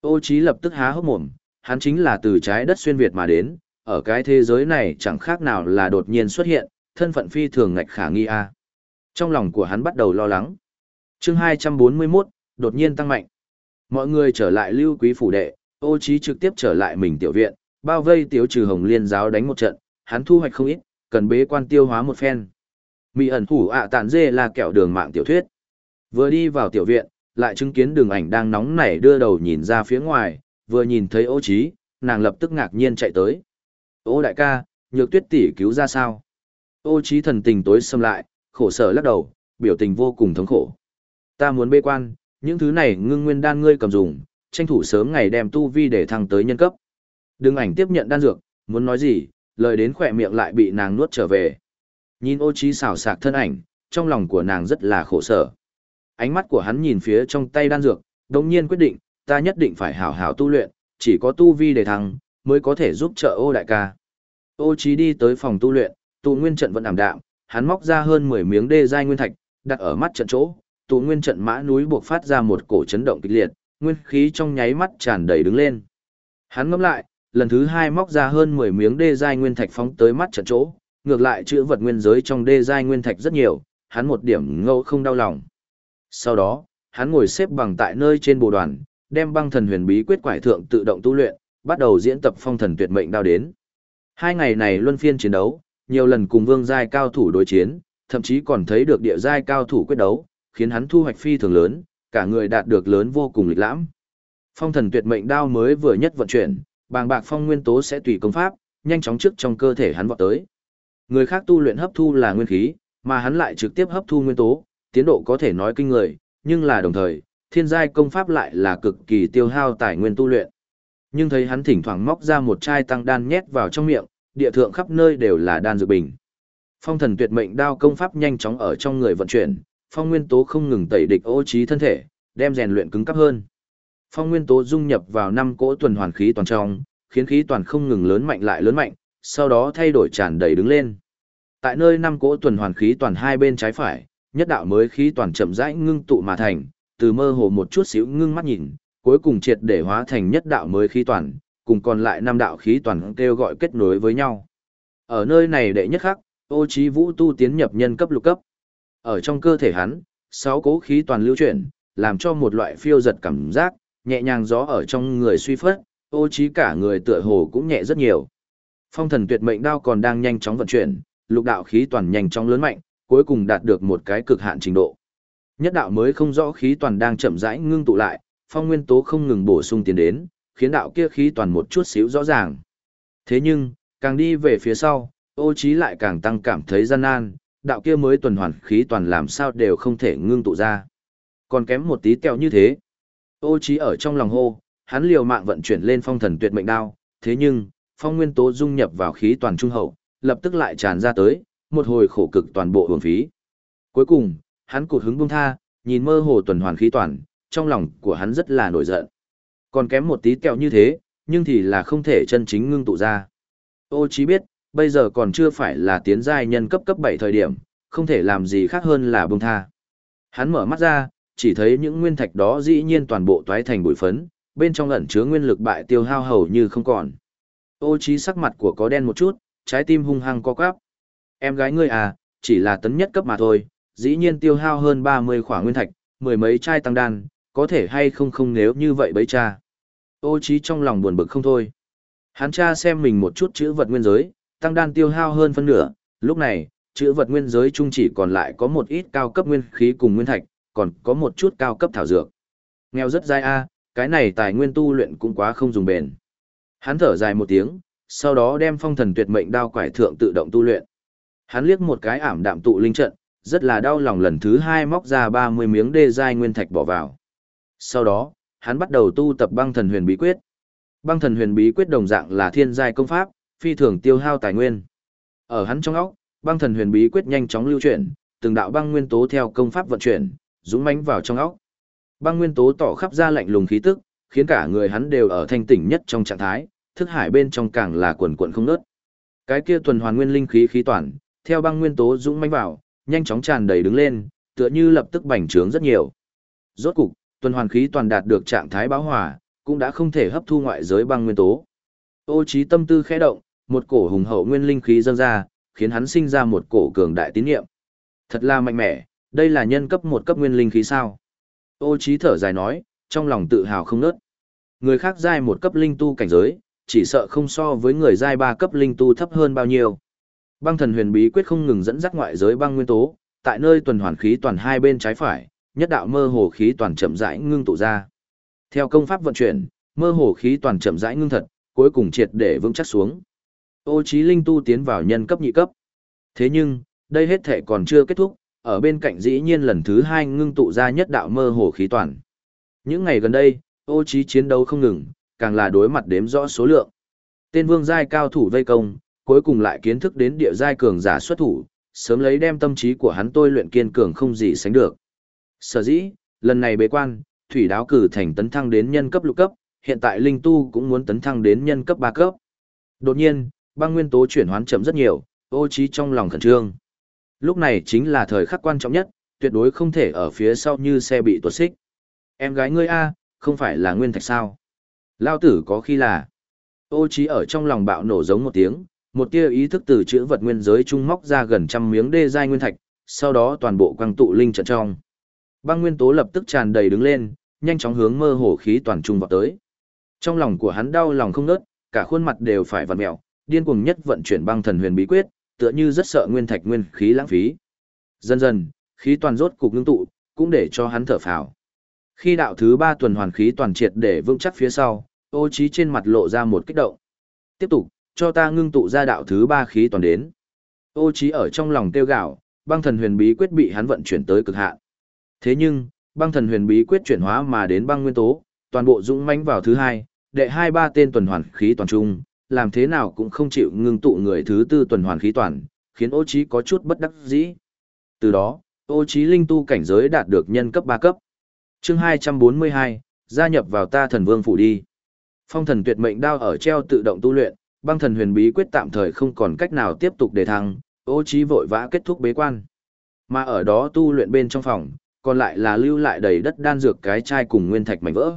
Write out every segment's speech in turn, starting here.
Ô Chí lập tức há hốc mồm, hắn chính là từ trái đất xuyên Việt mà đến, ở cái thế giới này chẳng khác nào là đột nhiên xuất hiện, thân phận phi thường ngạch khả nghi a. Trong lòng của hắn bắt đầu lo lắng. Chương 241, đột nhiên tăng mạnh. Mọi người trở lại lưu quý phủ đệ, ô Chí trực tiếp trở lại mình tiểu viện, bao vây tiểu trừ hồng liên giáo đánh một trận, hắn thu hoạch không ít, cần bế quan tiêu hóa một phen. Mị ẩn thủ ạ tản dê là kẹo đường mạng tiểu thuyết. Vừa đi vào tiểu viện, lại chứng kiến đường ảnh đang nóng nảy đưa đầu nhìn ra phía ngoài, vừa nhìn thấy ô Chí, nàng lập tức ngạc nhiên chạy tới. Ô đại ca, nhược tuyết tỷ cứu ra sao? Ô Chí thần tình tối xâm lại, khổ sở lắc đầu, biểu tình vô cùng thống khổ. Ta muốn bê quan, những thứ này ngưng nguyên đan ngươi cầm dùng, tranh thủ sớm ngày đem tu vi để thăng tới nhân cấp. đường ảnh tiếp nhận đan dược, muốn nói gì, lời đến khỏe miệng lại bị nàng nuốt trở về. Nhìn ô trí xảo sạc thân ảnh, trong lòng của nàng rất là khổ sở. Ánh mắt của hắn nhìn phía trong tay đan dược, đồng nhiên quyết định, ta nhất định phải hảo hảo tu luyện, chỉ có tu vi để thăng, mới có thể giúp trợ ô đại ca. Ô Chí đi tới phòng tu luyện, tụ nguyên trận vẫn ảm đạm, hắn móc ra hơn 10 miếng đê giai nguyên thạch, đặt ở mắt trận chỗ, tụ nguyên trận mã núi buộc phát ra một cổ chấn động kịch liệt, nguyên khí trong nháy mắt tràn đầy đứng lên. Hắn ngẫm lại, lần thứ hai móc ra hơn 10 miếng đê giai nguyên thạch phóng tới mắt trận chỗ, ngược lại chữ vật nguyên giới trong đê giai nguyên thạch rất nhiều, hắn một điểm ngâu không đau lòng. Sau đó, hắn ngồi xếp bằng tại nơi trên bồ đoàn, đem băng thần huyền bí quyết quải thượng tự động tu luyện, bắt đầu diễn tập phong thần tuyệt mệnh đao đến. Hai ngày này luân phiên chiến đấu, nhiều lần cùng vương giai cao thủ đối chiến, thậm chí còn thấy được địa giai cao thủ quyết đấu, khiến hắn thu hoạch phi thường lớn, cả người đạt được lớn vô cùng lịch lãm. Phong thần tuyệt mệnh đao mới vừa nhất vận chuyển, bàng bạc phong nguyên tố sẽ tùy công pháp, nhanh chóng trước trong cơ thể hắn vọt tới. Người khác tu luyện hấp thu là nguyên khí, mà hắn lại trực tiếp hấp thu nguyên tố, tiến độ có thể nói kinh người, nhưng là đồng thời, thiên giai công pháp lại là cực kỳ tiêu hao tài nguyên tu luyện. Nhưng thấy hắn thỉnh thoảng móc ra một chai tăng đan nhét vào trong miệng, địa thượng khắp nơi đều là đan dược bình. Phong thần tuyệt mệnh đao công pháp nhanh chóng ở trong người vận chuyển, phong nguyên tố không ngừng tẩy địch ô trí thân thể, đem rèn luyện cứng cáp hơn. Phong nguyên tố dung nhập vào năm cỗ tuần hoàn khí toàn trong, khiến khí toàn không ngừng lớn mạnh lại lớn mạnh, sau đó thay đổi tràn đầy đứng lên. Tại nơi năm cỗ tuần hoàn khí toàn hai bên trái phải, nhất đạo mới khí toàn chậm rãi ngưng tụ mà thành, từ mơ hồ một chút xíu ngưng mắt nhìn, cuối cùng triệt để hóa thành nhất đạo mới khí toàn, cùng còn lại năm đạo khí toàn kêu gọi kết nối với nhau. Ở nơi này đệ nhất khắc, ô Chí vũ tu tiến nhập nhân cấp lục cấp. Ở trong cơ thể hắn, sáu cố khí toàn lưu chuyển, làm cho một loại phiêu giật cảm giác, nhẹ nhàng gió ở trong người suy phất, ô Chí cả người tựa hồ cũng nhẹ rất nhiều. Phong thần tuyệt mệnh đao còn đang nhanh chóng vận chuyển, lục đạo khí toàn nhanh chóng lớn mạnh, cuối cùng đạt được một cái cực hạn trình độ. Nhất đạo mới không rõ khí toàn đang chậm rãi ngưng tụ lại, phong nguyên tố không ngừng bổ sung tiến đến, khiến đạo kia khí toàn một chút xíu rõ ràng. Thế nhưng, càng đi về phía sau, ô trí lại càng tăng cảm thấy gian nan, đạo kia mới tuần hoàn khí toàn làm sao đều không thể ngưng tụ ra. Còn kém một tí tẹo như thế. Ô trí ở trong lòng hô, hắn liều mạng vận chuyển lên phong thần tuyệt mệnh đao, thế nhưng, phong nguyên tố dung nhập vào khí toàn trung hậu, lập tức lại tràn ra tới, một hồi khổ cực toàn bộ hưởng phí. Cuối cùng, hắn cụt hứng buông tha, nhìn mơ hồ tuần hoàn khí toàn, trong lòng của hắn rất là nổi giận. Còn kém một tí kẹo như thế, nhưng thì là không thể chân chính ngưng tụ ra. Ô chí biết, bây giờ còn chưa phải là tiến giai nhân cấp cấp 7 thời điểm, không thể làm gì khác hơn là buông tha. Hắn mở mắt ra, chỉ thấy những nguyên thạch đó dĩ nhiên toàn bộ toái thành bụi phấn, bên trong ẩn chứa nguyên lực bại tiêu hao hầu như không còn. Ô trí sắc mặt của có đen một chút, trái tim hung hăng co quắp. Em gái ngươi à, chỉ là tấn nhất cấp mà thôi, dĩ nhiên tiêu hao hơn 30 khỏa nguyên thạch, mười mấy chai tăng đan, có thể hay không không nếu như vậy bấy cha. Ô trí trong lòng buồn bực không thôi. Hắn cha xem mình một chút chữ vật nguyên giới, tăng đan tiêu hao hơn phân nửa, lúc này, chữ vật nguyên giới chung chỉ còn lại có một ít cao cấp nguyên khí cùng nguyên thạch, còn có một chút cao cấp thảo dược. Nghèo rất dai a, cái này tài nguyên tu luyện cũng quá không dùng bền. Hắn thở dài một tiếng, sau đó đem phong thần tuyệt mệnh đao quải thượng tự động tu luyện. Hắn liếc một cái ảm đạm tụ linh trận, rất là đau lòng lần thứ hai móc ra 30 miếng đê giai nguyên thạch bỏ vào. Sau đó, hắn bắt đầu tu tập băng thần huyền bí quyết. Băng thần huyền bí quyết đồng dạng là thiên giai công pháp, phi thường tiêu hao tài nguyên. Ở hắn trong óc, băng thần huyền bí quyết nhanh chóng lưu chuyển, từng đạo băng nguyên tố theo công pháp vận chuyển, dũng mãnh vào trong óc. Băng nguyên tố tỏ khắp ra lạnh lùng khí tức, khiến cả người hắn đều ở thanh tỉnh nhất trong trạng thái, thức hải bên trong càng là quần quần không ngớt. Cái kia tuần hoàn nguyên linh khí khí toàn, theo băng nguyên tố dũng mãnh vào, nhanh chóng tràn đầy đứng lên, tựa như lập tức bành trướng rất nhiều. Rốt cục, tuần hoàn khí toàn đạt được trạng thái bão hòa, cũng đã không thể hấp thu ngoại giới băng nguyên tố. Ô trí tâm tư khẽ động, một cổ hùng hậu nguyên linh khí dâng ra, khiến hắn sinh ra một cổ cường đại tín niệm. Thật là mạnh mẽ, đây là nhân cấp một cấp nguyên linh khí sao? Ô trí thở dài nói, trong lòng tự hào không nớt. Người khác giai một cấp linh tu cảnh giới, chỉ sợ không so với người giai ba cấp linh tu thấp hơn bao nhiêu. Băng thần huyền bí quyết không ngừng dẫn dắt ngoại giới băng nguyên tố, tại nơi tuần hoàn khí toàn hai bên trái phải, nhất đạo mơ hồ khí toàn chậm rãi ngưng tụ ra. Theo công pháp vận chuyển, mơ hồ khí toàn chậm rãi ngưng thật, cuối cùng triệt để vững chắc xuống. Ô Chí linh tu tiến vào nhân cấp nhị cấp. Thế nhưng, đây hết thể còn chưa kết thúc, ở bên cạnh dĩ nhiên lần thứ hai ngưng tụ ra nhất đạo mơ hồ khí toàn. Những ngày gần đây, ô Chí chiến đấu không ngừng, càng là đối mặt đếm rõ số lượng. Tên vương giai cao thủ vây công, cuối cùng lại kiến thức đến địa giai cường giả xuất thủ, sớm lấy đem tâm trí của hắn tôi luyện kiên cường không gì sánh được. Sở dĩ, lần này bế quan, thủy đáo cử thành tấn thăng đến nhân cấp lục cấp, hiện tại linh tu cũng muốn tấn thăng đến nhân cấp ba cấp. Đột nhiên, băng nguyên tố chuyển hoán chậm rất nhiều, ô trí trong lòng khẩn trương. Lúc này chính là thời khắc quan trọng nhất, tuyệt đối không thể ở phía sau như xe bị tuột xích. Em gái ngươi A, không phải là nguyên thạch sao? Lao tử có khi là... Ô trí ở trong lòng bạo nổ giống một tiếng, một tia ý thức từ chữ vật nguyên giới trung móc ra gần trăm miếng đê giai nguyên thạch, sau đó toàn bộ quang tụ linh trận trong. Băng nguyên tố lập tức tràn đầy đứng lên, nhanh chóng hướng mơ hồ khí toàn trung vào tới. Trong lòng của hắn đau lòng không nớt, cả khuôn mặt đều phải vặn mèo, điên cuồng nhất vận chuyển băng thần huyền bí quyết, tựa như rất sợ nguyên thạch nguyên khí lãng phí. Dần dần, khí toàn rốt cục ngưng tụ, cũng để cho hắn thở phào. Khi đạo thứ ba tuần hoàn khí toàn triệt để vững chắc phía sau, ô trí trên mặt lộ ra một kích động. Tiếp tục, cho ta ngưng tụ ra đạo thứ ba khí toàn đến. Ô trí ở trong lòng tiêu gạo, băng thần huyền bí quyết bị hắn vận chuyển tới cực hạn. Thế nhưng, băng thần huyền bí quyết chuyển hóa mà đến băng nguyên tố, toàn bộ dũng mãnh vào thứ hai, đệ hai ba tên tuần hoàn khí toàn trung, làm thế nào cũng không chịu ngưng tụ người thứ tư tuần hoàn khí toàn, khiến ô trí có chút bất đắc dĩ. Từ đó, ô trí linh tu cảnh giới đạt được nhân cấp ba cấp. Chương 242, gia nhập vào ta thần vương phủ đi. Phong thần tuyệt mệnh đao ở treo tự động tu luyện, băng thần huyền bí quyết tạm thời không còn cách nào tiếp tục đề thăng, ô trí vội vã kết thúc bế quan. Mà ở đó tu luyện bên trong phòng, còn lại là lưu lại đầy đất đan dược cái chai cùng nguyên thạch mảnh vỡ.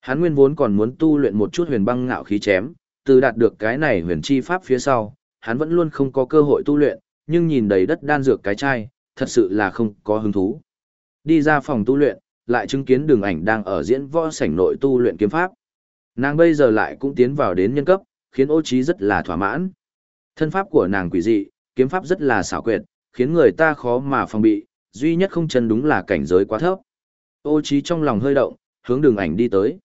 Hắn nguyên vốn còn muốn tu luyện một chút huyền băng ngạo khí chém, từ đạt được cái này huyền chi pháp phía sau, hắn vẫn luôn không có cơ hội tu luyện, nhưng nhìn đầy đất đan dược cái chai, thật sự là không có hứng thú. Đi ra phòng tu luyện, lại chứng kiến đường ảnh đang ở diễn võ sảnh nội tu luyện kiếm pháp. Nàng bây giờ lại cũng tiến vào đến nhân cấp, khiến ô trí rất là thỏa mãn. Thân pháp của nàng quỷ dị, kiếm pháp rất là xảo quyệt, khiến người ta khó mà phòng bị, duy nhất không chân đúng là cảnh giới quá thấp. Ô trí trong lòng hơi động, hướng đường ảnh đi tới.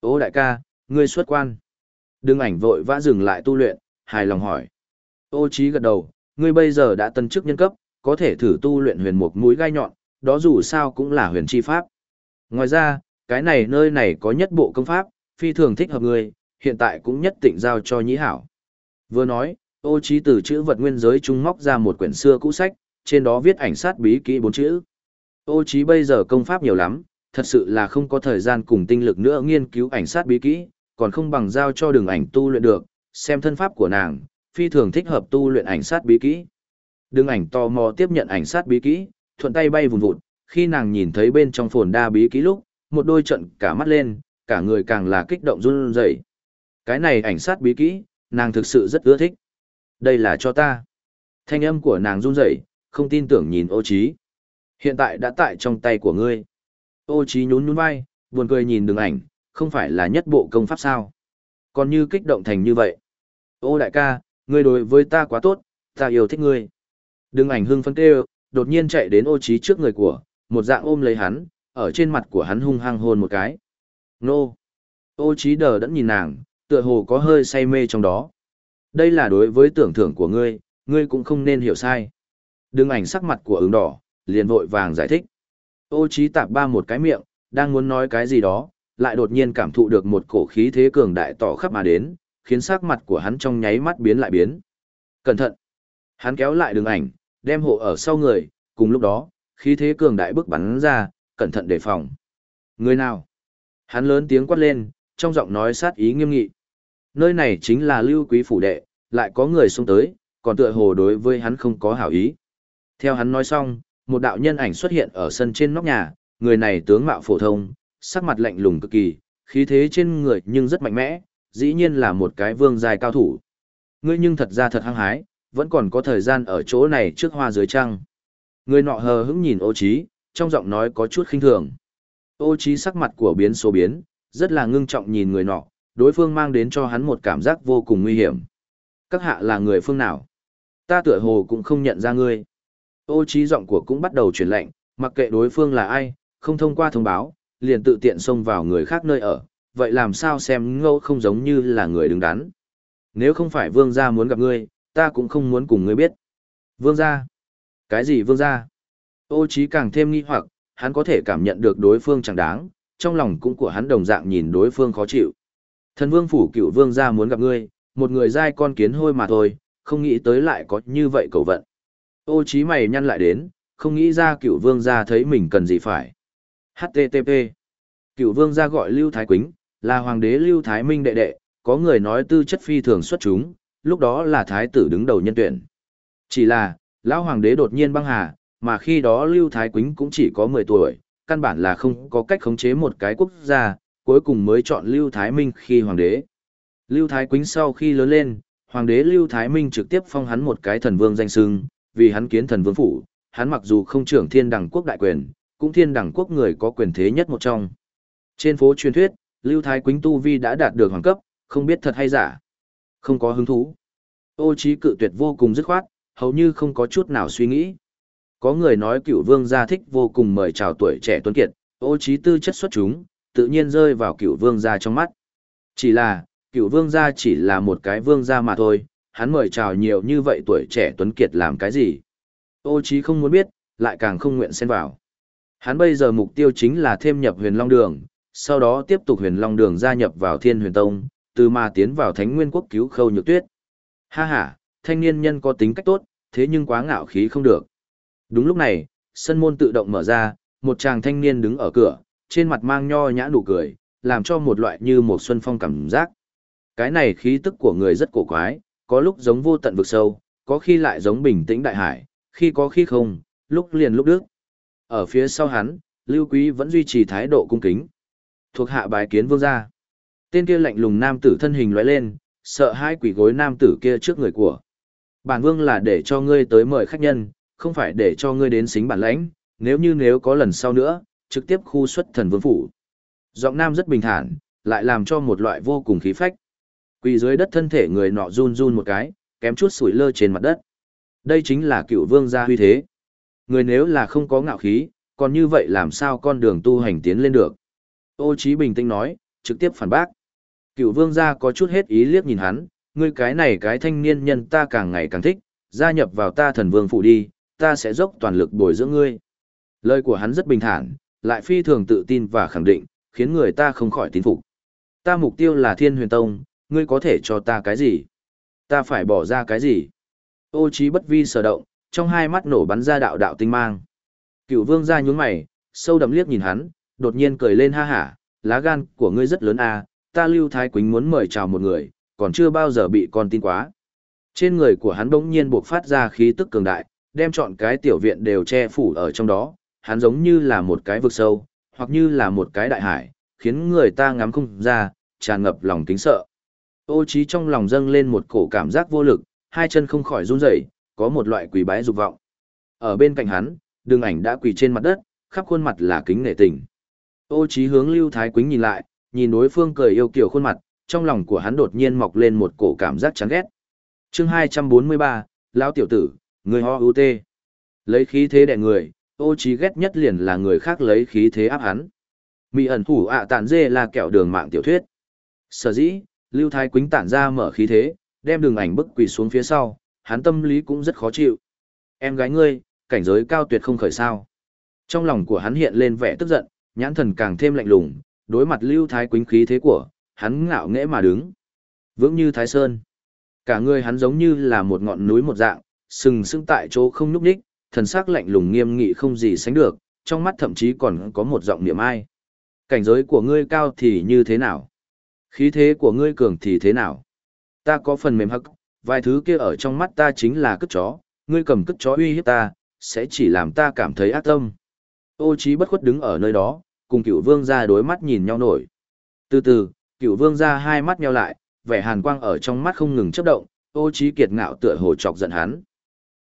Ô đại ca, ngươi xuất quan. Đường ảnh vội vã dừng lại tu luyện, hài lòng hỏi. Ô trí gật đầu, ngươi bây giờ đã tân chức nhân cấp, có thể thử tu luyện huyền mục mũi gai nhọn, đó dù sao cũng là huyền chi pháp. Ngoài ra, cái này nơi này có nhất bộ công pháp, phi thường thích hợp ngươi, hiện tại cũng nhất định giao cho nhĩ hảo. Vừa nói, ô trí từ chữ vật nguyên giới trung móc ra một quyển xưa cũ sách, trên đó viết ảnh sát bí kỹ bốn chữ. Ô trí bây giờ công pháp nhiều lắm, thật sự là không có thời gian cùng tinh lực nữa nghiên cứu ảnh sát bí kỹ, còn không bằng giao cho đường ảnh tu luyện được, xem thân pháp của nàng, phi thường thích hợp tu luyện ảnh sát bí kỹ. Đường ảnh tò mò tiếp nhận ảnh sát bí kỹ, thuận tay bay vùng vụt, khi nàng nhìn thấy bên trong phồn đa bí kỹ lúc, một đôi trận cả mắt lên, cả người càng là kích động run rẩy. Cái này ảnh sát bí kỹ, nàng thực sự rất ưa thích. Đây là cho ta. Thanh âm của nàng run rẩy, không tin tưởng nhìn ô trí. Hiện tại đã tại trong tay của ngươi. Ô trí nhún nhún vai, buồn cười nhìn đường ảnh, không phải là nhất bộ công pháp sao. Còn như kích động thành như vậy. Ô đại ca, ngươi đối với ta quá tốt, ta yêu thích ngươi. Đường ảnh hưng phấn kêu, đột nhiên chạy đến ô trí trước người của, một dạng ôm lấy hắn, ở trên mặt của hắn hung hăng hôn một cái. Nô! Ô trí đờ đẫn nhìn nàng, tựa hồ có hơi say mê trong đó. Đây là đối với tưởng thưởng của ngươi, ngươi cũng không nên hiểu sai. Đường ảnh sắc mặt của ứng đỏ, liền vội vàng giải thích. Ô trí tạp ba một cái miệng, đang muốn nói cái gì đó, lại đột nhiên cảm thụ được một cổ khí thế cường đại tỏ khắp mà đến, khiến sắc mặt của hắn trong nháy mắt biến lại biến. Cẩn thận! Hắn kéo lại đường ảnh, đem hộ ở sau người, cùng lúc đó, khí thế cường đại bước bắn ra, cẩn thận đề phòng. Người nào? Hắn lớn tiếng quát lên, trong giọng nói sát ý nghiêm nghị. Nơi này chính là lưu quý phủ đệ, lại có người xuống tới, còn tựa hồ đối với hắn không có hảo ý. Theo hắn nói xong, một đạo nhân ảnh xuất hiện ở sân trên nóc nhà, người này tướng mạo phổ thông, sắc mặt lạnh lùng cực kỳ, khí thế trên người nhưng rất mạnh mẽ, dĩ nhiên là một cái vương dài cao thủ. Ngươi nhưng thật ra thật hăng hái, vẫn còn có thời gian ở chỗ này trước hoa dưới trăng. Người nọ hờ hững nhìn ô Chí, trong giọng nói có chút khinh thường. Ô Chí sắc mặt của biến số biến, rất là ngưng trọng nhìn người nọ, đối phương mang đến cho hắn một cảm giác vô cùng nguy hiểm. Các hạ là người phương nào? Ta tựa hồ cũng không nhận ra ngươi. Ô trí giọng của cũng bắt đầu truyền lệnh, mặc kệ đối phương là ai, không thông qua thông báo, liền tự tiện xông vào người khác nơi ở, vậy làm sao xem ngâu không giống như là người đứng đắn. Nếu không phải vương gia muốn gặp ngươi, ta cũng không muốn cùng ngươi biết. Vương gia? Cái gì vương gia? Ô trí càng thêm nghi hoặc, hắn có thể cảm nhận được đối phương chẳng đáng, trong lòng cũng của hắn đồng dạng nhìn đối phương khó chịu. Thần vương phủ cựu vương gia muốn gặp ngươi, một người dai con kiến hôi mà thôi, không nghĩ tới lại có như vậy cầu vận. Ô trí mày nhăn lại đến, không nghĩ ra cựu vương gia thấy mình cần gì phải. HTTP Cựu vương gia gọi Lưu Thái Quýnh, là hoàng đế Lưu Thái Minh đệ đệ, có người nói tư chất phi thường xuất chúng, lúc đó là thái tử đứng đầu nhân tuyển. Chỉ là, lão hoàng đế đột nhiên băng hà, mà khi đó Lưu Thái Quýnh cũng chỉ có 10 tuổi, căn bản là không có cách khống chế một cái quốc gia, cuối cùng mới chọn Lưu Thái Minh khi hoàng đế. Lưu Thái Quýnh sau khi lớn lên, hoàng đế Lưu Thái Minh trực tiếp phong hắn một cái thần vương danh xưng, vì hắn kiến thần vương phủ, hắn mặc dù không trưởng thiên đẳng quốc đại quyền, cũng thiên đẳng quốc người có quyền thế nhất một trong. Trên phố truyền thuyết, Lưu Thái Quýnh Tu Vi đã đạt được hoàng cấp, không biết thật hay giả. Không có hứng thú. Ô trí cự tuyệt vô cùng dứt khoát, hầu như không có chút nào suy nghĩ. Có người nói cựu vương gia thích vô cùng mời chào tuổi trẻ tuấn kiệt, ô trí tư chất xuất chúng, tự nhiên rơi vào cựu vương gia trong mắt. Chỉ là, cựu vương gia chỉ là một cái vương gia mà thôi, hắn mời chào nhiều như vậy tuổi trẻ tuấn kiệt làm cái gì. Ô trí không muốn biết, lại càng không nguyện xen vào. Hắn bây giờ mục tiêu chính là thêm nhập huyền long đường, sau đó tiếp tục huyền long đường gia nhập vào thiên huyền tông, từ mà tiến vào thánh nguyên quốc cứu khâu nhược tuyết. Ha ha, thanh niên nhân có tính cách tốt, thế nhưng quá ngạo khí không được. Đúng lúc này, sân môn tự động mở ra, một chàng thanh niên đứng ở cửa, trên mặt mang nho nhã nụ cười, làm cho một loại như một xuân phong cảm giác. Cái này khí tức của người rất cổ quái, có lúc giống vô tận vực sâu, có khi lại giống bình tĩnh đại hải, khi có khi không, lúc liền lúc đức. Ở phía sau hắn, Lưu Quý vẫn duy trì thái độ cung kính. Thuộc hạ bài kiến vương gia. Tên kia lạnh lùng nam tử thân hình lóe lên, sợ hai quỷ gối nam tử kia trước người của. Bản vương là để cho ngươi tới mời khách nhân, không phải để cho ngươi đến xính bản lãnh, nếu như nếu có lần sau nữa, trực tiếp khu xuất thần vương phủ. Giọng nam rất bình thản, lại làm cho một loại vô cùng khí phách. Quỳ dưới đất thân thể người nọ run run một cái, kém chút sủi lơ trên mặt đất. Đây chính là cựu vương gia huy thế. Người nếu là không có ngạo khí, còn như vậy làm sao con đường tu hành tiến lên được. Ô Chí bình tĩnh nói, trực tiếp phản bác. Cựu vương gia có chút hết ý liếc nhìn hắn, ngươi cái này cái thanh niên nhân ta càng ngày càng thích, gia nhập vào ta thần vương phủ đi, ta sẽ dốc toàn lực bồi dưỡng ngươi. Lời của hắn rất bình thản, lại phi thường tự tin và khẳng định, khiến người ta không khỏi tín phục. Ta mục tiêu là thiên huyền tông, ngươi có thể cho ta cái gì? Ta phải bỏ ra cái gì? Ô trí bất vi sở động, trong hai mắt nổ bắn ra đạo đạo tinh mang. Cựu vương ra nhún mày, sâu đậm liếc nhìn hắn, đột nhiên cười lên ha hả, lá gan của ngươi rất lớn à, ta lưu thái quính muốn mời chào một người, còn chưa bao giờ bị con tin quá. Trên người của hắn bỗng nhiên buộc phát ra khí tức cường đại, đem chọn cái tiểu viện đều che phủ ở trong đó, hắn giống như là một cái vực sâu, hoặc như là một cái đại hải, khiến người ta ngắm không ra, tràn ngập lòng kính sợ. Ô trí trong lòng dâng lên một cổ cảm giác vô lực, hai chân không khỏi run rẩy, có một loại quỳ bái dục vọng. Ở bên cạnh hắn, đường ảnh đã quỳ trên mặt đất, khắp khuôn mặt là kính nể tình. Ô trí hướng Lưu Thái Quýnh nhìn lại, nhìn đối phương cười yêu kiều khuôn mặt, trong lòng của hắn đột nhiên mọc lên một cổ cảm giác chán ghét. Chương 243, lão tiểu tử, người ho ưu tê. Lấy khí thế đè người, ô trí ghét nhất liền là người khác lấy khí thế áp hắn. Mị ẩn thủ ạ tản dê là kẹo đường mạng tiểu thuyết. Sở dĩ, Lưu Thái Quýnh tản ra mở khí thế, đem đường ảnh bức quỳ xuống phía sau, hắn tâm lý cũng rất khó chịu. Em gái ngươi, cảnh giới cao tuyệt không khởi sao. Trong lòng của hắn hiện lên vẻ tức giận, nhãn thần càng thêm lạnh lùng, đối mặt Lưu Thái Quýnh khí thế của, hắn ngạo nghễ mà đứng. Vững như Thái Sơn. Cả người hắn giống như là một ngọn núi một dạng, sừng sững tại chỗ không nhúc nhích, thần sắc lạnh lùng nghiêm nghị không gì sánh được, trong mắt thậm chí còn có một giọng niệm ai. Cảnh giới của ngươi cao thì như thế nào? Khí thế của ngươi cường thì thế nào? Ta có phần mềm hắc, vài thứ kia ở trong mắt ta chính là cất chó, ngươi cầm cất chó uy hiếp ta, sẽ chỉ làm ta cảm thấy ác tâm. Ô trí bất khuất đứng ở nơi đó, cùng cựu vương gia đối mắt nhìn nhau nổi. Từ từ, cựu vương gia hai mắt nheo lại, vẻ hàn quang ở trong mắt không ngừng chớp động, ô trí kiệt ngạo tựa hồ chọc giận hắn.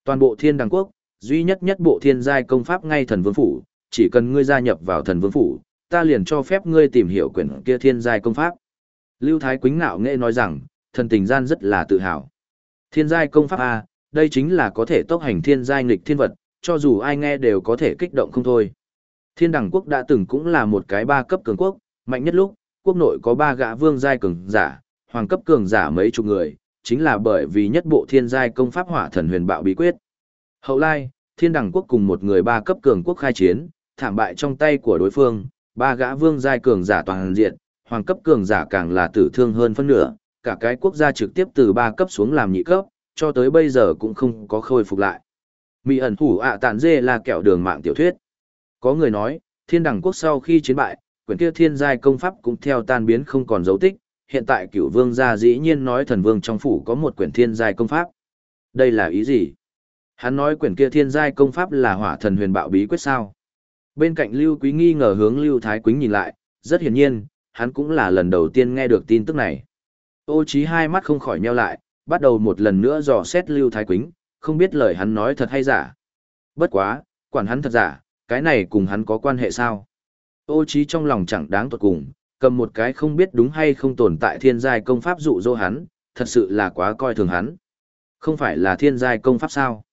Toàn bộ thiên đăng quốc, duy nhất nhất bộ thiên giai công pháp ngay thần vương phủ, chỉ cần ngươi gia nhập vào thần vương phủ, ta liền cho phép ngươi tìm hiểu quyển kia thiên giai công pháp. Lưu Thái Quýnh nạo nghệ nói rằng, thần tình gian rất là tự hào. Thiên giai công pháp A, đây chính là có thể tốc hành thiên giai nghịch thiên vật, cho dù ai nghe đều có thể kích động không thôi. Thiên đẳng quốc đã từng cũng là một cái ba cấp cường quốc, mạnh nhất lúc, quốc nội có ba gã vương giai cường giả, hoàng cấp cường giả mấy chục người, chính là bởi vì nhất bộ thiên giai công pháp hỏa thần huyền bạo bí quyết. Hậu lai, thiên đẳng quốc cùng một người ba cấp cường quốc khai chiến, thảm bại trong tay của đối phương, ba gã vương giai cường giả toàn diện, hoàng cấp cường giả càng là tử thương hơn phân nửa, cả cái quốc gia trực tiếp từ ba cấp xuống làm nhị cấp, cho tới bây giờ cũng không có khôi phục lại. Mỹ ẩn thủ ạ tàn dê là kẹo đường mạng tiểu thuyết. Có người nói, thiên đẳng quốc sau khi chiến bại, quyển kia thiên giai công pháp cũng theo tan biến không còn dấu tích, hiện tại cửu vương gia dĩ nhiên nói thần vương trong phủ có một quyển thiên giai công pháp. Đây là ý gì? Hắn nói quyển kia thiên giai công pháp là hỏa thần huyền bạo bí quyết sao? Bên cạnh Lưu Quý nghi ngờ hướng Lưu Thái Quýnh nhìn lại, rất hiển nhiên, hắn cũng là lần đầu tiên nghe được tin tức này. Ô Chí hai mắt không khỏi nheo lại, bắt đầu một lần nữa dò xét Lưu Thái Quýnh, không biết lời hắn nói thật hay giả. Bất quá, quản hắn thật giả, cái này cùng hắn có quan hệ sao? Ô Chí trong lòng chẳng đáng tuột cùng, cầm một cái không biết đúng hay không tồn tại thiên giai công pháp dụ dỗ hắn, thật sự là quá coi thường hắn. Không phải là thiên giai công pháp sao?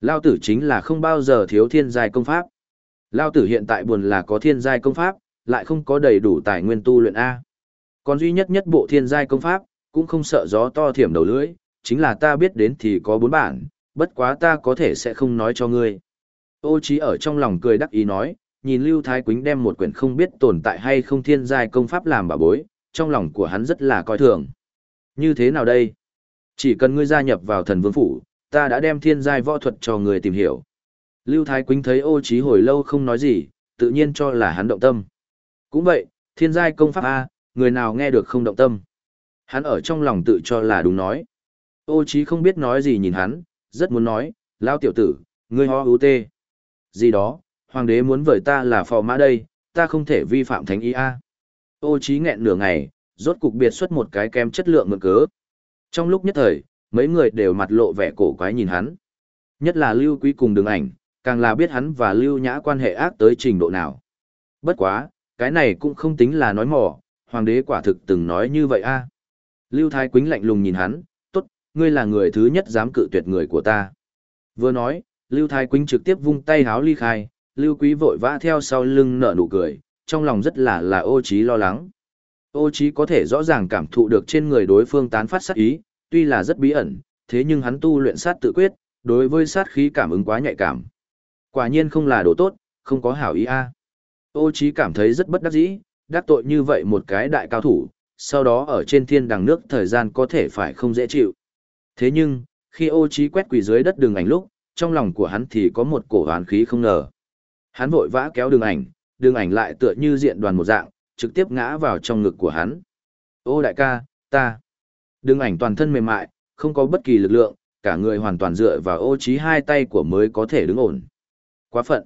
Lao tử chính là không bao giờ thiếu thiên giai công pháp. Lao tử hiện tại buồn là có thiên giai công pháp, lại không có đầy đủ tài nguyên tu luyện A. Còn duy nhất nhất bộ thiên giai công pháp, cũng không sợ gió to thiểm đầu lưỡi, chính là ta biết đến thì có bốn bản, bất quá ta có thể sẽ không nói cho ngươi. Ô trí ở trong lòng cười đắc ý nói, nhìn Lưu Thái Quýnh đem một quyển không biết tồn tại hay không thiên giai công pháp làm bà bối, trong lòng của hắn rất là coi thường. Như thế nào đây? Chỉ cần ngươi gia nhập vào thần vương phủ, ta đã đem thiên giai võ thuật cho người tìm hiểu. Lưu Thái Quýnh thấy ô trí hồi lâu không nói gì, tự nhiên cho là hắn động tâm. Cũng vậy, thiên giai công pháp A, người nào nghe được không động tâm. Hắn ở trong lòng tự cho là đúng nói. Ô trí không biết nói gì nhìn hắn, rất muốn nói, lao tiểu tử, ngươi ho ưu tê. Gì đó, hoàng đế muốn vời ta là phò mã đây, ta không thể vi phạm thánh ý A. Ô trí nghẹn nửa ngày, rốt cục biệt xuất một cái kem chất lượng mượn cớ. Trong lúc nhất thời, mấy người đều mặt lộ vẻ cổ quái nhìn hắn. Nhất là Lưu Quý cùng đường ảnh, càng là biết hắn và Lưu Nhã quan hệ ác tới trình độ nào. Bất quá, cái này cũng không tính là nói mỏ, hoàng đế quả thực từng nói như vậy a. Lưu Thái Quýnh lạnh lùng nhìn hắn, tốt, ngươi là người thứ nhất dám cự tuyệt người của ta. Vừa nói, Lưu Thái Quýnh trực tiếp vung tay háo ly khai, Lưu Quý vội vã theo sau lưng nở nụ cười, trong lòng rất là là ô trí lo lắng. Ô trí có thể rõ ràng cảm thụ được trên người đối phương tán phát sát ý, tuy là rất bí ẩn, thế nhưng hắn tu luyện sát tự quyết, đối với sát khí cảm ứng quá nhạy cảm. Quả nhiên không là đồ tốt, không có hảo ý a. Ô Chí cảm thấy rất bất đắc dĩ, đắc tội như vậy một cái đại cao thủ, sau đó ở trên thiên đàng nước thời gian có thể phải không dễ chịu. Thế nhưng, khi ô Chí quét quỷ dưới đất đường ảnh lúc, trong lòng của hắn thì có một cổ hoán khí không ngờ. Hắn vội vã kéo đường ảnh, đường ảnh lại tựa như diện đoàn một dạng, trực tiếp ngã vào trong ngực của hắn. Ô đại ca, ta. Đường ảnh toàn thân mềm mại, không có bất kỳ lực lượng, cả người hoàn toàn dựa vào ô trí hai tay của mới có thể đứng ổn. Quá phận.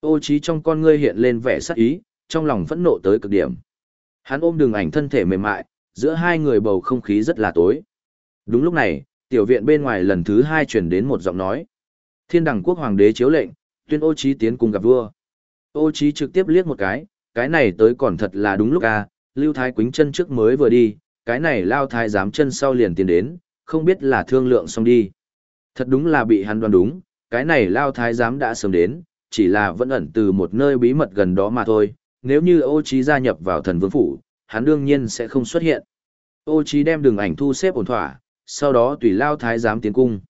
Ô trí trong con ngươi hiện lên vẻ sắc ý, trong lòng phẫn nộ tới cực điểm. Hắn ôm đường ảnh thân thể mềm mại, giữa hai người bầu không khí rất là tối. Đúng lúc này, tiểu viện bên ngoài lần thứ hai truyền đến một giọng nói. Thiên đẳng quốc hoàng đế chiếu lệnh, tuyên ô trí tiến cùng gặp vua. Ô trí trực tiếp liếc một cái, cái này tới còn thật là đúng lúc à, lưu thái quính chân trước mới vừa đi, cái này lao thái giám chân sau liền tiến đến, không biết là thương lượng xong đi. Thật đúng là bị hắn đoán đúng, cái này lao thái giám đã sớm đến, chỉ là vẫn ẩn từ một nơi bí mật gần đó mà thôi, nếu như ô trí gia nhập vào thần vương phủ, hắn đương nhiên sẽ không xuất hiện. Ô trí đem đường ảnh thu xếp ổn thỏa, sau đó tùy lao thái giám tiến cung.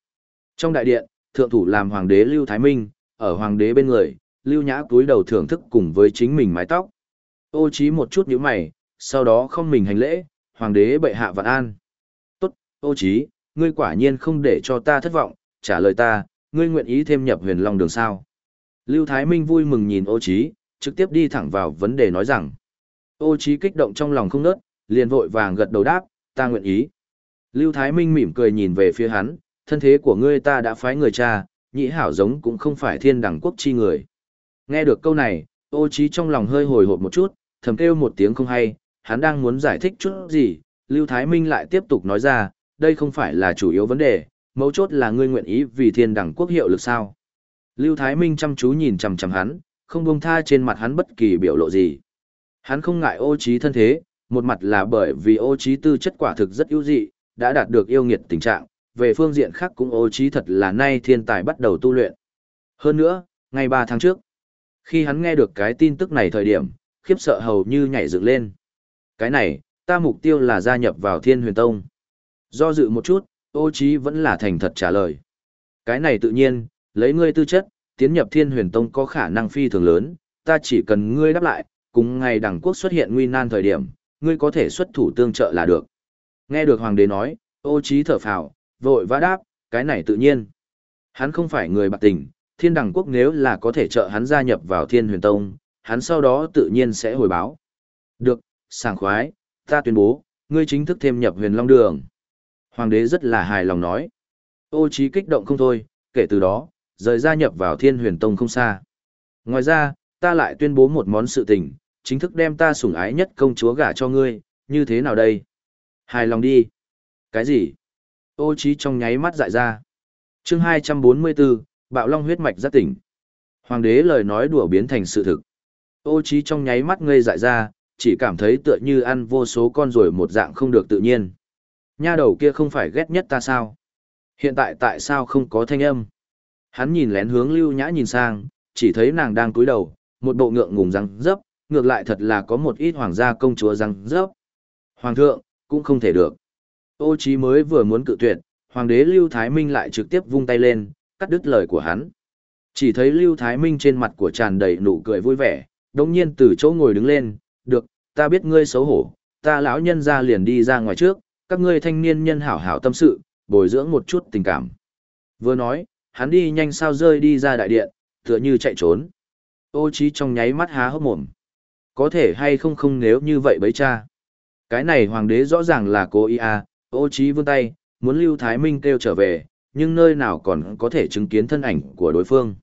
Trong đại điện, thượng thủ làm hoàng đế Lưu Thái Minh, ở hoàng đế bên người, Lưu Nhã cúi đầu thưởng thức cùng với chính mình mái tóc. Ô trí một chút nhíu mày, sau đó không mình hành lễ, hoàng đế bệ hạ vạn an. Tốt, ô trí, ngươi quả nhiên không để cho ta thất vọng, trả lời ta, ngươi nguyện ý thêm nhập huyền long đường sao. Lưu Thái Minh vui mừng nhìn ô trí, trực tiếp đi thẳng vào vấn đề nói rằng. Ô trí kích động trong lòng không nớt, liền vội vàng gật đầu đáp, ta nguyện ý. Lưu Thái Minh mỉm cười nhìn về phía hắn, thân thế của ngươi ta đã phái người cha, nhĩ hảo giống cũng không phải thiên đẳng quốc chi người. Nghe được câu này, ô trí trong lòng hơi hồi hộp một chút, thầm kêu một tiếng không hay, hắn đang muốn giải thích chút gì, Lưu Thái Minh lại tiếp tục nói ra, đây không phải là chủ yếu vấn đề, mấu chốt là ngươi nguyện ý vì thiên đẳng quốc hiệu lực sao. Lưu Thái Minh chăm chú nhìn chằm chằm hắn, không buông tha trên mặt hắn bất kỳ biểu lộ gì. Hắn không ngại ô trí thân thế, một mặt là bởi vì ô trí tư chất quả thực rất ưu dị, đã đạt được yêu nghiệt tình trạng, về phương diện khác cũng ô trí thật là nay thiên tài bắt đầu tu luyện. Hơn nữa, ngày 3 tháng trước, khi hắn nghe được cái tin tức này thời điểm, khiếp sợ hầu như nhảy dựng lên. Cái này, ta mục tiêu là gia nhập vào thiên huyền tông. Do dự một chút, ô trí vẫn là thành thật trả lời. Cái này tự nhiên, lấy ngươi tư chất, tiến nhập thiên huyền tông có khả năng phi thường lớn, ta chỉ cần ngươi đáp lại, cùng ngày đẳng quốc xuất hiện nguy nan thời điểm, ngươi có thể xuất thủ tương trợ là được. Nghe được hoàng đế nói, ô trí thở phào, vội vã đáp, cái này tự nhiên. Hắn không phải người bạc tình, thiên đẳng quốc nếu là có thể trợ hắn gia nhập vào thiên huyền tông, hắn sau đó tự nhiên sẽ hồi báo. Được, sảng khoái, ta tuyên bố, ngươi chính thức thêm nhập huyền long đường. Hoàng đế rất là hài lòng nói. Ô trí kích động không thôi, kể từ đó, rời gia nhập vào thiên huyền tông không xa. Ngoài ra, ta lại tuyên bố một món sự tình, chính thức đem ta sủng ái nhất công chúa gả cho ngươi, như thế nào đây? Hài lòng đi. Cái gì? Ô trí trong nháy mắt dại ra. Chương 244, Bạo Long huyết mạch giác tỉnh. Hoàng đế lời nói đùa biến thành sự thực. Ô trí trong nháy mắt ngây dại ra, chỉ cảm thấy tựa như ăn vô số con rồi một dạng không được tự nhiên. Nha đầu kia không phải ghét nhất ta sao? Hiện tại tại sao không có thanh âm? Hắn nhìn lén hướng lưu nhã nhìn sang, chỉ thấy nàng đang cúi đầu, một bộ ngượng ngùng răng dấp, ngược lại thật là có một ít hoàng gia công chúa răng dấp. Hoàng thượng, cũng không thể được. Ô Chí mới vừa muốn cự tuyệt, hoàng đế Lưu Thái Minh lại trực tiếp vung tay lên, cắt đứt lời của hắn. Chỉ thấy Lưu Thái Minh trên mặt của tràn đầy nụ cười vui vẻ, đồng nhiên từ chỗ ngồi đứng lên, được, ta biết ngươi xấu hổ, ta lão nhân ra liền đi ra ngoài trước, các ngươi thanh niên nhân hảo hảo tâm sự, bồi dưỡng một chút tình cảm. Vừa nói, hắn đi nhanh sao rơi đi ra đại điện, tựa như chạy trốn. Ô trí trong nháy mắt há hốc mồm. Có thể hay không không nếu như vậy bấy cha. Cái này hoàng đế rõ ràng là cố ý à, ô trí vươn tay, muốn Lưu Thái Minh kêu trở về, nhưng nơi nào còn có thể chứng kiến thân ảnh của đối phương.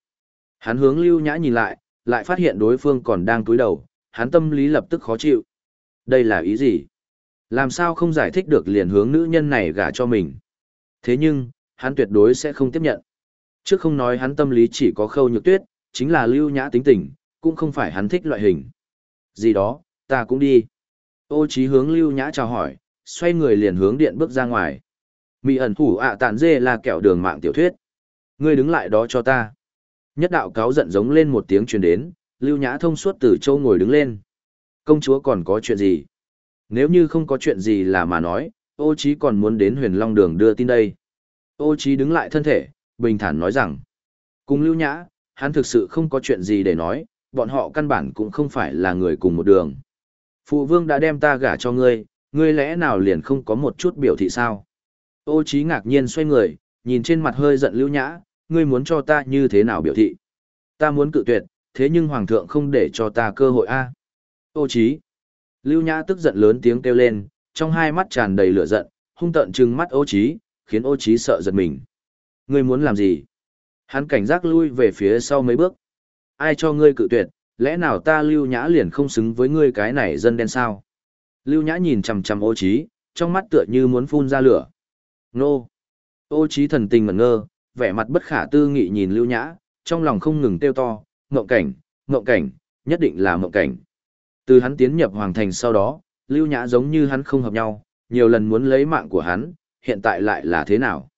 Hắn hướng Lưu Nhã nhìn lại, lại phát hiện đối phương còn đang cúi đầu, hắn tâm lý lập tức khó chịu. Đây là ý gì? Làm sao không giải thích được liền hướng nữ nhân này gả cho mình? Thế nhưng, hắn tuyệt đối sẽ không tiếp nhận. Trước không nói hắn tâm lý chỉ có khâu nhược tuyết, chính là Lưu Nhã tính tình, cũng không phải hắn thích loại hình. Gì đó, ta cũng đi. Ô trí hướng lưu nhã chào hỏi, xoay người liền hướng điện bước ra ngoài. Mị ẩn thủ ạ tàn dê là kẹo đường mạng tiểu thuyết. Ngươi đứng lại đó cho ta. Nhất đạo cáo giận giống lên một tiếng truyền đến, lưu nhã thông suốt từ châu ngồi đứng lên. Công chúa còn có chuyện gì? Nếu như không có chuyện gì là mà nói, ô Chí còn muốn đến huyền long đường đưa tin đây. Ô Chí đứng lại thân thể, bình thản nói rằng. Cùng lưu nhã, hắn thực sự không có chuyện gì để nói, bọn họ căn bản cũng không phải là người cùng một đường. Phụ vương đã đem ta gả cho ngươi, ngươi lẽ nào liền không có một chút biểu thị sao? Ô Chí ngạc nhiên xoay người, nhìn trên mặt hơi giận lưu nhã, ngươi muốn cho ta như thế nào biểu thị? Ta muốn cự tuyệt, thế nhưng hoàng thượng không để cho ta cơ hội a. Ô trí. Lưu nhã tức giận lớn tiếng kêu lên, trong hai mắt tràn đầy lửa giận, hung tợn trừng mắt ô trí, khiến ô trí sợ giật mình. Ngươi muốn làm gì? Hắn cảnh giác lui về phía sau mấy bước ai cho ngươi cự tuyệt, lẽ nào ta lưu nhã liền không xứng với ngươi cái này dân đen sao? Lưu nhã nhìn chằm chằm ô trí, trong mắt tựa như muốn phun ra lửa. Nô! Ô trí thần tình ngẩn ngơ, vẻ mặt bất khả tư nghị nhìn lưu nhã, trong lòng không ngừng tiêu to, mộng cảnh, mộng cảnh, nhất định là mộng cảnh. Từ hắn tiến nhập hoàng thành sau đó, lưu nhã giống như hắn không hợp nhau, nhiều lần muốn lấy mạng của hắn, hiện tại lại là thế nào?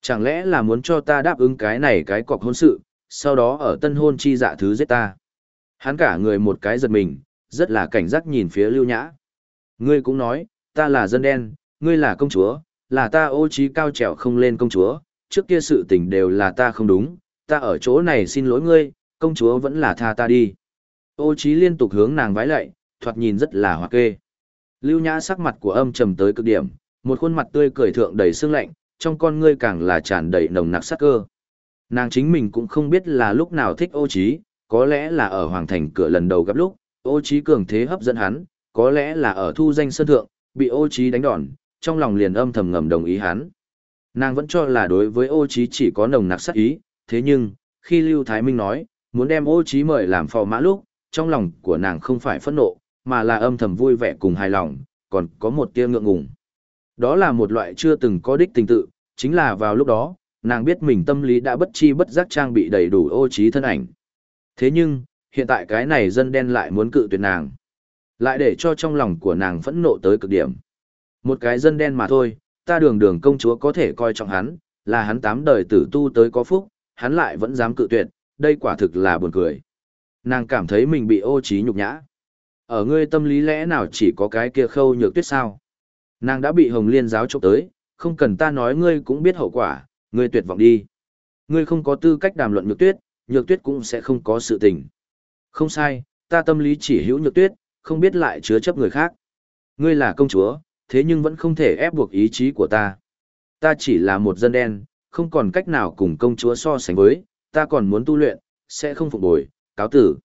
Chẳng lẽ là muốn cho ta đáp ứng cái này cái cọc hôn sự, sau đó ở tân hôn chi dạ thứ giết ta. Hắn cả người một cái giật mình, rất là cảnh giác nhìn phía lưu nhã. Ngươi cũng nói, ta là dân đen, ngươi là công chúa, là ta ô trí cao trèo không lên công chúa, trước kia sự tình đều là ta không đúng, ta ở chỗ này xin lỗi ngươi, công chúa vẫn là tha ta đi. Ô trí liên tục hướng nàng vái lạy, thoạt nhìn rất là hoa kê. Lưu nhã sắc mặt của âm trầm tới cực điểm, một khuôn mặt tươi cười thượng đầy sương lạnh, trong con ngươi càng là tràn đầy nồng nặc sát cơ. Nàng chính mình cũng không biết là lúc nào thích ô trí, có lẽ là ở hoàng thành cửa lần đầu gặp lúc, ô trí cường thế hấp dẫn hắn, có lẽ là ở thu danh sân thượng, bị ô trí đánh đòn, trong lòng liền âm thầm ngầm đồng ý hắn. Nàng vẫn cho là đối với ô trí chỉ có nồng nặc sát ý, thế nhưng, khi Lưu Thái Minh nói, muốn đem ô trí mời làm phò mã lúc, trong lòng của nàng không phải phẫn nộ, mà là âm thầm vui vẻ cùng hài lòng, còn có một tia ngượng ngùng. Đó là một loại chưa từng có đích tình tự, chính là vào lúc đó, nàng biết mình tâm lý đã bất chi bất giác trang bị đầy đủ ô trí thân ảnh. Thế nhưng, hiện tại cái này dân đen lại muốn cự tuyệt nàng. Lại để cho trong lòng của nàng phẫn nộ tới cực điểm. Một cái dân đen mà thôi, ta đường đường công chúa có thể coi trọng hắn, là hắn tám đời tử tu tới có phúc, hắn lại vẫn dám cự tuyệt, đây quả thực là buồn cười. Nàng cảm thấy mình bị ô trí nhục nhã. Ở ngươi tâm lý lẽ nào chỉ có cái kia khâu nhược tuyết sao? Nàng đã bị Hồng Liên giáo chụp tới, không cần ta nói ngươi cũng biết hậu quả, ngươi tuyệt vọng đi. Ngươi không có tư cách đàm luận nhược tuyết, nhược tuyết cũng sẽ không có sự tình. Không sai, ta tâm lý chỉ hữu nhược tuyết, không biết lại chứa chấp người khác. Ngươi là công chúa, thế nhưng vẫn không thể ép buộc ý chí của ta. Ta chỉ là một dân đen, không còn cách nào cùng công chúa so sánh với, ta còn muốn tu luyện, sẽ không phục bồi, cáo tử.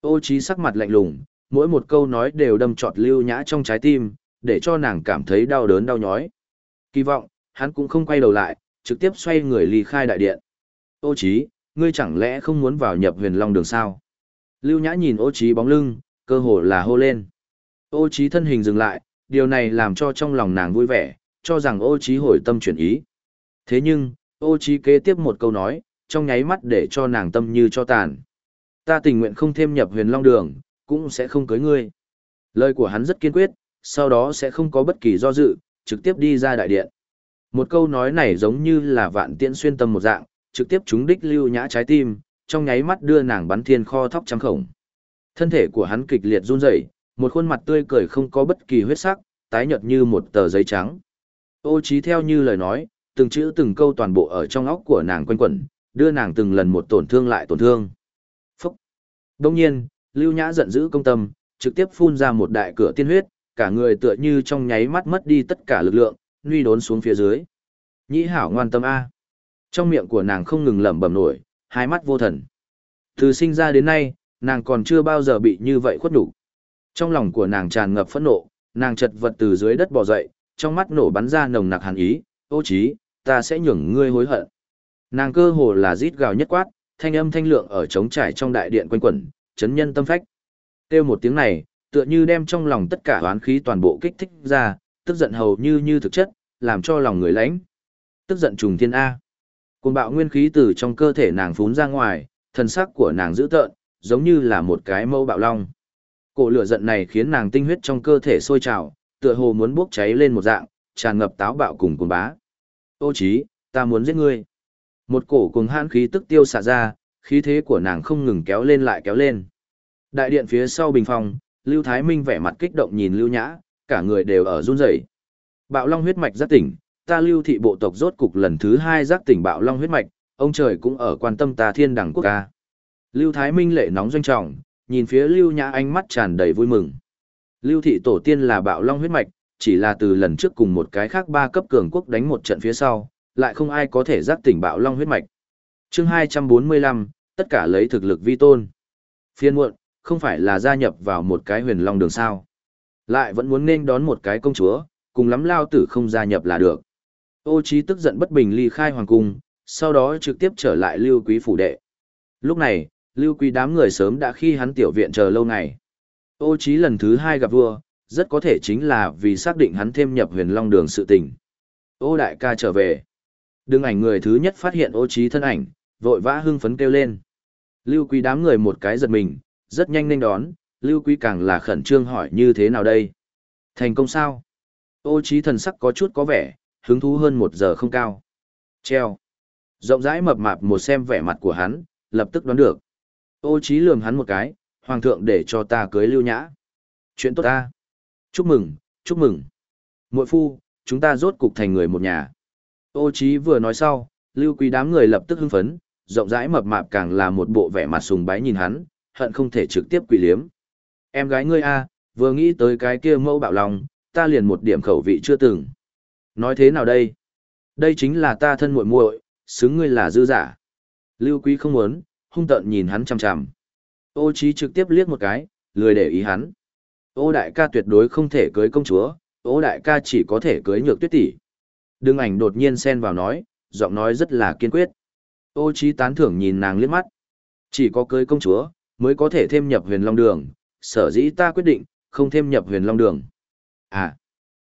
Ô trí sắc mặt lạnh lùng, mỗi một câu nói đều đâm trọt lưu nhã trong trái tim, để cho nàng cảm thấy đau đớn đau nhói. Kỳ vọng, hắn cũng không quay đầu lại, trực tiếp xoay người ly khai đại điện. Ô trí, ngươi chẳng lẽ không muốn vào nhập huyền long đường sao? Lưu nhã nhìn ô trí bóng lưng, cơ hồ là hô lên. Ô trí thân hình dừng lại, điều này làm cho trong lòng nàng vui vẻ, cho rằng ô trí hồi tâm chuyển ý. Thế nhưng, ô trí kế tiếp một câu nói, trong nháy mắt để cho nàng tâm như cho tàn. Ta tình nguyện không thêm nhập huyền long đường, cũng sẽ không cưới ngươi. Lời của hắn rất kiên quyết, sau đó sẽ không có bất kỳ do dự, trực tiếp đi ra đại điện. Một câu nói này giống như là vạn tiễn xuyên tâm một dạng, trực tiếp trúng đích lưu nhã trái tim, trong nháy mắt đưa nàng bắn thiên kho thóc trăm khổng. Thân thể của hắn kịch liệt run rẩy, một khuôn mặt tươi cười không có bất kỳ huyết sắc, tái nhợt như một tờ giấy trắng. Ô trí theo như lời nói, từng chữ từng câu toàn bộ ở trong óc của nàng quanh quẩn, đưa nàng từng lần một tổn thương lại tổn thương. Phúc! Đông nhiên, Lưu Nhã giận dữ công tâm, trực tiếp phun ra một đại cửa tiên huyết, cả người tựa như trong nháy mắt mất đi tất cả lực lượng, nguy đốn xuống phía dưới. Nhĩ hảo ngoan tâm A. Trong miệng của nàng không ngừng lẩm bẩm nổi, hai mắt vô thần. Từ sinh ra đến nay, nàng còn chưa bao giờ bị như vậy khuất đủ. Trong lòng của nàng tràn ngập phẫn nộ, nàng chật vật từ dưới đất bò dậy, trong mắt nổ bắn ra nồng nặc hàn ý, ô chí, ta sẽ nhường ngươi hối hận. Nàng cơ hồ là rít gào nhất quát, thanh âm thanh lượng ở trống trải trong đại điện quanh quẩn, chấn nhân tâm phách. Kêu một tiếng này, tựa như đem trong lòng tất cả oán khí toàn bộ kích thích ra, tức giận hầu như như thực chất, làm cho lòng người lãnh. Tức giận trùng thiên A. Cuồng bạo nguyên khí từ trong cơ thể nàng phún ra ngoài, thần sắc của nàng dữ tợn, giống như là một cái mâu bạo long. Cổ lửa giận này khiến nàng tinh huyết trong cơ thể sôi trào, tựa hồ muốn bốc cháy lên một dạng, tràn ngập táo bạo cùng cuồng bá. Ô chí, ta muốn giết ngươi. Một cổ cùng hãn khí tức tiêu xả ra, khí thế của nàng không ngừng kéo lên lại kéo lên. Đại điện phía sau bình phòng, Lưu Thái Minh vẻ mặt kích động nhìn Lưu Nhã, cả người đều ở run rẩy. Bạo Long huyết mạch giác tỉnh, ta Lưu thị bộ tộc rốt cục lần thứ hai giác tỉnh Bạo Long huyết mạch, ông trời cũng ở quan tâm ta Thiên Đẳng quốc ca. Lưu Thái Minh lệ nóng doanh trọng, nhìn phía Lưu Nhã ánh mắt tràn đầy vui mừng. Lưu thị tổ tiên là Bạo Long huyết mạch, chỉ là từ lần trước cùng một cái khác ba cấp cường quốc đánh một trận phía sau, lại không ai có thể giác tỉnh Bạo Long huyết mạch. Chương 245, tất cả lấy thực lực vi tôn. Phiên muộn, không phải là gia nhập vào một cái huyền long đường sao. Lại vẫn muốn nên đón một cái công chúa, cùng lắm lao tử không gia nhập là được. Ô trí tức giận bất bình ly khai hoàng cung, sau đó trực tiếp trở lại lưu quý phủ đệ. Lúc này, lưu quý đám người sớm đã khi hắn tiểu viện chờ lâu ngày. Ô trí lần thứ hai gặp vua, rất có thể chính là vì xác định hắn thêm nhập huyền long đường sự tình. Ô đại ca trở về. Đừng ảnh người thứ nhất phát hiện ô trí thân ảnh, vội vã hưng phấn kêu lên. Lưu quý đám người một cái giật mình, rất nhanh nên đón, Lưu Quý càng là khẩn trương hỏi như thế nào đây? Thành công sao? Ô trí thần sắc có chút có vẻ, hứng thú hơn một giờ không cao. Treo. Rộng rãi mập mạp một xem vẻ mặt của hắn, lập tức đoán được. Ô trí lườm hắn một cái, hoàng thượng để cho ta cưới lưu nhã. Chuyện tốt ta. Chúc mừng, chúc mừng. Muội phu, chúng ta rốt cục thành người một nhà. Ô Chí vừa nói sau, lưu quý đám người lập tức hưng phấn, rộng rãi mập mạp càng là một bộ vẻ mặt sùng bái nhìn hắn, hận không thể trực tiếp quỷ liếm. Em gái ngươi a, vừa nghĩ tới cái kia mẫu bạo lòng, ta liền một điểm khẩu vị chưa từng. Nói thế nào đây? Đây chính là ta thân muội muội, xứng ngươi là dư giả. Lưu Quý không muốn, hung tợn nhìn hắn chằm chằm. Ô Chí trực tiếp liếc một cái, lười để ý hắn. Ô đại ca tuyệt đối không thể cưới công chúa, ô đại ca chỉ có thể cưới nhược tuyết tỷ. Đương ảnh đột nhiên xen vào nói, giọng nói rất là kiên quyết. Ô trí tán thưởng nhìn nàng liếc mắt. Chỉ có cưới công chúa, mới có thể thêm nhập huyền long đường, sở dĩ ta quyết định, không thêm nhập huyền long đường. À,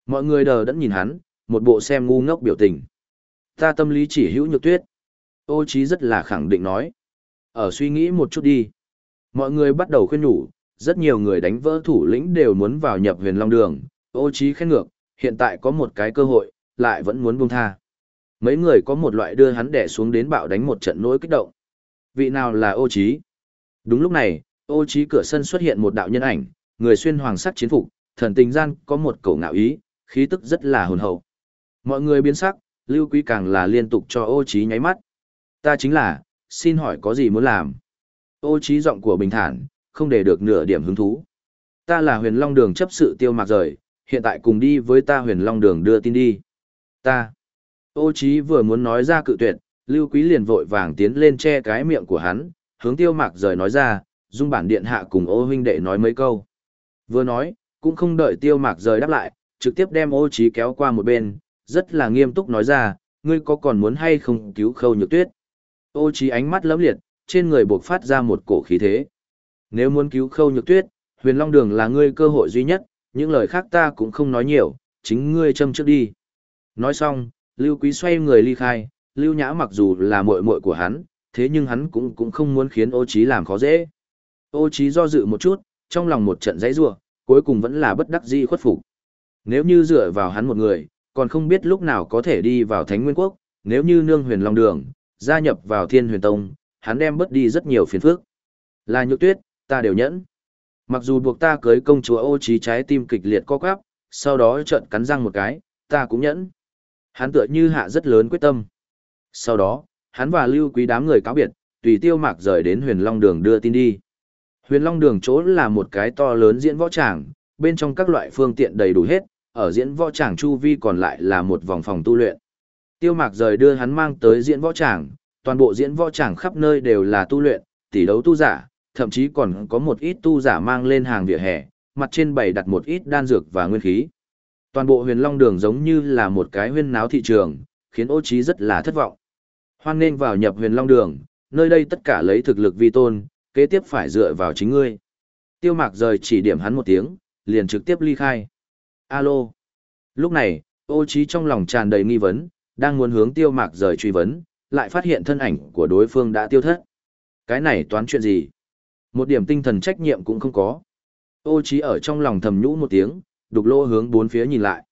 mọi người đờ đẫn nhìn hắn, một bộ xem ngu ngốc biểu tình. Ta tâm lý chỉ hữu nhược tuyết. Ô trí rất là khẳng định nói. Ở suy nghĩ một chút đi. Mọi người bắt đầu khuyên nhủ, rất nhiều người đánh vỡ thủ lĩnh đều muốn vào nhập huyền long đường. Ô trí khen ngược, hiện tại có một cái cơ hội, lại vẫn muốn buông tha. Mấy người có một loại đưa hắn đè xuống đến bạo đánh một trận nỗi kích động. Vị nào là ô Chí? Đúng lúc này, ô Chí cửa sân xuất hiện một đạo nhân ảnh, người xuyên hoàng sắc chiến phục, thần tình gian có một cổ ngạo ý, khí tức rất là hồn hậu. Mọi người biến sắc, Lưu Quý càng là liên tục cho ô Chí nháy mắt. Ta chính là, xin hỏi có gì muốn làm? Ô Chí giọng của bình thản, không để được nửa điểm hứng thú. Ta là huyền long đường chấp sự tiêu mạc rời, hiện tại cùng đi với ta huyền long đường đưa tin đi. Ta. Ô Chí vừa muốn nói ra cự tuyệt, Lưu Quý liền vội vàng tiến lên che cái miệng của hắn, hướng tiêu mạc rời nói ra, dung bản điện hạ cùng ô huynh đệ nói mấy câu. Vừa nói, cũng không đợi tiêu mạc rời đáp lại, trực tiếp đem ô Chí kéo qua một bên, rất là nghiêm túc nói ra, ngươi có còn muốn hay không cứu khâu nhược tuyết. Ô Chí ánh mắt lấm liệt, trên người buộc phát ra một cổ khí thế. Nếu muốn cứu khâu nhược tuyết, huyền long đường là ngươi cơ hội duy nhất, những lời khác ta cũng không nói nhiều, chính ngươi châm trước đi. Nói xong, Lưu Quý xoay người ly khai, Lưu Nhã mặc dù là muội muội của hắn, thế nhưng hắn cũng cũng không muốn khiến ô Chí làm khó dễ. Ô Chí do dự một chút, trong lòng một trận dãy rủa, cuối cùng vẫn là bất đắc dĩ khuất phục. Nếu như dựa vào hắn một người, còn không biết lúc nào có thể đi vào Thánh Nguyên Quốc, nếu như nương huyền long đường, gia nhập vào Thiên Huyền Tông, hắn đem bớt đi rất nhiều phiền phức. Là nhược tuyết, ta đều nhẫn. Mặc dù buộc ta cưới công chúa ô trí trái tim kịch liệt co quắp, sau đó trợn cắn răng một cái, ta cũng nhẫn. Hắn tựa như hạ rất lớn quyết tâm. Sau đó, hắn và lưu quý đám người cáo biệt, tùy tiêu mạc rời đến huyền long đường đưa tin đi. Huyền long đường chỗ là một cái to lớn diễn võ tràng, bên trong các loại phương tiện đầy đủ hết, ở diễn võ tràng chu vi còn lại là một vòng phòng tu luyện. Tiêu mạc rời đưa hắn mang tới diễn võ tràng, toàn bộ diễn võ tràng khắp nơi đều là tu luyện, tỷ đấu tu giả, thậm chí còn có một ít tu giả mang lên hàng vỉa hè, mặt trên bày đặt một ít đan dược và nguyên khí. Toàn bộ huyền long đường giống như là một cái huyên náo thị trường, khiến ô trí rất là thất vọng. Hoan nên vào nhập huyền long đường, nơi đây tất cả lấy thực lực vi tôn, kế tiếp phải dựa vào chính ngươi. Tiêu mạc rời chỉ điểm hắn một tiếng, liền trực tiếp ly khai. Alo. Lúc này, ô trí trong lòng tràn đầy nghi vấn, đang muốn hướng tiêu mạc rời truy vấn, lại phát hiện thân ảnh của đối phương đã tiêu thất. Cái này toán chuyện gì? Một điểm tinh thần trách nhiệm cũng không có. Ô trí ở trong lòng thầm nhũ một tiếng, đục lỗ hướng bốn phía nhìn lại.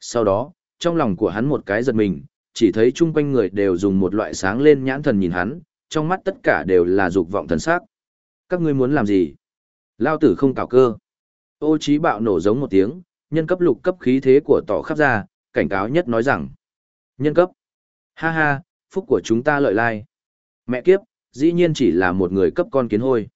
Sau đó, trong lòng của hắn một cái giật mình, chỉ thấy chung quanh người đều dùng một loại sáng lên nhãn thần nhìn hắn, trong mắt tất cả đều là dục vọng thần sắc. Các ngươi muốn làm gì? Lao tử không cào cơ. Ô trí bạo nổ giống một tiếng, nhân cấp lục cấp khí thế của tỏ khắp ra, cảnh cáo nhất nói rằng. Nhân cấp. Ha ha, phúc của chúng ta lợi lai. Mẹ kiếp, dĩ nhiên chỉ là một người cấp con kiến hôi.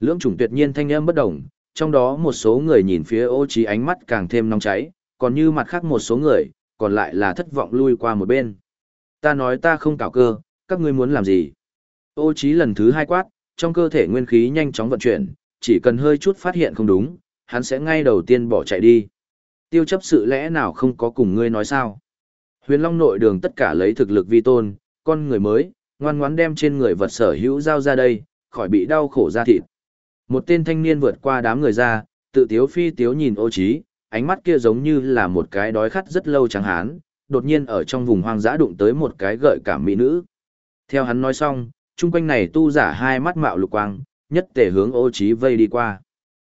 Lưỡng chủng tuyệt nhiên thanh âm bất đồng, trong đó một số người nhìn phía ô trí ánh mắt càng thêm nóng cháy, còn như mặt khác một số người, còn lại là thất vọng lui qua một bên. Ta nói ta không cảo cơ, các ngươi muốn làm gì? Ô trí lần thứ hai quát, trong cơ thể nguyên khí nhanh chóng vận chuyển, chỉ cần hơi chút phát hiện không đúng, hắn sẽ ngay đầu tiên bỏ chạy đi. Tiêu chấp sự lẽ nào không có cùng ngươi nói sao? Huyền Long nội đường tất cả lấy thực lực vi tôn, con người mới, ngoan ngoãn đem trên người vật sở hữu giao ra đây, khỏi bị đau khổ ra thịt. Một tên thanh niên vượt qua đám người ra, tự tiếu phi tiếu nhìn ô trí, ánh mắt kia giống như là một cái đói khát rất lâu chẳng hán, đột nhiên ở trong vùng hoang dã đụng tới một cái gợi cảm mỹ nữ. Theo hắn nói xong, chung quanh này tu giả hai mắt mạo lục quang, nhất tề hướng ô trí vây đi qua.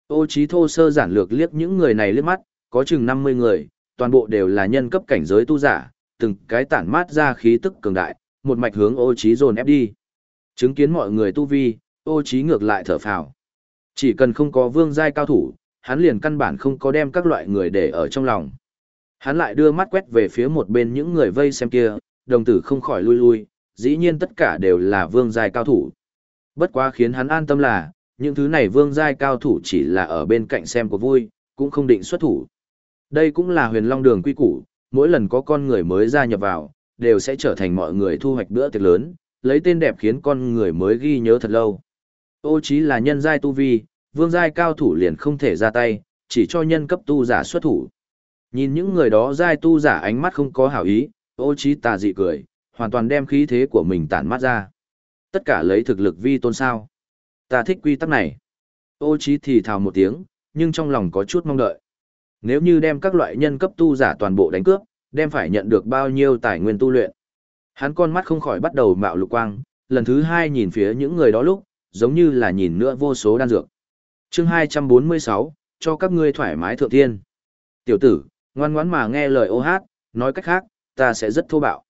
Ô trí thô sơ giản lược liếc những người này liếc mắt, có chừng 50 người, toàn bộ đều là nhân cấp cảnh giới tu giả, từng cái tản mát ra khí tức cường đại, một mạch hướng ô trí dồn ép đi. Chứng kiến mọi người tu vi, ô trí ngược lại thở phào. Chỉ cần không có vương giai cao thủ, hắn liền căn bản không có đem các loại người để ở trong lòng. Hắn lại đưa mắt quét về phía một bên những người vây xem kia, đồng tử không khỏi lui lui, dĩ nhiên tất cả đều là vương giai cao thủ. Bất quá khiến hắn an tâm là, những thứ này vương giai cao thủ chỉ là ở bên cạnh xem của vui, cũng không định xuất thủ. Đây cũng là huyền long đường quy củ, mỗi lần có con người mới gia nhập vào, đều sẽ trở thành mọi người thu hoạch bữa tiệc lớn, lấy tên đẹp khiến con người mới ghi nhớ thật lâu. Ô chí là nhân giai tu vi, vương giai cao thủ liền không thể ra tay, chỉ cho nhân cấp tu giả xuất thủ. Nhìn những người đó giai tu giả ánh mắt không có hảo ý, ô chí tà dị cười, hoàn toàn đem khí thế của mình tản mắt ra. Tất cả lấy thực lực vi tôn sao. Ta thích quy tắc này. Ô chí thì thào một tiếng, nhưng trong lòng có chút mong đợi. Nếu như đem các loại nhân cấp tu giả toàn bộ đánh cướp, đem phải nhận được bao nhiêu tài nguyên tu luyện. Hắn con mắt không khỏi bắt đầu mạo lục quang, lần thứ hai nhìn phía những người đó lúc, giống như là nhìn nữa vô số đan dược. chương 246, cho các ngươi thoải mái thượng thiên. Tiểu tử, ngoan ngoãn mà nghe lời ô hát, nói cách khác, ta sẽ rất thô bạo.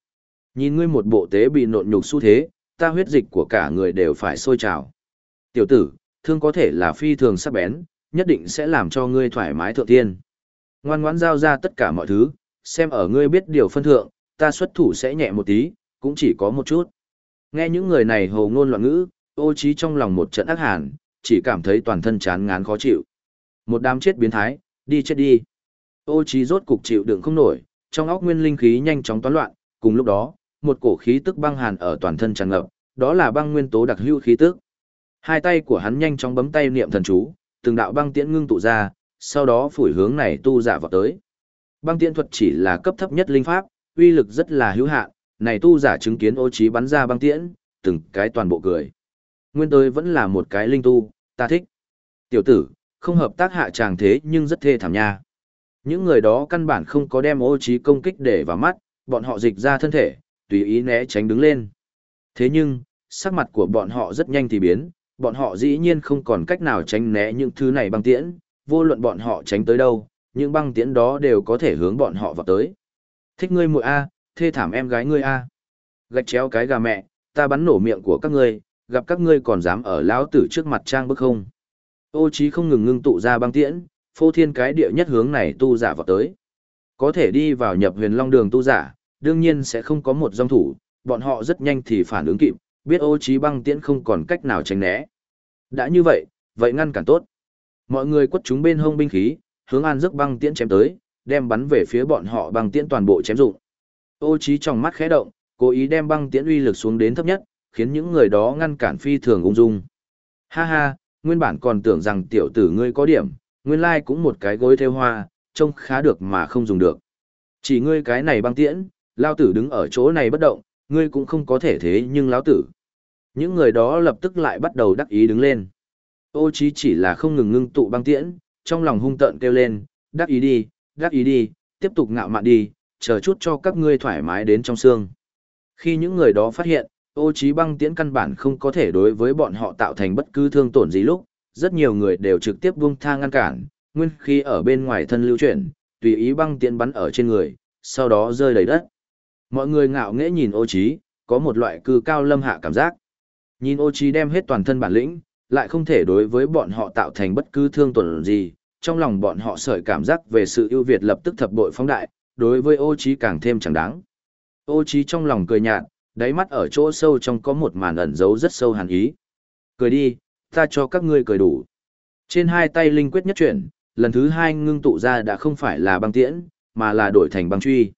Nhìn ngươi một bộ tế bị nộn nhục xu thế, ta huyết dịch của cả người đều phải sôi trào. Tiểu tử, thương có thể là phi thường sắc bén, nhất định sẽ làm cho ngươi thoải mái thượng thiên. Ngoan ngoãn giao ra tất cả mọi thứ, xem ở ngươi biết điều phân thượng, ta xuất thủ sẽ nhẹ một tí, cũng chỉ có một chút. Nghe những người này hồ ngôn loạn ngữ, ô trí trong lòng một trận ác hàn, chỉ cảm thấy toàn thân chán ngán khó chịu. Một đám chết biến thái, đi chết đi. Ô trí rốt cục chịu đựng không nổi, trong óc nguyên linh khí nhanh chóng toán loạn, cùng lúc đó, một cổ khí tức băng hàn ở toàn thân tràn ngập, đó là băng nguyên tố đặc hữu khí tức. Hai tay của hắn nhanh chóng bấm tay niệm thần chú, từng đạo băng tiễn ngưng tụ ra, sau đó phủi hướng này tu giả vào tới. Băng tiễn thuật chỉ là cấp thấp nhất linh pháp, uy lực rất là hữu hạn, này tu giả chứng kiến ô trí bắn ra băng tiễn, từng cái toàn bộ cười. Nguyên tới vẫn là một cái linh tu, ta thích. Tiểu tử, không hợp tác hạ chàng thế nhưng rất thê thảm nha. Những người đó căn bản không có đem ô trí công kích để vào mắt, bọn họ dịch ra thân thể, tùy ý né tránh đứng lên. Thế nhưng, sắc mặt của bọn họ rất nhanh thì biến, bọn họ dĩ nhiên không còn cách nào tránh né những thứ này băng tiễn, vô luận bọn họ tránh tới đâu, những băng tiễn đó đều có thể hướng bọn họ vào tới. Thích ngươi muội A, thê thảm em gái ngươi A. Gạch chéo cái gà mẹ, ta bắn nổ miệng của các ngươi, gặp các ngươi còn dám ở lão tử trước mặt trang bức không. Ô trí không ngừng ngưng tụ ra băng tiễn, phô thiên cái địa nhất hướng này tu giả vào tới. Có thể đi vào nhập huyền long đường tu giả, đương nhiên sẽ không có một dòng thủ, bọn họ rất nhanh thì phản ứng kịp, biết ô trí băng tiễn không còn cách nào tránh né. Đã như vậy, vậy ngăn cản tốt. Mọi người quất chúng bên hông binh khí, hướng an giấc băng tiễn chém tới, đem bắn về phía bọn họ băng tiễn toàn bộ chém dụng. Ô trí trong mắt khẽ động, cố ý đem băng tiễn uy lực xuống đến thấp nhất, khiến những người đó ngăn cản phi thường ung dung. Ha ha, nguyên bản còn tưởng rằng tiểu tử ngươi có điểm, nguyên lai cũng một cái gối theo hoa, trông khá được mà không dùng được. Chỉ ngươi cái này băng tiễn, lao tử đứng ở chỗ này bất động, ngươi cũng không có thể thế nhưng lão tử. Những người đó lập tức lại bắt đầu đắc ý đứng lên. Ô chí chỉ là không ngừng ngưng tụ băng tiễn, trong lòng hung tợn kêu lên, đắc ý đi, đắc ý đi, tiếp tục ngạo mạn đi, chờ chút cho các ngươi thoải mái đến trong xương. Khi những người đó phát hiện, ô chí băng tiễn căn bản không có thể đối với bọn họ tạo thành bất cứ thương tổn gì lúc, rất nhiều người đều trực tiếp buông tha ngăn cản, nguyên khi ở bên ngoài thân lưu chuyển, tùy ý băng tiễn bắn ở trên người, sau đó rơi đầy đất. Mọi người ngạo nghễ nhìn ô trí, có một loại cư cao lâm hạ cảm giác. Nhìn ô trí đem hết toàn thân bản lĩnh, lại không thể đối với bọn họ tạo thành bất cứ thương tổn gì, trong lòng bọn họ sợi cảm giác về sự ưu việt lập tức thập bội phóng đại, đối với ô trí càng thêm chẳng đáng. Ô trí trong lòng cười nhạt, đáy mắt ở chỗ sâu trong có một màn ẩn giấu rất sâu hàn ý. Cười đi, ta cho các ngươi cười đủ. Trên hai tay linh quyết nhất chuyển, lần thứ hai ngưng tụ ra đã không phải là băng tiễn, mà là đổi thành băng truy.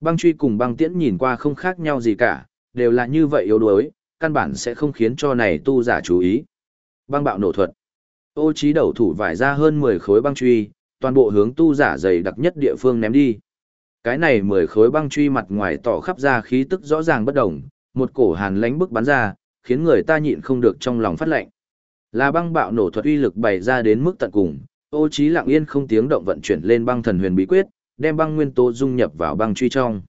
Băng truy cùng băng tiễn nhìn qua không khác nhau gì cả, đều là như vậy yếu đuối, căn bản sẽ không khiến cho này tu giả chú ý. Băng bạo nổ thuật. Ô trí đầu thủ vải ra hơn 10 khối băng truy, toàn bộ hướng tu giả dày đặc nhất địa phương ném đi. Cái này 10 khối băng truy mặt ngoài tỏ khắp ra khí tức rõ ràng bất đồng, một cổ hàn lánh bức bắn ra, khiến người ta nhịn không được trong lòng phát lạnh. Là băng bạo nổ thuật uy lực bày ra đến mức tận cùng, ô trí lặng yên không tiếng động vận chuyển lên băng thần huyền bí quyết, đem băng nguyên tố dung nhập vào băng truy trong.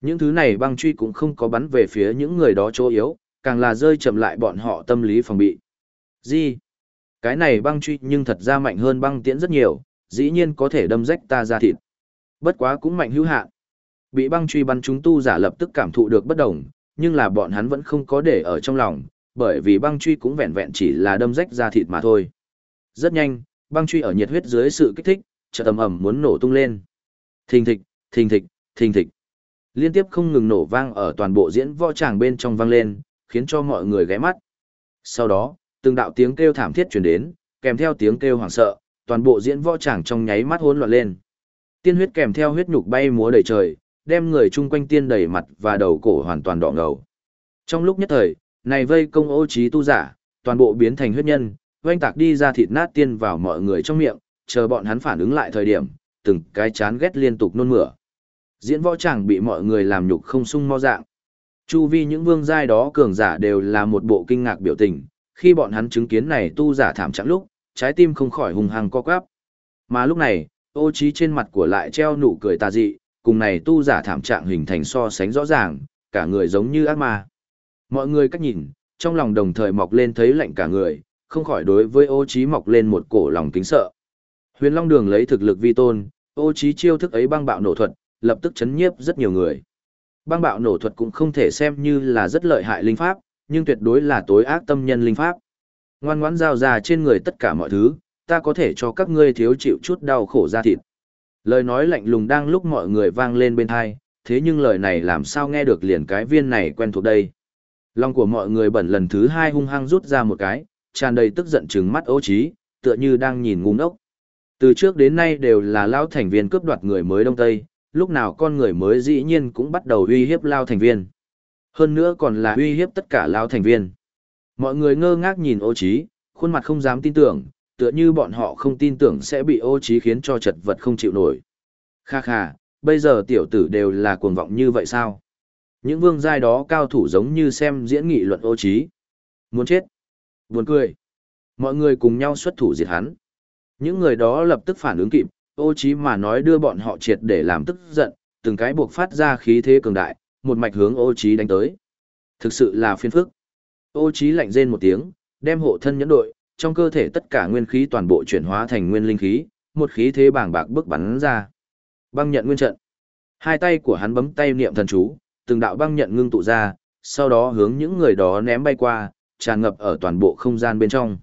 Những thứ này băng truy cũng không có bắn về phía những người đó chỗ yếu, càng là rơi chậm lại bọn họ tâm lý phòng bị. Gì? Cái này băng truy nhưng thật ra mạnh hơn băng tiễn rất nhiều, dĩ nhiên có thể đâm rách ta ra thịt. Bất quá cũng mạnh hữu hạn. Bị băng truy bắn chúng tu giả lập tức cảm thụ được bất đồng, nhưng là bọn hắn vẫn không có để ở trong lòng, bởi vì băng truy cũng vẹn vẹn chỉ là đâm rách ra thịt mà thôi. Rất nhanh, băng truy ở nhiệt huyết dưới sự kích thích, chợt ầm ầm muốn nổ tung lên. Thình thịch, thình thịch, thình thịch. Liên tiếp không ngừng nổ vang ở toàn bộ diễn võ tràng bên trong vang lên, khiến cho mọi người ghé mắt. Sau đó, từng đạo tiếng kêu thảm thiết truyền đến, kèm theo tiếng kêu hoảng sợ, toàn bộ diễn võ tràng trong nháy mắt hỗn loạn lên. Tiên huyết kèm theo huyết nhục bay múa đầy trời, đem người chung quanh tiên đầy mặt và đầu cổ hoàn toàn đỏ ngầu. Trong lúc nhất thời, này vây công ô trí tu giả, toàn bộ biến thành huyết nhân, oanh tạc đi ra thịt nát tiên vào mọi người trong miệng, chờ bọn hắn phản ứng lại thời điểm, từng cái chán ghét liên tục nôn mửa. Diễn võ chẳng bị mọi người làm nhục không sung mo dạng. Chu vi những vương giai đó cường giả đều là một bộ kinh ngạc biểu tình, khi bọn hắn chứng kiến này tu giả thảm trạng lúc, trái tim không khỏi hùng hăng co quắp. Mà lúc này, ô trí trên mặt của lại treo nụ cười tà dị, cùng này tu giả thảm trạng hình thành so sánh rõ ràng, cả người giống như ác ma. Mọi người cách nhìn, trong lòng đồng thời mọc lên thấy lạnh cả người, không khỏi đối với ô trí mọc lên một cổ lòng kính sợ. Huyền Long Đường lấy thực lực vi tôn, ô trí chiêu thức ấy băng bạo nổ thuật, lập tức chấn nhiếp rất nhiều người. Băng bạo nổ thuật cũng không thể xem như là rất lợi hại linh pháp, nhưng tuyệt đối là tối ác tâm nhân linh pháp. Ngoan ngoãn giao ra trên người tất cả mọi thứ, ta có thể cho các ngươi thiếu chịu chút đau khổ ra thịt. Lời nói lạnh lùng đang lúc mọi người vang lên bên tai, thế nhưng lời này làm sao nghe được liền cái viên này quen thuộc đây. Lòng của mọi người bẩn lần thứ hai hung hăng rút ra một cái, tràn đầy tức giận trừng mắt ấu trí, tựa như đang nhìn ngu ngốc. Từ trước đến nay đều là lao thành viên cướp đoạt người mới Đông Tây, lúc nào con người mới dĩ nhiên cũng bắt đầu uy hiếp lao thành viên. Hơn nữa còn là uy hiếp tất cả lao thành viên. Mọi người ngơ ngác nhìn ô trí, khuôn mặt không dám tin tưởng, tựa như bọn họ không tin tưởng sẽ bị ô trí khiến cho chật vật không chịu nổi. Kha kha, bây giờ tiểu tử đều là cuồng vọng như vậy sao? Những vương giai đó cao thủ giống như xem diễn nghị luận ô trí. Muốn chết. Buồn cười. Mọi người cùng nhau xuất thủ diệt hắn. Những người đó lập tức phản ứng kịp, ô trí mà nói đưa bọn họ triệt để làm tức giận, từng cái buộc phát ra khí thế cường đại, một mạch hướng ô trí đánh tới. Thực sự là phiền phức. Ô trí lạnh rên một tiếng, đem hộ thân nhẫn đội, trong cơ thể tất cả nguyên khí toàn bộ chuyển hóa thành nguyên linh khí, một khí thế bàng bạc bước bắn ra. Băng nhận nguyên trận. Hai tay của hắn bấm tay niệm thần chú, từng đạo băng nhận ngưng tụ ra, sau đó hướng những người đó ném bay qua, tràn ngập ở toàn bộ không gian bên trong.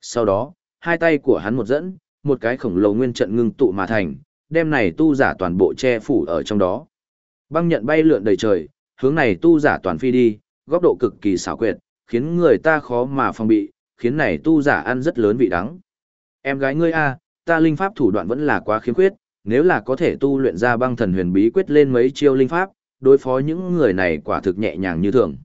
Sau đó, hai tay của hắn một dẫn, một cái khổng lồ nguyên trận ngưng tụ mà thành, đem này tu giả toàn bộ che phủ ở trong đó. Băng nhận bay lượn đầy trời, hướng này tu giả toàn phi đi, góc độ cực kỳ xảo quyệt, khiến người ta khó mà phòng bị, khiến này tu giả ăn rất lớn vị đắng. Em gái ngươi a, ta linh pháp thủ đoạn vẫn là quá khiếm khuyết, nếu là có thể tu luyện ra băng thần huyền bí quyết lên mấy chiêu linh pháp, đối phó những người này quả thực nhẹ nhàng như thường.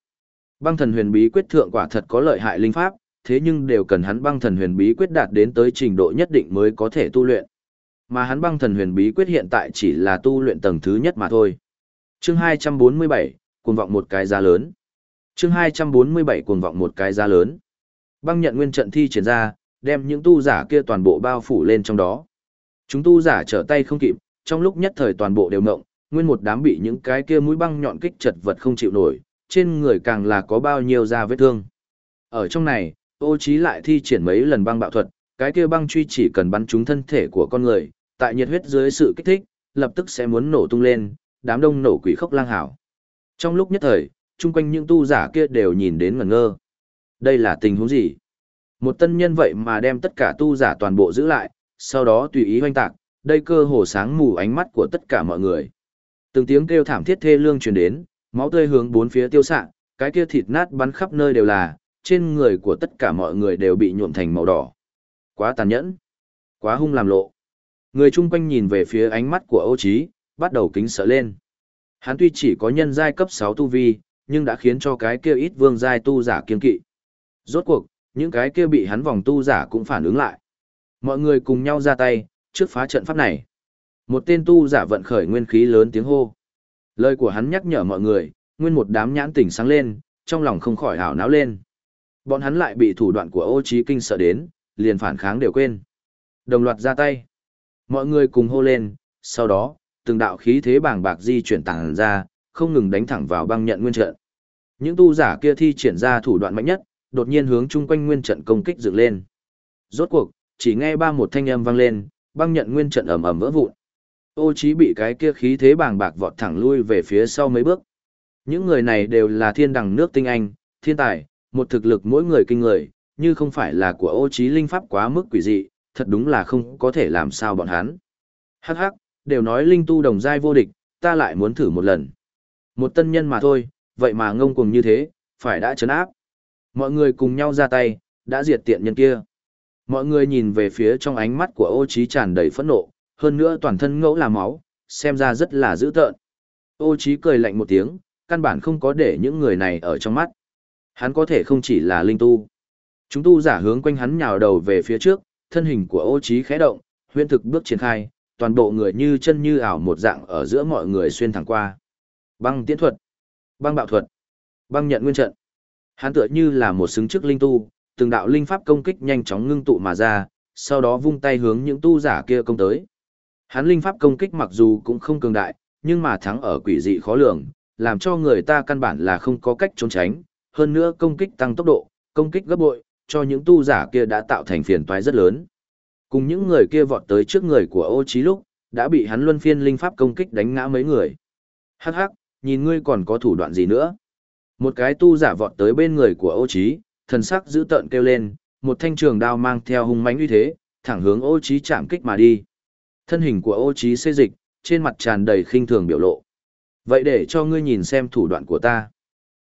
Băng thần huyền bí quyết thượng quả thật có lợi hại linh pháp, thế nhưng đều cần hắn băng thần huyền bí quyết đạt đến tới trình độ nhất định mới có thể tu luyện. Mà hắn băng thần huyền bí quyết hiện tại chỉ là tu luyện tầng thứ nhất mà thôi. Chương 247, cuồng vọng một cái giá lớn. Chương 247 cuồng vọng một cái giá lớn. Băng nhận nguyên trận thi triển ra, đem những tu giả kia toàn bộ bao phủ lên trong đó. Chúng tu giả trở tay không kịp, trong lúc nhất thời toàn bộ đều ngộng, nguyên một đám bị những cái kia mũi băng nhọn kích chật vật không chịu nổi, trên người càng là có bao nhiêu da vết thương. Ở trong này, ô trí lại thi triển mấy lần băng bạo thuật, cái kia băng truy chỉ cần bắn trúng thân thể của con người, tại nhiệt huyết dưới sự kích thích, lập tức sẽ muốn nổ tung lên, đám đông nổ quỷ khốc lang hảo. Trong lúc nhất thời, chung quanh những tu giả kia đều nhìn đến ngẩn ngơ. Đây là tình huống gì? Một tân nhân vậy mà đem tất cả tu giả toàn bộ giữ lại, sau đó tùy ý hoanh tạc, đây cơ hồ sáng mù ánh mắt của tất cả mọi người. Từng tiếng kêu thảm thiết thê lương truyền đến, máu tươi hướng bốn phía tiêu xạ, cái kia thịt nát bắn khắp nơi đều là, trên người của tất cả mọi người đều bị nhuộm thành màu đỏ. Quá tàn nhẫn, quá hung làm lộ. Người chung quanh nhìn về phía ánh mắt của Âu Chí, bắt đầu kính sợ lên. Hắn tuy chỉ có nhân giai cấp 6 tu vi, nhưng đã khiến cho cái kia ít vương giai tu giả kiên kỵ. Rốt cuộc, những cái kia bị hắn vòng tu giả cũng phản ứng lại. Mọi người cùng nhau ra tay, trước phá trận pháp này. Một tên tu giả vận khởi nguyên khí lớn tiếng hô. Lời của hắn nhắc nhở mọi người, nguyên một đám nhãn tỉnh sáng lên, trong lòng không khỏi hào náo lên. Bọn hắn lại bị thủ đoạn của ô trí kinh sợ đến, liền phản kháng đều quên. Đồng loạt ra tay. Mọi người cùng hô lên, sau đó, từng đạo khí thế bàng bạc di chuyển tàng ra, không ngừng đánh thẳng vào băng nhận nguyên trận. Những tu giả kia thi triển ra thủ đoạn mạnh nhất, đột nhiên hướng chung quanh nguyên trận công kích dựng lên. Rốt cuộc, chỉ nghe ba một thanh âm vang lên, băng nhận nguyên trận ầm ầm vỡ vụn. Ô Chí bị cái kia khí thế bàng bạc vọt thẳng lui về phía sau mấy bước. Những người này đều là thiên đẳng nước tinh anh, thiên tài, một thực lực mỗi người kinh người, như không phải là của Ô Chí linh pháp quá mức quỷ dị, thật đúng là không có thể làm sao bọn hắn. Hắc hắc, đều nói linh tu đồng giai vô địch, ta lại muốn thử một lần. Một tân nhân mà thôi, vậy mà ngông cuồng như thế, phải đã chấn áp. Mọi người cùng nhau ra tay, đã diệt tiện nhân kia. Mọi người nhìn về phía trong ánh mắt của ô trí tràn đầy phẫn nộ, hơn nữa toàn thân ngẫu là máu, xem ra rất là dữ tợn. Ô trí cười lạnh một tiếng, căn bản không có để những người này ở trong mắt. Hắn có thể không chỉ là linh tu. Chúng tu giả hướng quanh hắn nhào đầu về phía trước, thân hình của ô trí khẽ động, huyễn thực bước triển khai, toàn bộ người như chân như ảo một dạng ở giữa mọi người xuyên thẳng qua. Băng tiễn thuật, băng bạo thuật, băng nhận nguyên trận. Hắn tựa như là một xứng chức linh tu, từng đạo linh pháp công kích nhanh chóng ngưng tụ mà ra, sau đó vung tay hướng những tu giả kia công tới. Hắn linh pháp công kích mặc dù cũng không cường đại, nhưng mà thắng ở quỷ dị khó lường, làm cho người ta căn bản là không có cách trốn tránh, hơn nữa công kích tăng tốc độ, công kích gấp bội, cho những tu giả kia đã tạo thành phiền toái rất lớn. Cùng những người kia vọt tới trước người của ô Chí lúc, đã bị hắn luân phiên linh pháp công kích đánh ngã mấy người. Hắc hắc, nhìn ngươi còn có thủ đoạn gì nữa. Một cái tu giả vọt tới bên người của ô trí, thần sắc dữ tợn kêu lên, một thanh trường đao mang theo hung mãnh uy thế, thẳng hướng ô trí chạm kích mà đi. Thân hình của ô trí xê dịch, trên mặt tràn đầy khinh thường biểu lộ. Vậy để cho ngươi nhìn xem thủ đoạn của ta.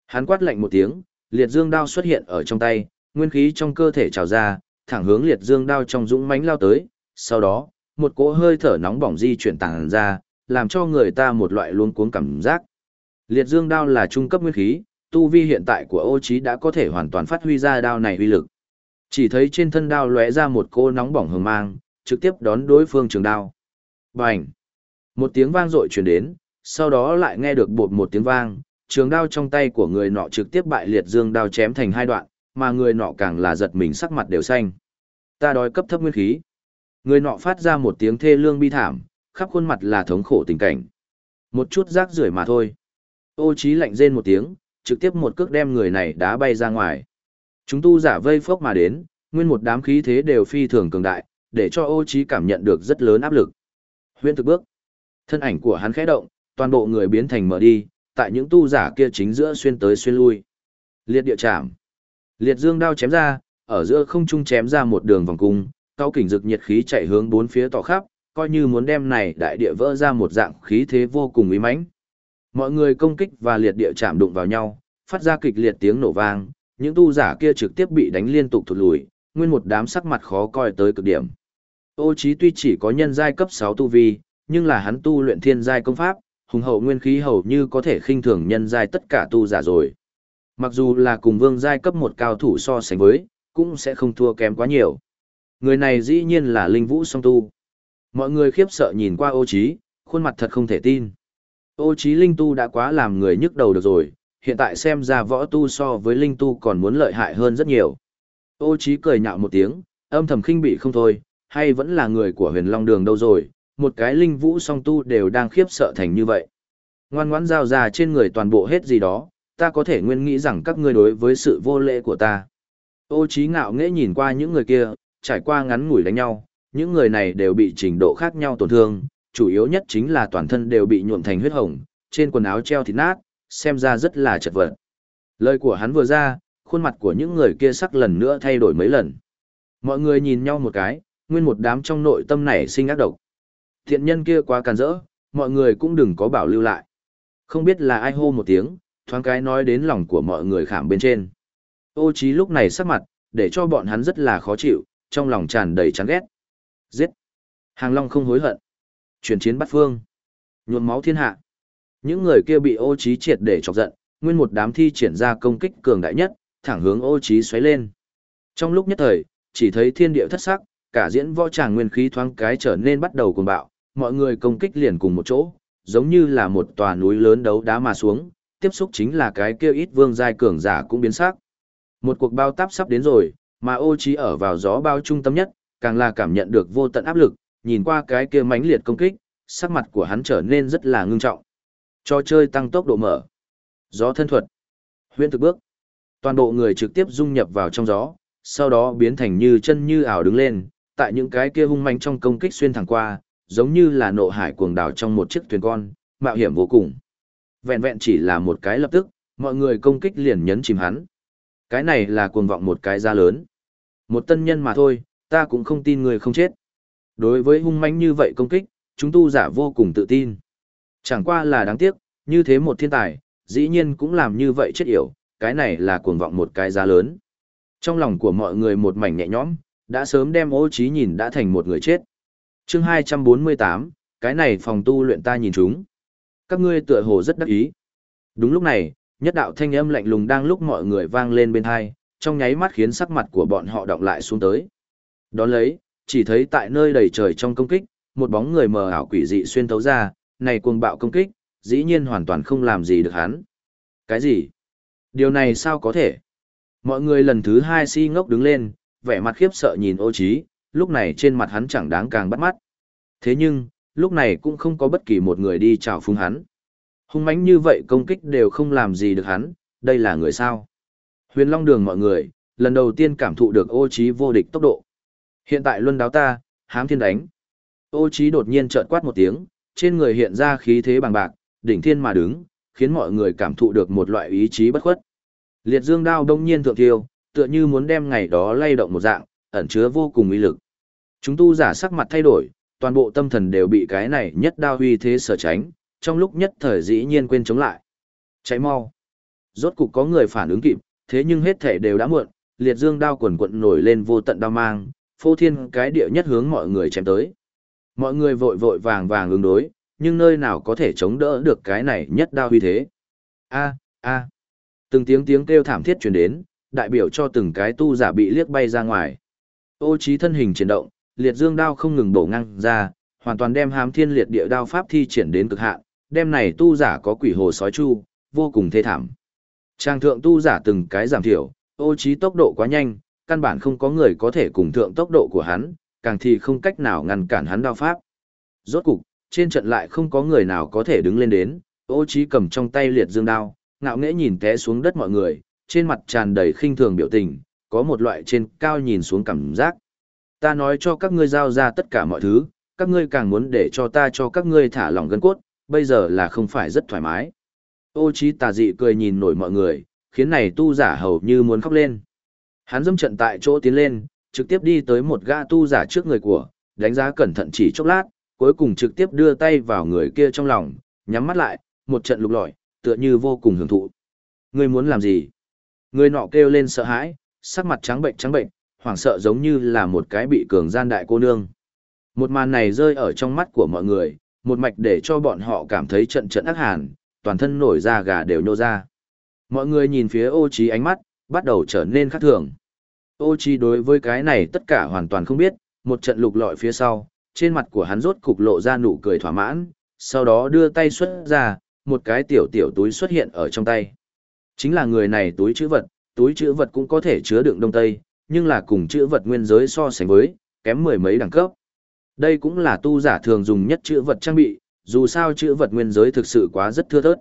Hắn quát lạnh một tiếng, liệt dương đao xuất hiện ở trong tay, nguyên khí trong cơ thể trào ra, thẳng hướng liệt dương đao trong dũng mãnh lao tới. Sau đó, một cỗ hơi thở nóng bỏng di chuyển tàng ra, làm cho người ta một loại luống cuống cảm giác. Liệt dương đao là trung cấp nguyên khí, tu vi hiện tại của ô trí đã có thể hoàn toàn phát huy ra đao này uy lực. Chỉ thấy trên thân đao lóe ra một cô nóng bỏng hừng mang, trực tiếp đón đối phương trường đao. Bành! Một tiếng vang rội truyền đến, sau đó lại nghe được bột một tiếng vang, trường đao trong tay của người nọ trực tiếp bại liệt dương đao chém thành hai đoạn, mà người nọ càng là giật mình sắc mặt đều xanh. Ta đói cấp thấp nguyên khí. Người nọ phát ra một tiếng thê lương bi thảm, khắp khuôn mặt là thống khổ tình cảnh. Một chút rác rưởi mà thôi. Ô trí lạnh rên một tiếng, trực tiếp một cước đem người này đá bay ra ngoài. Chúng tu giả vây phốc mà đến, nguyên một đám khí thế đều phi thường cường đại, để cho ô trí cảm nhận được rất lớn áp lực. Huyễn thực bước. Thân ảnh của hắn khẽ động, toàn bộ người biến thành mở đi, tại những tu giả kia chính giữa xuyên tới xuyên lui. Liệt địa chạm. Liệt dương đao chém ra, ở giữa không trung chém ra một đường vòng cung, cao kình dực nhiệt khí chạy hướng bốn phía tỏ khắp, coi như muốn đem này đại địa vỡ ra một dạng khí thế vô cùng uy mãnh. Mọi người công kích và liệt địa chạm đụng vào nhau, phát ra kịch liệt tiếng nổ vang, những tu giả kia trực tiếp bị đánh liên tục thụt lùi, nguyên một đám sắc mặt khó coi tới cực điểm. Ô Chí tuy chỉ có nhân giai cấp 6 tu vi, nhưng là hắn tu luyện thiên giai công pháp, hùng hậu nguyên khí hầu như có thể khinh thường nhân giai tất cả tu giả rồi. Mặc dù là cùng vương giai cấp một cao thủ so sánh với, cũng sẽ không thua kém quá nhiều. Người này dĩ nhiên là linh vũ song tu. Mọi người khiếp sợ nhìn qua ô Chí, khuôn mặt thật không thể tin. Ô Chí linh tu đã quá làm người nhức đầu được rồi, hiện tại xem ra võ tu so với linh tu còn muốn lợi hại hơn rất nhiều. Ô Chí cười nhạo một tiếng, âm thầm khinh bị không thôi, hay vẫn là người của huyền long đường đâu rồi, một cái linh vũ song tu đều đang khiếp sợ thành như vậy. Ngoan ngoãn giao ra trên người toàn bộ hết gì đó, ta có thể nguyên nghĩ rằng các ngươi đối với sự vô lễ của ta. Ô Chí ngạo nghễ nhìn qua những người kia, trải qua ngắn ngủi đánh nhau, những người này đều bị trình độ khác nhau tổn thương, chủ yếu nhất chính là toàn thân đều bị nhuộm thành huyết hồng, trên quần áo treo thịt nát, xem ra rất là chật vật. Lời của hắn vừa ra, khuôn mặt của những người kia sắc lần nữa thay đổi mấy lần. Mọi người nhìn nhau một cái, nguyên một đám trong nội tâm này sinh ác độc. Thiện nhân kia quá càn rỡ, mọi người cũng đừng có bảo lưu lại. Không biết là ai hô một tiếng, thoáng cái nói đến lòng của mọi người khảm bên trên. Ô trí lúc này sắc mặt, để cho bọn hắn rất là khó chịu, trong lòng tràn đầy chán ghét. Giết! Hàng Long không hối hận. Chuyển chiến bắt phương. Nhuộm máu thiên hạ. Những người kia bị ô trí triệt để chọc giận, nguyên một đám thi triển ra công kích cường đại nhất, thẳng hướng ô trí xoáy lên. Trong lúc nhất thời, chỉ thấy thiên địa thất sắc, cả diễn võ tràng nguyên khí thoáng cái trở nên bắt đầu cuồng bạo, mọi người công kích liền cùng một chỗ, giống như là một tòa núi lớn đấu đá mà xuống, tiếp xúc chính là cái kia ít vương giai cường giả cũng biến sắc. Một cuộc bao táp sắp đến rồi, mà ô trí ở vào gió bao trung tâm nhất, càng là cảm nhận được vô tận áp lực, nhìn qua cái kia mãnh liệt công kích, sắc mặt của hắn trở nên rất là ngưng trọng. Cho chơi tăng tốc độ mở. Gió thân thuật. Huyễn thực bước. Toàn bộ người trực tiếp dung nhập vào trong gió, sau đó biến thành như chân như ảo đứng lên, tại những cái kia hung mãnh trong công kích xuyên thẳng qua, giống như là nộ hải cuồng đảo trong một chiếc thuyền con, mạo hiểm vô cùng. Vẹn vẹn chỉ là một cái lập tức, mọi người công kích liền nhấn chìm hắn. Cái này là cuồng vọng một cái ra lớn. Một tân nhân mà thôi, ta cũng không tin người không chết. Đối với hung mãnh như vậy công kích, chúng tu giả vô cùng tự tin. Chẳng qua là đáng tiếc, như thế một thiên tài, dĩ nhiên cũng làm như vậy chết yểu, cái này là cuồng vọng một cái giá lớn. Trong lòng của mọi người một mảnh nhẹ nhõm, đã sớm đem ô trí nhìn đã thành một người chết. Chương 248, cái này phòng tu luyện ta nhìn chúng. Các ngươi tựa hồ rất đắc ý. Đúng lúc này, nhất đạo thanh âm lạnh lùng đang lúc mọi người vang lên bên hai, trong nháy mắt khiến sắc mặt của bọn họ động lại xuống tới. Đón lấy, chỉ thấy tại nơi đầy trời trong công kích, một bóng người mờ ảo quỷ dị xuyên thấu ra, này cuồng bạo công kích, dĩ nhiên hoàn toàn không làm gì được hắn. Cái gì? Điều này sao có thể? Mọi người lần thứ hai si ngốc đứng lên, vẻ mặt khiếp sợ nhìn ô trí, lúc này trên mặt hắn chẳng đáng càng bắt mắt. Thế nhưng, lúc này cũng không có bất kỳ một người đi chào phúng hắn. Hung mãnh như vậy công kích đều không làm gì được hắn, đây là người sao. Huyền Long Đường mọi người, lần đầu tiên cảm thụ được ô trí vô địch tốc độ. Hiện tại luân đáo ta, hám thiên đánh. Ô trí đột nhiên chợt quát một tiếng, trên người hiện ra khí thế bằng bạc, đỉnh thiên mà đứng, khiến mọi người cảm thụ được một loại ý chí bất khuất. Liệt dương đao đông nhiên thượng thiêu, tựa như muốn đem ngày đó lay động một dạng, ẩn chứa vô cùng uy lực. Chúng tu giả sắc mặt thay đổi, toàn bộ tâm thần đều bị cái này nhất đao uy thế sở tránh, trong lúc nhất thời dĩ nhiên quên chống lại. Cháy mau. Rốt cục có người phản ứng kịp, thế nhưng hết thể đều đã muộn, liệt dương đao quần quận nổi lên vô tận đao mang, phô thiên cái địa nhất hướng mọi người chém tới. Mọi người vội vội vàng vàng ứng đối, nhưng nơi nào có thể chống đỡ được cái này nhất đao huy thế. A, a. Từng tiếng tiếng kêu thảm thiết truyền đến, đại biểu cho từng cái tu giả bị liếc bay ra ngoài. Ô trí thân hình chuyển động, liệt dương đao không ngừng bổ ngang ra, hoàn toàn đem hám thiên liệt địa đao pháp thi triển đến cực hạn, đem này tu giả có quỷ hồ sói chu, vô cùng thê thảm. Trang thượng tu giả từng cái giảm thiểu, ô trí tốc độ quá nhanh, căn bản không có người có thể cùng thượng tốc độ của hắn, càng thì không cách nào ngăn cản hắn đao pháp. Rốt cục, trên trận lại không có người nào có thể đứng lên đến, ô trí cầm trong tay liệt dương đao, ngạo nghễ nhìn té xuống đất mọi người, trên mặt tràn đầy khinh thường biểu tình, có một loại trên cao nhìn xuống cảm giác. Ta nói cho các ngươi giao ra tất cả mọi thứ, các ngươi càng muốn để cho ta cho các ngươi thả lỏng gân cốt, bây giờ là không phải rất thoải mái. Ô trí tà dị cười nhìn nổi mọi người, khiến này tu giả hầu như muốn khóc lên. Hắn dâm trận tại chỗ tiến lên, trực tiếp đi tới một gã tu giả trước người của, đánh giá cẩn thận chỉ chốc lát, cuối cùng trực tiếp đưa tay vào người kia trong lòng, nhắm mắt lại, một trận lục lọi, tựa như vô cùng hưởng thụ. Ngươi muốn làm gì? Người nọ kêu lên sợ hãi, sắc mặt trắng bệnh trắng bệnh, hoảng sợ giống như là một cái bị cường gian đại cô nương. Một màn này rơi ở trong mắt của mọi người, một mạch để cho bọn họ cảm thấy trận trận ác hàn, toàn thân nổi da gà đều nhô ra. Mọi người nhìn phía ô trí ánh mắt, bắt đầu trở nên khác thường. Ô chi đối với cái này tất cả hoàn toàn không biết, một trận lục lọi phía sau, trên mặt của hắn rốt cục lộ ra nụ cười thỏa mãn, sau đó đưa tay xuất ra, một cái tiểu tiểu túi xuất hiện ở trong tay. Chính là người này túi chữ vật, túi chữ vật cũng có thể chứa đựng đông tây, nhưng là cùng chữ vật nguyên giới so sánh với, kém mười mấy đẳng cấp. Đây cũng là tu giả thường dùng nhất chữ vật trang bị, dù sao chữ vật nguyên giới thực sự quá rất thưa thớt.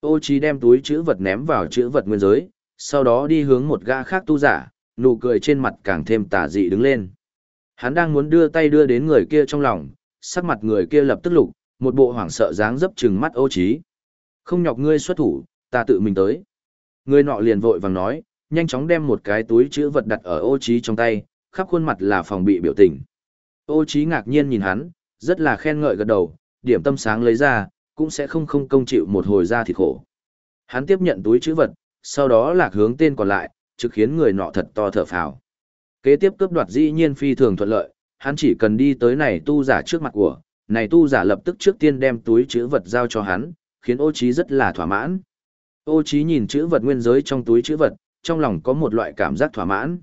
Ô Chí đem túi chữ vật ném vào chữ vật nguyên giới, sau đó đi hướng một gã khác tu giả, nụ cười trên mặt càng thêm tà dị đứng lên. Hắn đang muốn đưa tay đưa đến người kia trong lòng, sắc mặt người kia lập tức lục, một bộ hoảng sợ dáng dấp trừng mắt ô Chí. Không nhọc ngươi xuất thủ, ta tự mình tới. Người nọ liền vội vàng nói, nhanh chóng đem một cái túi chữ vật đặt ở ô Chí trong tay, khắp khuôn mặt là phòng bị biểu tình. Ô Chí ngạc nhiên nhìn hắn, rất là khen ngợi gật đầu, điểm tâm sáng lấy ra, cũng sẽ không không công chịu một hồi ra thịt khổ. Hắn tiếp nhận túi chữ vật, sau đó lạc hướng tên còn lại, trực khiến người nọ thật to thở phào. Kế tiếp cướp đoạt dĩ nhiên phi thường thuận lợi, hắn chỉ cần đi tới này tu giả trước mặt của, này tu giả lập tức trước tiên đem túi chữ vật giao cho hắn, khiến ô trí rất là thỏa mãn. Ô trí nhìn chữ vật nguyên giới trong túi chữ vật, trong lòng có một loại cảm giác thỏa mãn.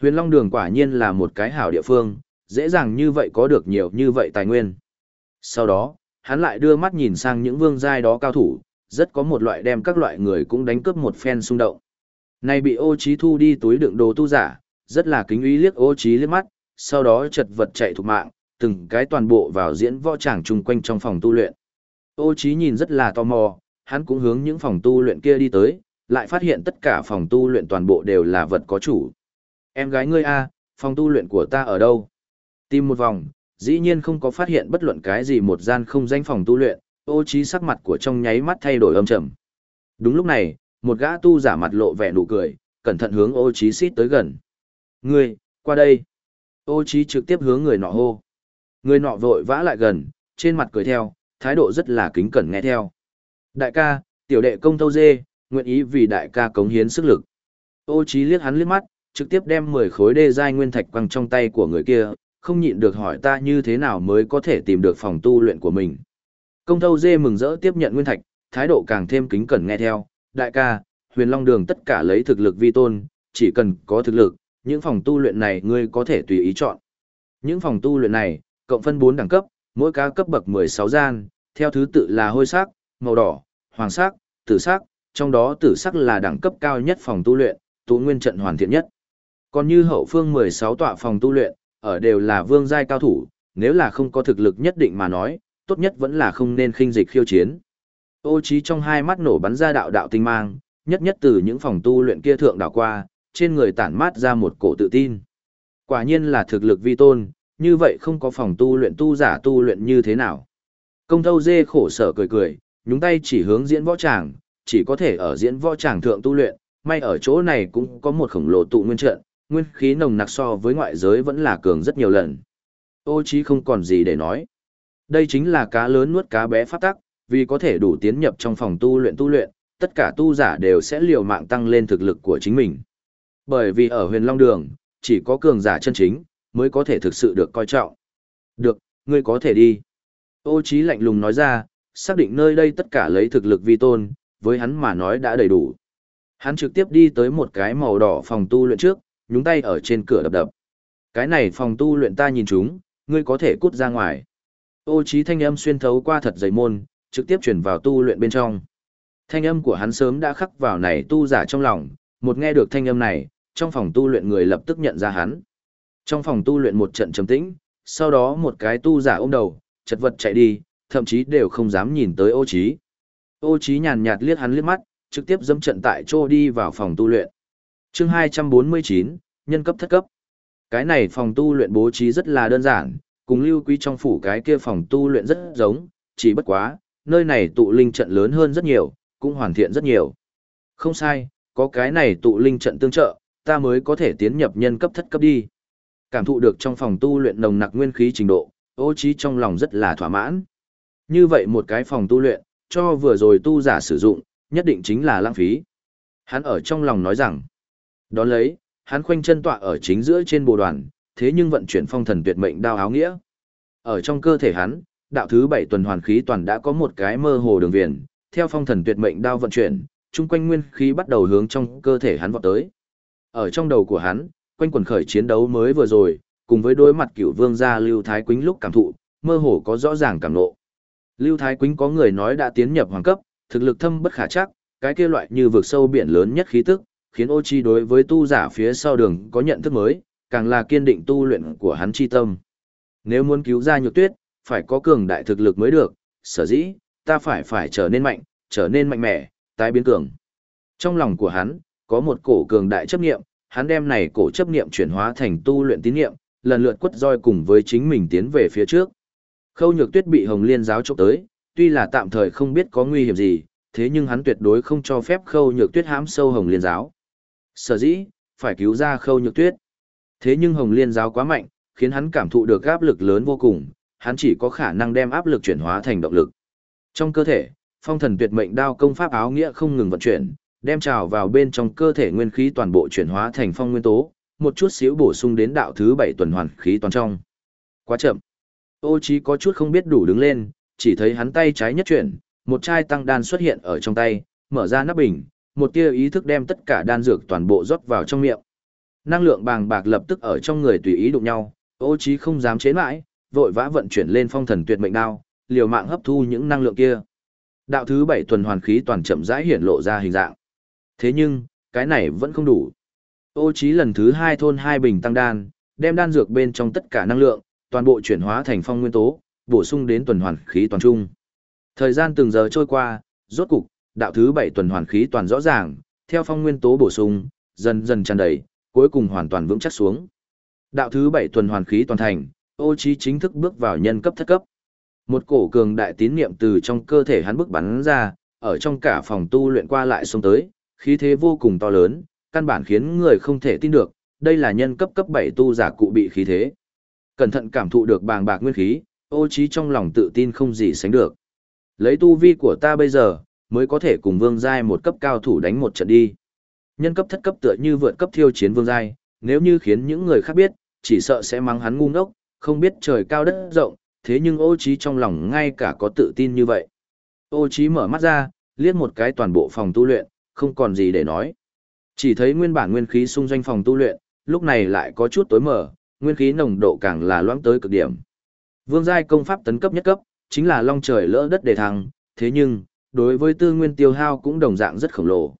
Huyền Long Đường quả nhiên là một cái hảo địa phương, dễ dàng như vậy có được nhiều như vậy tài nguyên. Sau đó, hắn lại đưa mắt nhìn sang những vương giai đó cao thủ, rất có một loại đem các loại người cũng đánh cướp một phen xung động. Này bị ô trí thu đi túi đựng đồ tu giả, rất là kính ý liếc ô trí liếc mắt, sau đó chật vật chạy thục mạng, từng cái toàn bộ vào diễn võ tràng chung quanh trong phòng tu luyện. Ô trí nhìn rất là tò mò, hắn cũng hướng những phòng tu luyện kia đi tới, lại phát hiện tất cả phòng tu luyện toàn bộ đều là vật có chủ. Em gái ngươi a, phòng tu luyện của ta ở đâu? Tìm một vòng, dĩ nhiên không có phát hiện bất luận cái gì một gian không danh phòng tu luyện, ô trí sắc mặt của trong nháy mắt thay đổi âm trầm. Đúng lúc này, một gã tu giả mặt lộ vẻ nụ cười, cẩn thận hướng ô trí xít tới gần. Ngươi, qua đây. Ô trí trực tiếp hướng người nọ hô. Người nọ vội vã lại gần, trên mặt cười theo, thái độ rất là kính cẩn nghe theo. Đại ca, tiểu đệ công thâu dê, nguyện ý vì đại ca cống hiến sức lực. Ô trí liếc hắn liếc mắt, trực tiếp đem 10 khối đê giai nguyên thạch quăng trong tay của người kia, không nhịn được hỏi ta như thế nào mới có thể tìm được phòng tu luyện của mình. Công thâu dê mừng rỡ tiếp nhận nguyên thạch, thái độ càng thêm kính cẩn nghe theo, đại ca, huyền long đường tất cả lấy thực lực vi tôn, chỉ cần có thực lực, những phòng tu luyện này ngươi có thể tùy ý chọn. Những phòng tu luyện này, cộng phân 4 đẳng cấp, mỗi cá cấp bậc 16 gian, theo thứ tự là hôi sắc, màu đỏ, hoàng sắc, tử sắc, trong đó tử sắc là đẳng cấp cao nhất phòng tu luyện, tụ nguyên trận hoàn thiện nhất. Còn như hậu phương 16 tọa phòng tu luyện, ở đều là vương giai cao thủ, nếu là không có thực lực nhất định mà nói, tốt nhất vẫn là không nên khinh dịch khiêu chiến. Ô trí trong hai mắt nổ bắn ra đạo đạo tinh mang, nhất nhất từ những phòng tu luyện kia thượng đảo qua, trên người tản mát ra một cổ tự tin. Quả nhiên là thực lực vi tôn, như vậy không có phòng tu luyện tu giả tu luyện như thế nào. Công thâu dê khổ sở cười cười, nhúng tay chỉ hướng diễn võ tràng, chỉ có thể ở diễn võ tràng thượng tu luyện, may ở chỗ này cũng có một khổng lồ tụ nguyên trận, nguyên khí nồng nặc so với ngoại giới vẫn là cường rất nhiều lần. Ô chí không còn gì để nói. Đây chính là cá lớn nuốt cá bé pháp tắc, vì có thể đủ tiến nhập trong phòng tu luyện tu luyện, tất cả tu giả đều sẽ liều mạng tăng lên thực lực của chính mình. Bởi vì ở huyền Long Đường, chỉ có cường giả chân chính, mới có thể thực sự được coi trọng. Được, ngươi có thể đi. Ô Chí lạnh lùng nói ra, xác định nơi đây tất cả lấy thực lực vi tôn, với hắn mà nói đã đầy đủ. Hắn trực tiếp đi tới một cái màu đỏ phòng tu luyện trước, nhúng tay ở trên cửa đập đập. Cái này phòng tu luyện ta nhìn chúng, ngươi có thể cút ra ngoài. Ô Chí thanh âm xuyên thấu qua thật dày môn, trực tiếp chuyển vào tu luyện bên trong. Thanh âm của hắn sớm đã khắc vào này tu giả trong lòng, một nghe được thanh âm này, trong phòng tu luyện người lập tức nhận ra hắn. Trong phòng tu luyện một trận trầm tĩnh, sau đó một cái tu giả ôm đầu, chật vật chạy đi, thậm chí đều không dám nhìn tới ô trí. Ô trí nhàn nhạt liếc hắn liếc mắt, trực tiếp dâm trận tại chỗ đi vào phòng tu luyện. Chương 249, nhân cấp thất cấp. Cái này phòng tu luyện bố trí rất là đơn giản, cùng lưu quý trong phủ cái kia phòng tu luyện rất giống, chỉ bất quá, nơi này tụ linh trận lớn hơn rất nhiều, cũng hoàn thiện rất nhiều. Không sai, có cái này tụ linh trận tương trợ, ta mới có thể tiến nhập nhân cấp thất cấp đi. Cảm thụ được trong phòng tu luyện nồng nặc nguyên khí trình độ, ô trí trong lòng rất là thỏa mãn. Như vậy một cái phòng tu luyện, cho vừa rồi tu giả sử dụng, nhất định chính là lãng phí. Hắn ở trong lòng nói rằng, đón lấy, hắn khoanh chân tọa ở chính giữa trên bồ đoàn, thế nhưng vận chuyển phong thần tuyệt mệnh đao áo nghĩa. Ở trong cơ thể hắn, đạo thứ bảy tuần hoàn khí toàn đã có một cái mơ hồ đường viền, theo phong thần tuyệt mệnh đao vận chuyển, chung quanh nguyên khí bắt đầu hướng trong cơ thể hắn vọt tới. Ở trong đầu của hắn, quanh quần khởi chiến đấu mới vừa rồi, cùng với đối mặt cựu vương gia Lưu Thái Quýnh lúc cảm thụ, mơ hồ có rõ ràng cảm nộ. Lưu Thái Quýnh có người nói đã tiến nhập hoàng cấp, thực lực thâm bất khả chắc, cái kia loại như vực sâu biển lớn nhất khí tức, khiến ô chi đối với tu giả phía sau đường có nhận thức mới, càng là kiên định tu luyện của hắn chi tâm. Nếu muốn cứu ra nhược tuyết, phải có cường đại thực lực mới được, sở dĩ, ta phải phải trở nên mạnh, trở nên mạnh mẽ, tái biến cường. Trong lòng của hắn, có một cổ cường đại chấp niệm, hắn đem này cổ chấp niệm chuyển hóa thành tu luyện tín niệm, lần lượt quất roi cùng với chính mình tiến về phía trước. Khâu Nhược Tuyết bị Hồng Liên giáo chụp tới, tuy là tạm thời không biết có nguy hiểm gì, thế nhưng hắn tuyệt đối không cho phép Khâu Nhược Tuyết hãm sâu Hồng Liên giáo. Sở dĩ, phải cứu ra Khâu Nhược Tuyết. Thế nhưng Hồng Liên giáo quá mạnh, khiến hắn cảm thụ được áp lực lớn vô cùng, hắn chỉ có khả năng đem áp lực chuyển hóa thành động lực. Trong cơ thể, phong thần tuyệt mệnh đao công pháp áo nghĩa không ngừng vận chuyển, đem trào vào bên trong cơ thể nguyên khí toàn bộ chuyển hóa thành phong nguyên tố, một chút xíu bổ sung đến đạo thứ bảy tuần hoàn khí toàn trong. Quá chậm. Ô Chí có chút không biết đủ đứng lên, chỉ thấy hắn tay trái nhất chuyển, một chai tăng đan xuất hiện ở trong tay, mở ra nắp bình, một tia ý thức đem tất cả đan dược toàn bộ rót vào trong miệng. Năng lượng bàng bạc lập tức ở trong người tùy ý đụng nhau, Ô Chí không dám chế mãi, vội vã vận chuyển lên phong thần tuyệt mệnh đao, liều mạng hấp thu những năng lượng kia. Đạo thứ bảy tuần hoàn khí toàn chậm rãi hiển lộ ra hình dạng. Thế nhưng, cái này vẫn không đủ. Ô Chí lần thứ hai thôn hai bình tăng đan, đem đan dược bên trong tất cả năng lượng, toàn bộ chuyển hóa thành phong nguyên tố, bổ sung đến tuần hoàn khí toàn trung. Thời gian từng giờ trôi qua, rốt cục, đạo thứ bảy tuần hoàn khí toàn rõ ràng, theo phong nguyên tố bổ sung, dần dần tràn đầy, cuối cùng hoàn toàn vững chắc xuống. Đạo thứ bảy tuần hoàn khí toàn thành, ô Chí chính thức bước vào nhân cấp thất cấp. Một cổ cường đại tín niệm từ trong cơ thể hắn bức bắn ra, ở trong cả phòng tu luyện qua lại xông tới, khí thế vô cùng to lớn, căn bản khiến người không thể tin được, đây là nhân cấp cấp 7 tu giả cụ bị khí thế. Cẩn thận cảm thụ được bàng bạc nguyên khí, ô trí trong lòng tự tin không gì sánh được. Lấy tu vi của ta bây giờ, mới có thể cùng vương giai một cấp cao thủ đánh một trận đi. Nhân cấp thất cấp tựa như vượt cấp thiêu chiến vương giai, nếu như khiến những người khác biết, chỉ sợ sẽ mắng hắn ngu ngốc, không biết trời cao đất rộng, thế nhưng ô trí trong lòng ngay cả có tự tin như vậy. Ô trí mở mắt ra, liếc một cái toàn bộ phòng tu luyện, không còn gì để nói. Chỉ thấy nguyên bản nguyên khí xung doanh phòng tu luyện, lúc này lại có chút tối mở, nguyên khí nồng độ càng là loãng tới cực điểm. Vương giai công pháp tấn cấp nhất cấp, chính là long trời lỡ đất để thăng, thế nhưng, đối với tư nguyên tiêu hao cũng đồng dạng rất khổng lồ.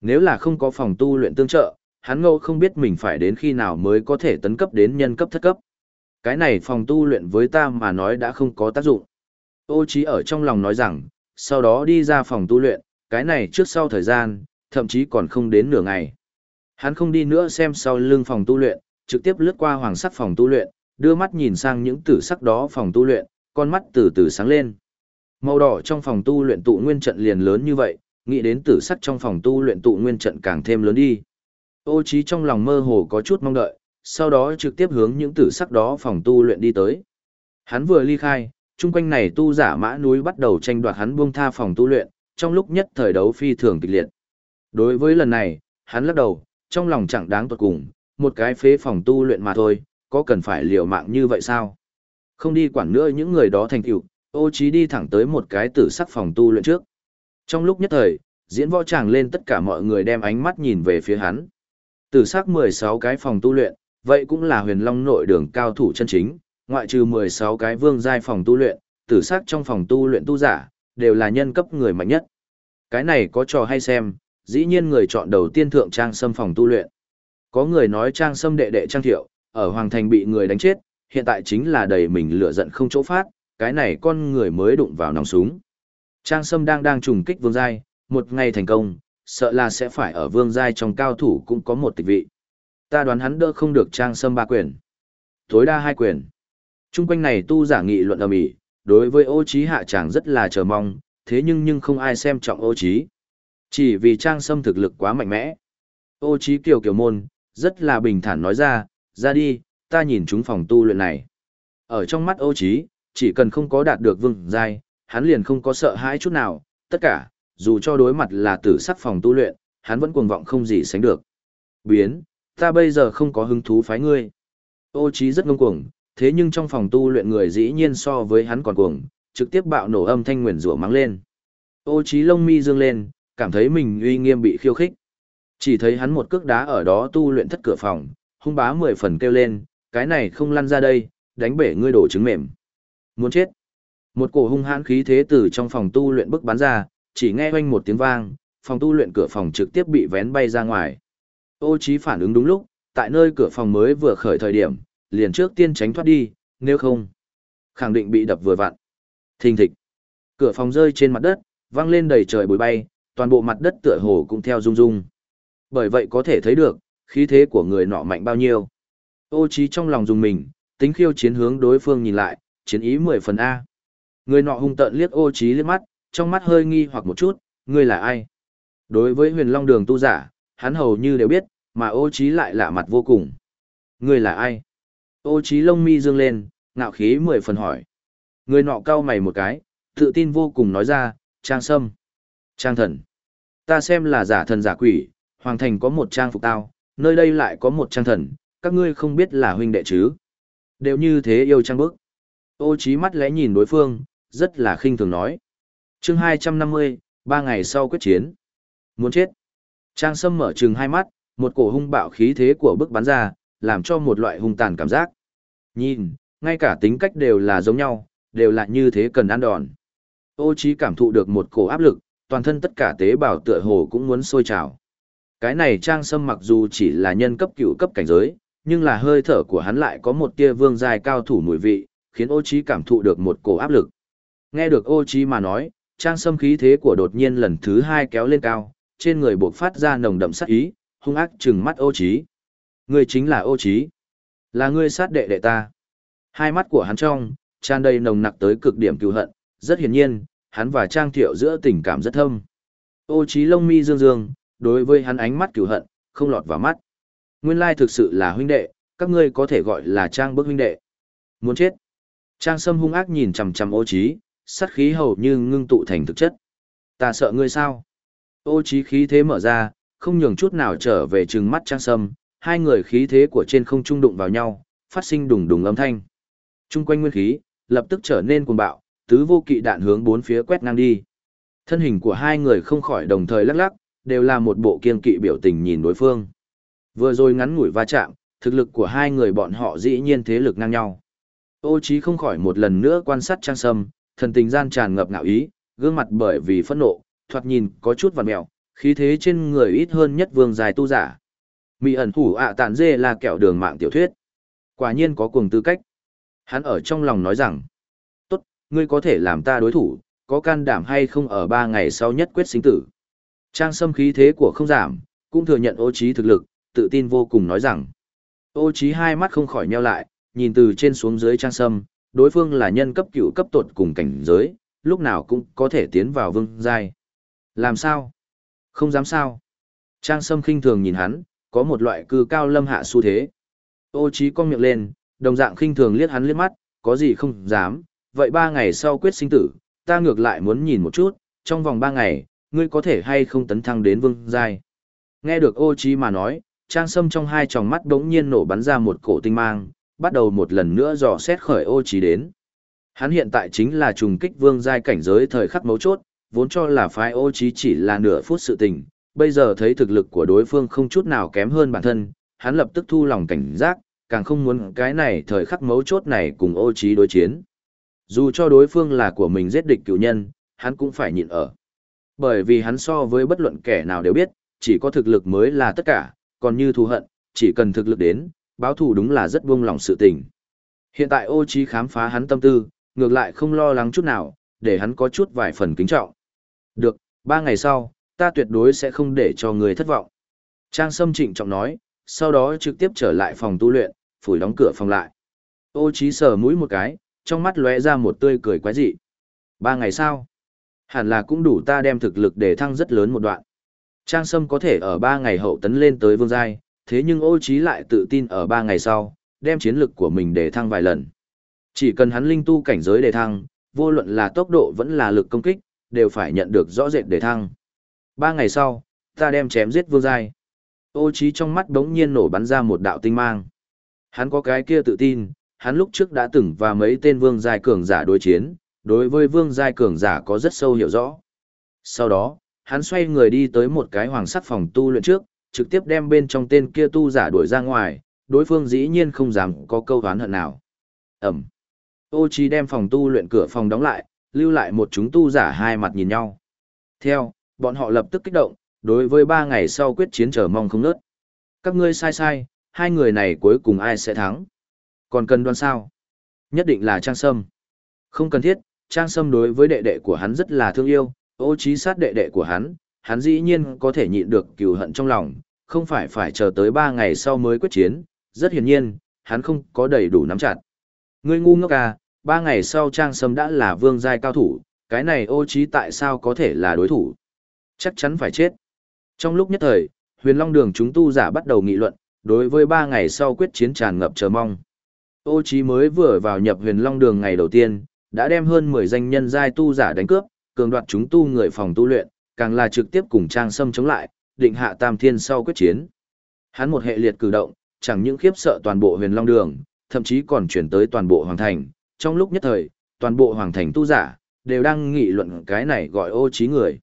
Nếu là không có phòng tu luyện tương trợ, hắn ngô không biết mình phải đến khi nào mới có thể tấn cấp đến nhân cấp thất cấp. Cái này phòng tu luyện với ta mà nói đã không có tác dụng. Ô trí ở trong lòng nói rằng, sau đó đi ra phòng tu luyện, cái này trước sau thời gian, thậm chí còn không đến nửa ngày. Hắn không đi nữa xem sau lưng phòng tu luyện, trực tiếp lướt qua hoàng sắc phòng tu luyện, đưa mắt nhìn sang những tử sắc đó phòng tu luyện, con mắt từ từ sáng lên. Màu đỏ trong phòng tu luyện tụ nguyên trận liền lớn như vậy, nghĩ đến tử sắc trong phòng tu luyện tụ nguyên trận càng thêm lớn đi. Ô trí trong lòng mơ hồ có chút mong đợi, sau đó trực tiếp hướng những tử sắc đó phòng tu luyện đi tới. Hắn vừa ly khai, chung quanh này tu giả mã núi bắt đầu tranh đoạt hắn buông tha phòng tu luyện, trong lúc nhất thời đấu phi thường kịch liệt. Đối với lần này, hắn lắc đầu, trong lòng chẳng đáng tuột cùng, một cái phế phòng tu luyện mà thôi, có cần phải liều mạng như vậy sao? Không đi quản nữa những người đó thành tựu, ô trí đi thẳng tới một cái tử sắc phòng tu luyện trước. Trong lúc nhất thời, diễn võ tràng lên tất cả mọi người đem ánh mắt nhìn về phía hắn. Tử sắc 16 cái phòng tu luyện, vậy cũng là huyền long nội đường cao thủ chân chính, ngoại trừ 16 cái vương giai phòng tu luyện, tử sắc trong phòng tu luyện tu giả, đều là nhân cấp người mạnh nhất. Cái này có trò hay xem, dĩ nhiên người chọn đầu tiên thượng trang sâm phòng tu luyện. Có người nói trang sâm đệ đệ trang thiệu, ở Hoàng Thành bị người đánh chết, hiện tại chính là đầy mình lửa giận không chỗ phát, cái này con người mới đụng vào nòng súng. Trang sâm đang đang trùng kích vương giai, một ngày thành công, sợ là sẽ phải ở vương giai trong cao thủ cũng có một tịch vị. Ta đoán hắn đỡ không được trang sâm ba quyền. Tối đa hai quyền. Trung quanh này tu giả nghị luận ầm ĩ, đối với ô trí hạ tràng rất là chờ mong, thế nhưng nhưng không ai xem trọng ô trí. Chỉ vì trang sâm thực lực quá mạnh mẽ. Ô trí kiều kiều môn, rất là bình thản nói ra, ra đi, ta nhìn chúng phòng tu luyện này. Ở trong mắt ô trí, chỉ cần không có đạt được vương giai, hắn liền không có sợ hãi chút nào, tất cả, dù cho đối mặt là tử sắc phòng tu luyện, hắn vẫn cuồng vọng không gì sánh được. Biến, ta bây giờ không có hứng thú phái ngươi. Ô trí rất ngông cuồng, thế nhưng trong phòng tu luyện người dĩ nhiên so với hắn còn cuồng, trực tiếp bạo nổ âm thanh nguyền rủa mắng lên. Ô trí lông mi dương lên, cảm thấy mình uy nghiêm bị khiêu khích. Chỉ thấy hắn một cước đá ở đó tu luyện thất cửa phòng, hung bá mười phần kêu lên, cái này không lăn ra đây, đánh bể ngươi đổ trứng mềm. Muốn chết. Một cổ hung hãn khí thế từ trong phòng tu luyện bức bắn ra, chỉ nghe oanh một tiếng vang, phòng tu luyện cửa phòng trực tiếp bị vén bay ra ngoài. Ô Chí phản ứng đúng lúc, tại nơi cửa phòng mới vừa khởi thời điểm, liền trước tiên tránh thoát đi, nếu không, khẳng định bị đập vừa vặn. Thình thịch. Cửa phòng rơi trên mặt đất, vang lên đầy trời bụi bay, toàn bộ mặt đất tựa hồ cũng theo rung rung. Bởi vậy có thể thấy được, khí thế của người nọ mạnh bao nhiêu. Ô Chí trong lòng dùng mình, tính khiêu chiến hướng đối phương nhìn lại, chiến ý 10 phần A. Người nọ hung tợn liếc ô trí liếc mắt, trong mắt hơi nghi hoặc một chút, ngươi là ai? Đối với huyền long đường tu giả, hắn hầu như đều biết, mà ô trí lại lạ mặt vô cùng. Ngươi là ai? Ô trí lông mi dương lên, ngạo khí 10 phần hỏi. Người nọ cau mày một cái, tự tin vô cùng nói ra, trang sâm. Trang thần. Ta xem là giả thần giả quỷ, hoàng thành có một trang phục tao, nơi đây lại có một trang thần, các ngươi không biết là huynh đệ chứ. Đều như thế yêu trang bức. Ô trí mắt lẽ nhìn đối phương, rất là khinh thường nói. chương 250, ba ngày sau quyết chiến. Muốn chết. Trang sâm mở trừng hai mắt, một cổ hung bạo khí thế của bức bắn ra, làm cho một loại hung tàn cảm giác. Nhìn, ngay cả tính cách đều là giống nhau, đều là như thế cần ăn đòn. Ô trí cảm thụ được một cổ áp lực, toàn thân tất cả tế bào tựa hồ cũng muốn sôi trào. Cái này trang sâm mặc dù chỉ là nhân cấp cựu cấp cảnh giới, nhưng là hơi thở của hắn lại có một tia vương dài cao thủ mùi vị, khiến ô trí cảm thụ được một cổ áp lực. Nghe được ô trí mà nói, trang sâm khí thế của đột nhiên lần thứ hai kéo lên cao, trên người buộc phát ra nồng đậm sát ý, hung ác trừng mắt ô trí. Người chính là ô trí. Là ngươi sát đệ đệ ta. Hai mắt của hắn trong, tràn đầy nồng nặc tới cực điểm cứu hận, rất hiển nhiên, hắn và Trang Thiệu giữa tình cảm rất thâm. Ô trí lông mi dương dương, đối với hắn ánh mắt cửu hận, không lọt vào mắt. Nguyên lai thực sự là huynh đệ, các ngươi có thể gọi là Trang bức huynh đệ. Muốn chết. Trang Sâm hung ác nhìn chằm chằm ô trí, sát khí hầu như ngưng tụ thành thực chất. Ta sợ ngươi sao? Ô trí khí thế mở ra, không nhường chút nào trở về trừng mắt Trang Sâm, hai người khí thế của trên không trung đụng vào nhau, phát sinh đùng đùng âm thanh. Trung quanh nguyên khí, lập tức trở nên cuồng bạo, tứ vô kỵ đạn hướng bốn phía quét ngang đi. Thân hình của hai người không khỏi đồng thời lắc lắc, đều là một bộ kiên kỵ biểu tình nhìn đối phương. Vừa rồi ngắn ngủi va chạm, thực lực của hai người bọn họ dĩ nhiên thế lực ngang nhau. Ô Chí không khỏi một lần nữa quan sát Trang Sâm, thần tình gian tràn ngập ngạo ý, gương mặt bởi vì phẫn nộ, thoạt nhìn có chút vằn mèo, khí thế trên người ít hơn nhất vương dài tu giả. Mị ẩn thủ ạ tản dê là kẹo đường mạng tiểu thuyết. Quả nhiên có cùng tư cách. Hắn ở trong lòng nói rằng, tốt, ngươi có thể làm ta đối thủ, có can đảm hay không ở ba ngày sau nhất quyết sinh tử. Trang sâm khí thế của không giảm, cũng thừa nhận ô trí thực lực, tự tin vô cùng nói rằng. Ô trí hai mắt không khỏi nheo lại, nhìn từ trên xuống dưới trang sâm, đối phương là nhân cấp cựu cấp tột cùng cảnh giới, lúc nào cũng có thể tiến vào vương giai. Làm sao? Không dám sao? Trang sâm khinh thường nhìn hắn, có một loại cư cao lâm hạ xu thế. Ô trí cong miệng lên, đồng dạng khinh thường liếc hắn liếc mắt, có gì không dám, vậy ba ngày sau quyết sinh tử, ta ngược lại muốn nhìn một chút, trong vòng ba ngày, ngươi có thể hay không tấn thăng đến vương giai. Nghe được ô trí mà nói, trang sâm trong hai tròng mắt đống nhiên nổ bắn ra một cổ tinh mang, bắt đầu một lần nữa dò xét khởi ô trí đến. Hắn hiện tại chính là trùng kích vương giai cảnh giới thời khắc mấu chốt, vốn cho là phái ô trí chỉ là nửa phút sự tình, bây giờ thấy thực lực của đối phương không chút nào kém hơn bản thân, hắn lập tức thu lòng cảnh giác, càng không muốn cái này thời khắc mấu chốt này cùng ô trí đối chiến. Dù cho đối phương là của mình giết địch cựu nhân, hắn cũng phải nhịn ở. Bởi vì hắn so với bất luận kẻ nào đều biết, chỉ có thực lực mới là tất cả, còn như thù hận, chỉ cần thực lực đến, báo thù đúng là rất buông lòng sự tình. Hiện tại ô trí khám phá hắn tâm tư, ngược lại không lo lắng chút nào, để hắn có chút vài phần kính trọng. Được, ba ngày sau, ta tuyệt đối sẽ không để cho người thất vọng. Trang Sâm trịnh trọng nói, sau đó trực tiếp trở lại phòng tu luyện, phủi đóng cửa phòng lại. Ô trí sờ mũi một cái, trong mắt lóe ra một tươi cười quái dị. Ba ngày sau, hẳn là cũng đủ ta đem thực lực để thăng rất lớn một đoạn. Trang Sâm có thể ở ba ngày hậu tấn lên tới vương giai, thế nhưng ô trí lại tự tin ở ba ngày sau, đem chiến lực của mình để thăng vài lần. Chỉ cần hắn linh tu cảnh giới để thăng, vô luận là tốc độ vẫn là lực công kích, đều phải nhận được rõ rệt để thăng. Ba ngày sau, ta đem chém giết vương giai. Ô trí trong mắt đống nhiên nổ bắn ra một đạo tinh mang. Hắn có cái kia tự tin, hắn lúc trước đã từng và mấy tên vương giai cường giả đối chiến, đối với vương giai cường giả có rất sâu hiểu rõ. Sau đó, hắn xoay người đi tới một cái hoàng sắc phòng tu luyện trước, trực tiếp đem bên trong tên kia tu giả đuổi ra ngoài, đối phương dĩ nhiên không dám có câu đoán hận nào. Ẩm. Ô Chi đem phòng tu luyện cửa phòng đóng lại, lưu lại một chúng tu giả hai mặt nhìn nhau. Theo, bọn họ lập tức kích động, đối với ba ngày sau quyết chiến chờ mong không nớt. Các ngươi sai sai, hai người này cuối cùng ai sẽ thắng? Còn cần đoán sao? Nhất định là Trang Sâm. Không cần thiết, Trang Sâm đối với đệ đệ của hắn rất là thương yêu, ô trí sát đệ đệ của hắn, hắn dĩ nhiên có thể nhịn được cừu hận trong lòng, không phải phải chờ tới ba ngày sau mới quyết chiến, rất hiển nhiên, hắn không có đầy đủ nắm chặt. Ngươi ngu ngốc à, ba ngày sau Trang Sâm đã là vương giai cao thủ, cái này ô trí tại sao có thể là đối thủ? Chắc chắn phải chết. Trong lúc nhất thời, huyền long đường chúng tu giả bắt đầu nghị luận, đối với ba ngày sau quyết chiến tràn ngập chờ mong. Ô trí mới vừa vào nhập huyền long đường ngày đầu tiên, đã đem hơn 10 danh nhân giai tu giả đánh cướp, cường đoạt chúng tu người phòng tu luyện, càng là trực tiếp cùng Trang Sâm chống lại, định hạ tam thiên sau quyết chiến. Hắn một hệ liệt cử động, chẳng những khiếp sợ toàn bộ huyền long đường, thậm chí còn chuyển tới toàn bộ hoàng thành. Trong lúc nhất thời, toàn bộ hoàng thành tu giả, đều đang nghị luận cái này gọi ô trí người.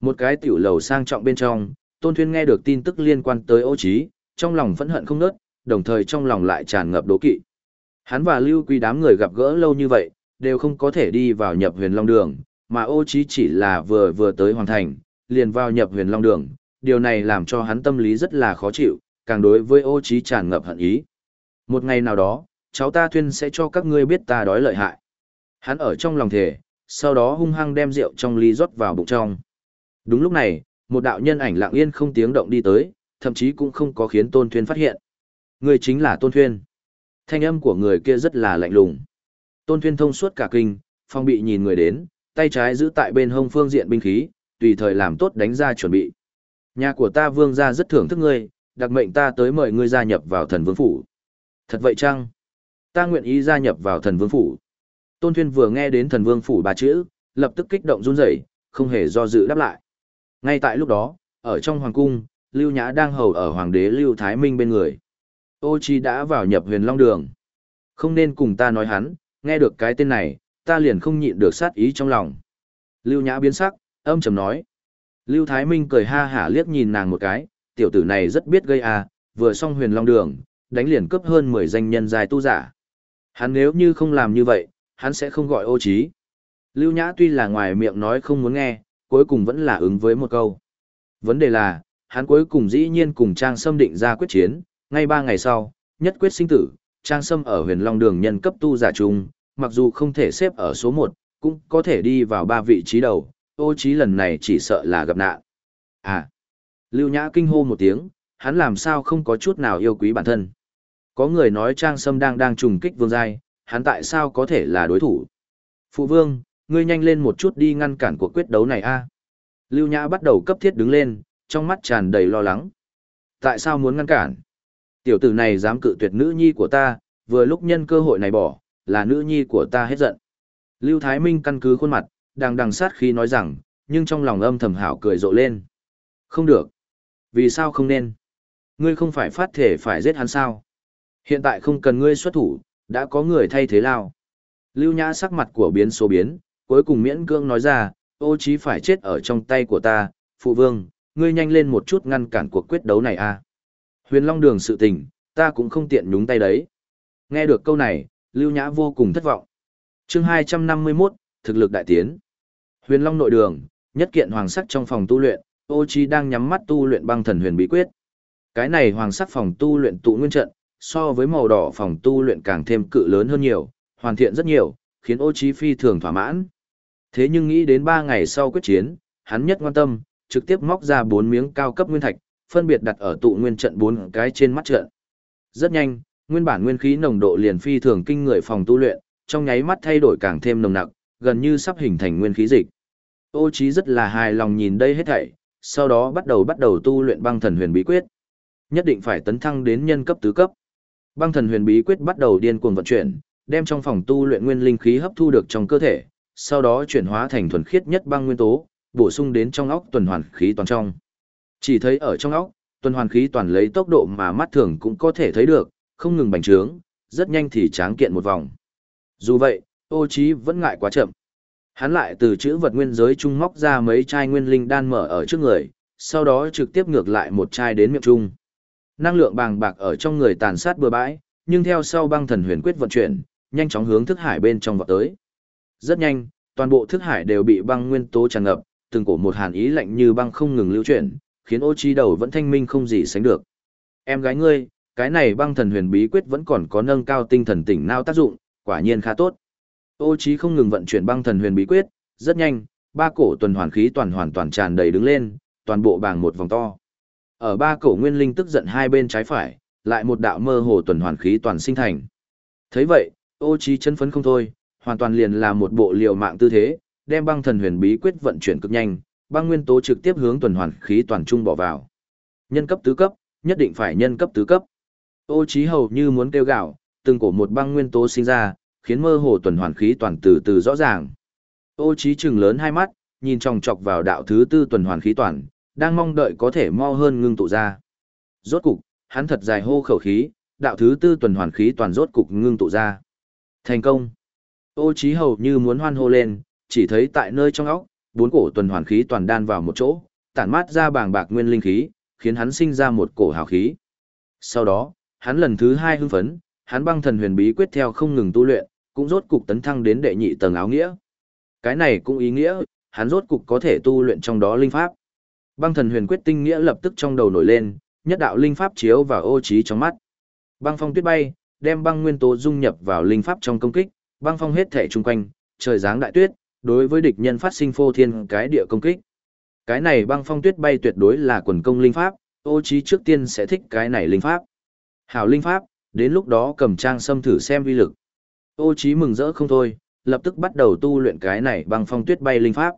Một cái tiểu lầu sang trọng bên trong, Tôn Thuyên nghe được tin tức liên quan tới ô trí, trong lòng phẫn hận không nớt, đồng thời trong lòng lại tràn ngập đố kỵ. Hắn và Lưu Quý đám người gặp gỡ lâu như vậy, đều không có thể đi vào nhập huyền long đường, mà ô trí chỉ là vừa vừa tới hoàn thành, liền vào nhập huyền long đường, điều này làm cho hắn tâm lý rất là khó chịu, càng đối với ô trí tràn ngập hận ý. Một ngày nào đó, cháu ta thuyên sẽ cho các ngươi biết ta đói lợi hại. Hắn ở trong lòng thề, sau đó hung hăng đem rượu trong ly rót vào bụng trong. Đúng lúc này, một đạo nhân ảnh lặng yên không tiếng động đi tới, thậm chí cũng không có khiến Tôn Thuyên phát hiện. Người chính là Tôn Thuyên. Thanh âm của người kia rất là lạnh lùng. Tôn Thuyên thông suốt cả kinh, phong bị nhìn người đến, tay trái giữ tại bên hông phương diện binh khí, tùy thời làm tốt đánh ra chuẩn bị. Nhà của ta vương gia rất thưởng thức ngươi, đặc mệnh ta tới mời ngươi gia nhập vào thần vương phủ. Thật vậy chăng? Ta nguyện ý gia nhập vào thần vương phủ. Tôn Thuyên vừa nghe đến thần vương phủ ba chữ, lập tức kích động run rẩy, không hề do dự đáp lại. Ngay tại lúc đó, ở trong hoàng cung, Lưu Nhã đang hầu ở hoàng đế Lưu Thái Minh bên người. Ô Chi đã vào nhập huyền long đường. Không nên cùng ta nói hắn, nghe được cái tên này, ta liền không nhịn được sát ý trong lòng. Lưu Nhã biến sắc, âm trầm nói. Lưu Thái Minh cười ha hả liếc nhìn nàng một cái, tiểu tử này rất biết gây à, vừa xong huyền long đường, đánh liền cướp hơn 10 danh nhân dài tu giả. Hắn nếu như không làm như vậy, hắn sẽ không gọi ô trí. Lưu Nhã tuy là ngoài miệng nói không muốn nghe, cuối cùng vẫn là ứng với một câu. Vấn đề là, hắn cuối cùng dĩ nhiên cùng Trang Sâm định ra quyết chiến, ngay ba ngày sau, nhất quyết sinh tử, Trang Sâm ở huyền long đường nhân cấp tu giả trung, mặc dù không thể xếp ở số 1, cũng có thể đi vào ba vị trí đầu, ô trí lần này chỉ sợ là gặp nạn. À! Lưu Nhã kinh hô một tiếng, hắn làm sao không có chút nào yêu quý bản thân. Có người nói Trang Sâm đang đang trùng kích vương giai, hắn tại sao có thể là đối thủ. Phụ vương, ngươi nhanh lên một chút đi ngăn cản cuộc quyết đấu này a. Lưu Nhã bắt đầu cấp thiết đứng lên, trong mắt tràn đầy lo lắng. Tại sao muốn ngăn cản? Tiểu tử này dám cự tuyệt nữ nhi của ta, vừa lúc nhân cơ hội này bỏ, là nữ nhi của ta hết giận. Lưu Thái Minh căn cứ khuôn mặt, đang đằng sát khi nói rằng, nhưng trong lòng âm thầm hảo cười rộ lên. Không được. Vì sao không nên? Ngươi không phải phát thể phải giết hắn sao? Hiện tại không cần ngươi xuất thủ, đã có người thay thế lao. Lưu Nhã sắc mặt của biến số biến, cuối cùng miễn cương nói ra, ô chí phải chết ở trong tay của ta, phụ vương, ngươi nhanh lên một chút ngăn cản cuộc quyết đấu này a. Huyền Long Đường sự tình, ta cũng không tiện nhúng tay đấy. Nghe được câu này, Lưu Nhã vô cùng thất vọng. Chương 251, thực lực đại tiến. Huyền Long nội đường, nhất kiện hoàng sắc trong phòng tu luyện, Ô Chi đang nhắm mắt tu luyện băng thần huyền bí quyết. Cái này hoàng sắc phòng tu luyện tụ nguyên trận, so với màu đỏ phòng tu luyện càng thêm cự lớn hơn nhiều, hoàn thiện rất nhiều, khiến Ô Chi phi thường thỏa mãn. Thế nhưng nghĩ đến 3 ngày sau quyết chiến, hắn nhất quan tâm, trực tiếp móc ra 4 miếng cao cấp nguyên thạch, phân biệt đặt ở tụ nguyên trận 4 cái trên mắt trận. Rất nhanh, nguyên bản nguyên khí nồng độ liền phi thường kinh người phòng tu luyện, trong nháy mắt thay đổi càng thêm nồng nặc, gần như sắp hình thành nguyên khí dịch. Ô Chí rất là hài lòng nhìn đây hết thảy, sau đó bắt đầu bắt đầu tu luyện băng thần huyền bí quyết. Nhất định phải tấn thăng đến nhân cấp tứ cấp. Băng thần huyền bí quyết bắt đầu điên cuồng vận chuyển, đem trong phòng tu luyện nguyên linh khí hấp thu được trong cơ thể, sau đó chuyển hóa thành thuần khiết nhất băng nguyên tố, bổ sung đến trong óc tuần hoàn khí toàn trong. Chỉ thấy ở trong óc, tuần hoàn khí toàn lấy tốc độ mà mắt thường cũng có thể thấy được, không ngừng bành trướng, rất nhanh thì tráng kiện một vòng. Dù vậy, ô Chí vẫn ngại quá chậm. Hắn lại từ chữ vật nguyên giới trung móc ra mấy chai nguyên linh đan mở ở trước người, sau đó trực tiếp ngược lại một chai đến miệng trung. Năng lượng bàng bạc ở trong người tàn sát bừa bãi, nhưng theo sau băng thần huyền quyết vận chuyển, nhanh chóng hướng thức hải bên trong vọt tới. Rất nhanh, toàn bộ thức hải đều bị băng nguyên tố tràn ngập, từng cổ một hàn ý lạnh như băng không ngừng lưu chuyển, khiến ô chi đầu vẫn thanh minh không gì sánh được. Em gái ngươi, cái này băng thần huyền bí quyết vẫn còn có nâng cao tinh thần tỉnh não tác dụng, quả nhiên khá tốt. Ô Chí không ngừng vận chuyển băng thần huyền bí quyết, rất nhanh, ba cổ tuần hoàn khí toàn hoàn toàn tràn đầy đứng lên, toàn bộ bàng một vòng to. Ở ba cổ nguyên linh tức giận hai bên trái phải, lại một đạo mơ hồ tuần hoàn khí toàn sinh thành. Thấy vậy, Ô Chí chân phấn không thôi, hoàn toàn liền là một bộ liều mạng tư thế, đem băng thần huyền bí quyết vận chuyển cực nhanh, băng nguyên tố trực tiếp hướng tuần hoàn khí toàn trung bỏ vào. Nhân cấp tứ cấp, nhất định phải nhân cấp tứ cấp. Ô Chí hầu như muốn kêu gạo, từng cổ một băng nguyên tố sinh ra, khiến mơ hồ tuần hoàn khí toàn từ từ rõ ràng. Ô trí trừng lớn hai mắt, nhìn chòng chọc vào đạo thứ tư tuần hoàn khí toàn, đang mong đợi có thể mau hơn ngưng tụ ra. Rốt cục, hắn thật dài hô khẩu khí, đạo thứ tư tuần hoàn khí toàn rốt cục ngưng tụ ra. Thành công. Ô trí hầu như muốn hoan hô lên, chỉ thấy tại nơi trong óc, bốn cổ tuần hoàn khí toàn đan vào một chỗ, tản mát ra bàng bạc nguyên linh khí, khiến hắn sinh ra một cổ hào khí. Sau đó, hắn lần thứ hai hưng phấn, hắn băng thần huyền bí quyết theo không ngừng tu luyện, cũng rốt cục tấn thăng đến đệ nhị tầng áo nghĩa. Cái này cũng ý nghĩa, hắn rốt cục có thể tu luyện trong đó linh pháp. Băng thần huyền quyết tinh nghĩa lập tức trong đầu nổi lên, nhất đạo linh pháp chiếu vào ô trí trong mắt. Băng phong tuyết bay, đem băng nguyên tố dung nhập vào linh pháp trong công kích, băng phong hết thể chung quanh, trời giáng đại tuyết, đối với địch nhân phát sinh phô thiên cái địa công kích. Cái này băng phong tuyết bay tuyệt đối là quần công linh pháp, ô trí trước tiên sẽ thích cái này linh pháp. Hảo linh pháp, đến lúc đó cầm trang xâm thử xem vi lực. Ô Chí mừng rỡ không thôi, lập tức bắt đầu tu luyện cái này bằng phong tuyết bay linh pháp.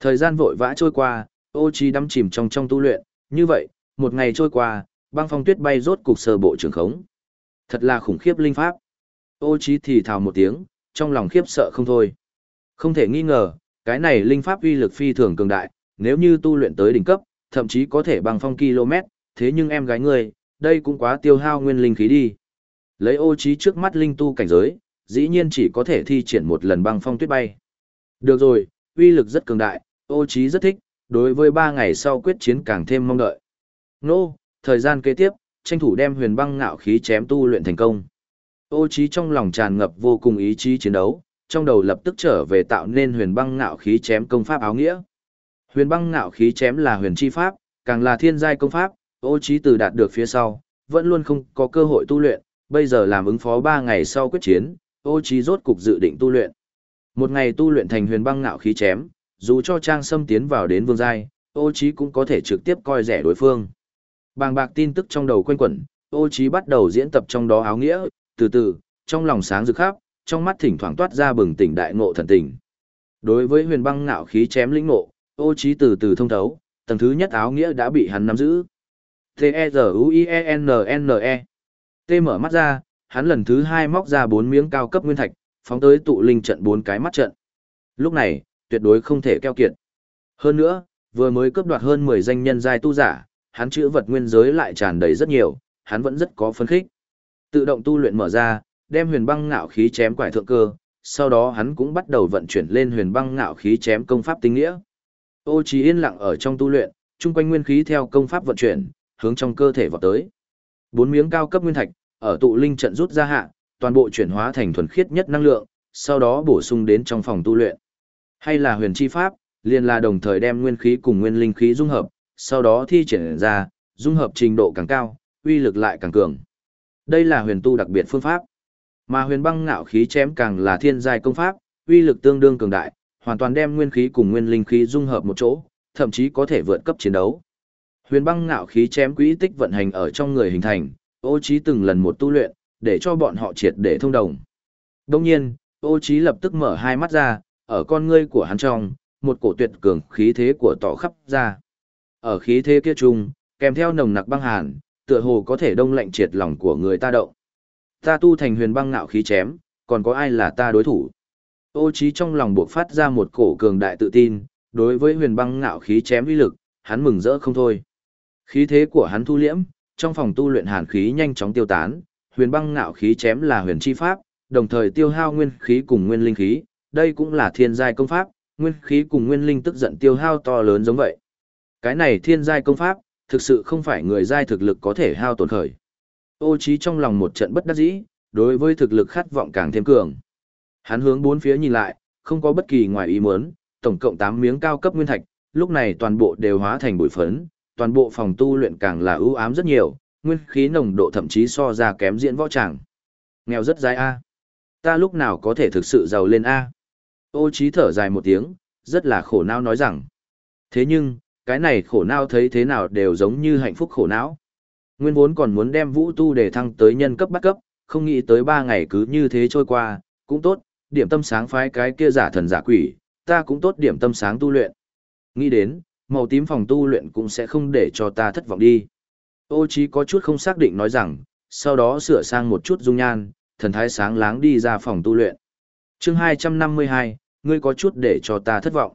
Thời gian vội vã trôi qua, ô Chí đắm chìm trong trong tu luyện, như vậy, một ngày trôi qua, băng phong tuyết bay rốt cục sơ bộ trường khống. Thật là khủng khiếp linh pháp. Ô Chí thì thào một tiếng, trong lòng khiếp sợ không thôi. Không thể nghi ngờ, cái này linh pháp uy lực phi thường cường đại, nếu như tu luyện tới đỉnh cấp, thậm chí có thể băng phong km, thế nhưng em gái ngươi, đây cũng quá tiêu hao nguyên linh khí đi. Lấy ô trí trước mắt linh tu cảnh giới, dĩ nhiên chỉ có thể thi triển một lần băng phong tuyết bay. Được rồi, uy lực rất cường đại, ô trí rất thích, đối với ba ngày sau quyết chiến càng thêm mong đợi. Nô, thời gian kế tiếp, tranh thủ đem huyền băng ngạo khí chém tu luyện thành công. Ô trí trong lòng tràn ngập vô cùng ý chí chiến đấu, trong đầu lập tức trở về tạo nên huyền băng ngạo khí chém công pháp áo nghĩa. Huyền băng ngạo khí chém là huyền chi pháp, càng là thiên giai công pháp, ô trí từ đạt được phía sau, vẫn luôn không có cơ hội tu luyện, bây giờ làm ứng phó 3 ngày sau quyết chiến, ô trí rốt cục dự định tu luyện. Một ngày tu luyện thành huyền băng ngạo khí chém, dù cho trang xâm tiến vào đến vương giai, ô trí cũng có thể trực tiếp coi rẻ đối phương. Bàng bạc tin tức trong đầu quanh quẩn, ô trí bắt đầu diễn tập trong đó áo nghĩa, từ từ, trong lòng sáng rực khắp, trong mắt thỉnh thoảng toát ra bừng tỉnh đại ngộ thần tình. Đối với huyền băng ngạo khí chém lĩnh ngộ, ô trí từ từ thông thấu, tầng thứ nhất áo nghĩa đã bị hắn nắm giữ. T-E-Z-U-I-E-N-N-E. T mở mắt ra, hắn lần thứ hai móc ra bốn miếng cao cấp nguyên thạch, phóng tới tụ linh trận bốn cái mắt trận. Lúc này, tuyệt đối không thể keo kiệt. Hơn nữa, vừa mới cướp đoạt hơn 10 danh nhân giai tu giả, hắn chữ vật nguyên giới lại tràn đầy rất nhiều, hắn vẫn rất có phấn khích. Tự động tu luyện mở ra, đem huyền băng ngạo khí chém quải thượng cơ, sau đó hắn cũng bắt đầu vận chuyển lên huyền băng ngạo khí chém công pháp tinh nghĩa. Ô Chí yên lặng ở trong tu luyện, trung quanh nguyên khí theo công pháp vận chuyển, hướng trong cơ thể vào tới. Bốn miếng cao cấp nguyên thạch, ở tụ linh trận rút ra hạ, toàn bộ chuyển hóa thành thuần khiết nhất năng lượng, sau đó bổ sung đến trong phòng tu luyện. Hay là huyền chi pháp, liền là đồng thời đem nguyên khí cùng nguyên linh khí dung hợp, sau đó thi triển ra, dung hợp trình độ càng cao, uy lực lại càng cường. Đây là huyền tu đặc biệt phương pháp. Mà huyền băng ngạo khí chém càng là thiên giai công pháp, uy lực tương đương cường đại, hoàn toàn đem nguyên khí cùng nguyên linh khí dung hợp một chỗ, thậm chí có thể vượt cấp chiến đấu. Huyền băng ngạo khí chém quỹ tích vận hành ở trong người hình thành, ô trí từng lần một tu luyện, để cho bọn họ triệt để thông đồng. Đồng nhiên, ô trí lập tức mở hai mắt ra, ở con ngươi của hắn trong, một cổ tuyệt cường khí thế của tỏ khắp ra. Ở khí thế kia chung, kèm theo nồng nặc băng hàn, tựa hồ có thể đông lạnh triệt lòng của người ta động. Ta tu thành huyền băng ngạo khí chém, còn có ai là ta đối thủ? Ô trí trong lòng buộc phát ra một cổ cường đại tự tin, đối với huyền băng ngạo khí chém uy lực, hắn mừng rỡ không thôi. Khí thế của hắn thu liễm, trong phòng tu luyện hàn khí nhanh chóng tiêu tán, huyền băng ngạo khí chém là huyền chi pháp, đồng thời tiêu hao nguyên khí cùng nguyên linh khí, đây cũng là thiên giai công pháp, nguyên khí cùng nguyên linh tức giận tiêu hao to lớn giống vậy. Cái này thiên giai công pháp, thực sự không phải người giai thực lực có thể hao tổn khởi. Ô trí trong lòng một trận bất đắc dĩ, đối với thực lực khát vọng càng thêm cường. Hắn hướng bốn phía nhìn lại, không có bất kỳ ngoài ý muốn, tổng cộng 8 miếng cao cấp nguyên thạch, lúc này toàn bộ đều hóa thành bụi phấn, toàn bộ phòng tu luyện càng là ưu ám rất nhiều, nguyên khí nồng độ thậm chí so ra kém diễn võ tràng. Nghèo rất dai a. Ta lúc nào có thể thực sự giàu lên a? Ô trí thở dài một tiếng, rất là khổ não nói rằng. Thế nhưng, cái này khổ não thấy thế nào đều giống như hạnh phúc khổ não. Nguyên vốn còn muốn đem vũ tu để thăng tới nhân cấp bắt cấp, không nghĩ tới ba ngày cứ như thế trôi qua, cũng tốt, điểm tâm sáng phái cái kia giả thần giả quỷ, ta cũng tốt điểm tâm sáng tu luyện. Nghĩ đến, màu tím phòng tu luyện cũng sẽ không để cho ta thất vọng đi. Ô chí có chút không xác định nói rằng, sau đó sửa sang một chút dung nhan, thần thái sáng láng đi ra phòng tu luyện. Chương 252, ngươi có chút để cho ta thất vọng.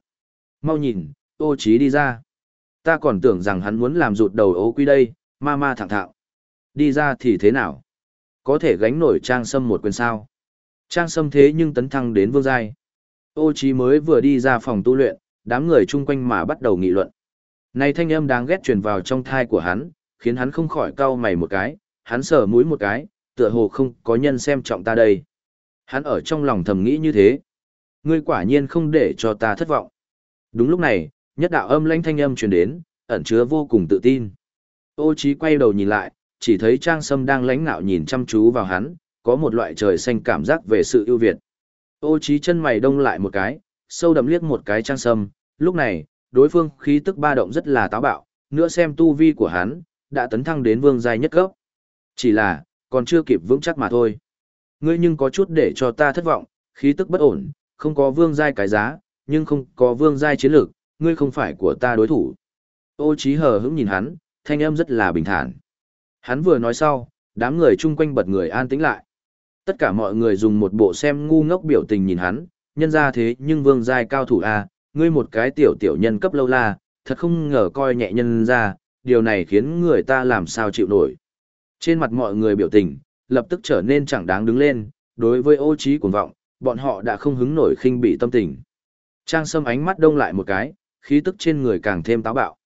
Mau nhìn, ô chí đi ra. Ta còn tưởng rằng hắn muốn làm rụt đầu ố quy đây, ma ma thẳng thạo. Đi ra thì thế nào? Có thể gánh nổi trang sâm một quyền sao? Trang sâm thế nhưng tấn thăng đến vương giai. Ô chí mới vừa đi ra phòng tu luyện, đám người chung quanh mà bắt đầu nghị luận. Này thanh âm đáng ghét truyền vào trong thai của hắn, khiến hắn không khỏi cau mày một cái, hắn sờ mũi một cái, tựa hồ không có nhân xem trọng ta đây. Hắn ở trong lòng thầm nghĩ như thế. Ngươi quả nhiên không để cho ta thất vọng. Đúng lúc này, nhất đạo âm lãnh thanh âm truyền đến, ẩn chứa vô cùng tự tin. Ô Chí quay đầu nhìn lại, chỉ thấy Trang Sâm đang lãnh nạo nhìn chăm chú vào hắn, có một loại trời xanh cảm giác về sự ưu việt. Ô Chí chân mày đông lại một cái, sâu đậm liếc một cái Trang Sâm, lúc này, đối phương khí tức ba động rất là táo bạo, nữa xem tu vi của hắn, đã tấn thăng đến vương giai nhất cấp. Chỉ là, còn chưa kịp vững chắc mà thôi. Ngươi nhưng có chút để cho ta thất vọng, khí tức bất ổn, không có vương giai cái giá, nhưng không có vương giai chiến lược, ngươi không phải của ta đối thủ. Ô trí hờ hững nhìn hắn, thanh âm rất là bình thản. Hắn vừa nói sau, đám người chung quanh bật người an tĩnh lại. Tất cả mọi người dùng một bộ xem ngu ngốc biểu tình nhìn hắn, nhân ra thế nhưng vương giai cao thủ a, à, ngươi một cái tiểu tiểu nhân cấp lâu la, thật không ngờ coi nhẹ nhân ra, điều này khiến người ta làm sao chịu nổi. Trên mặt mọi người biểu tình, lập tức trở nên chẳng đáng đứng lên, đối với ô trí cuồng vọng, bọn họ đã không hứng nổi khinh bị tâm tình. Trang sâm ánh mắt đông lại một cái, khí tức trên người càng thêm táo bạo.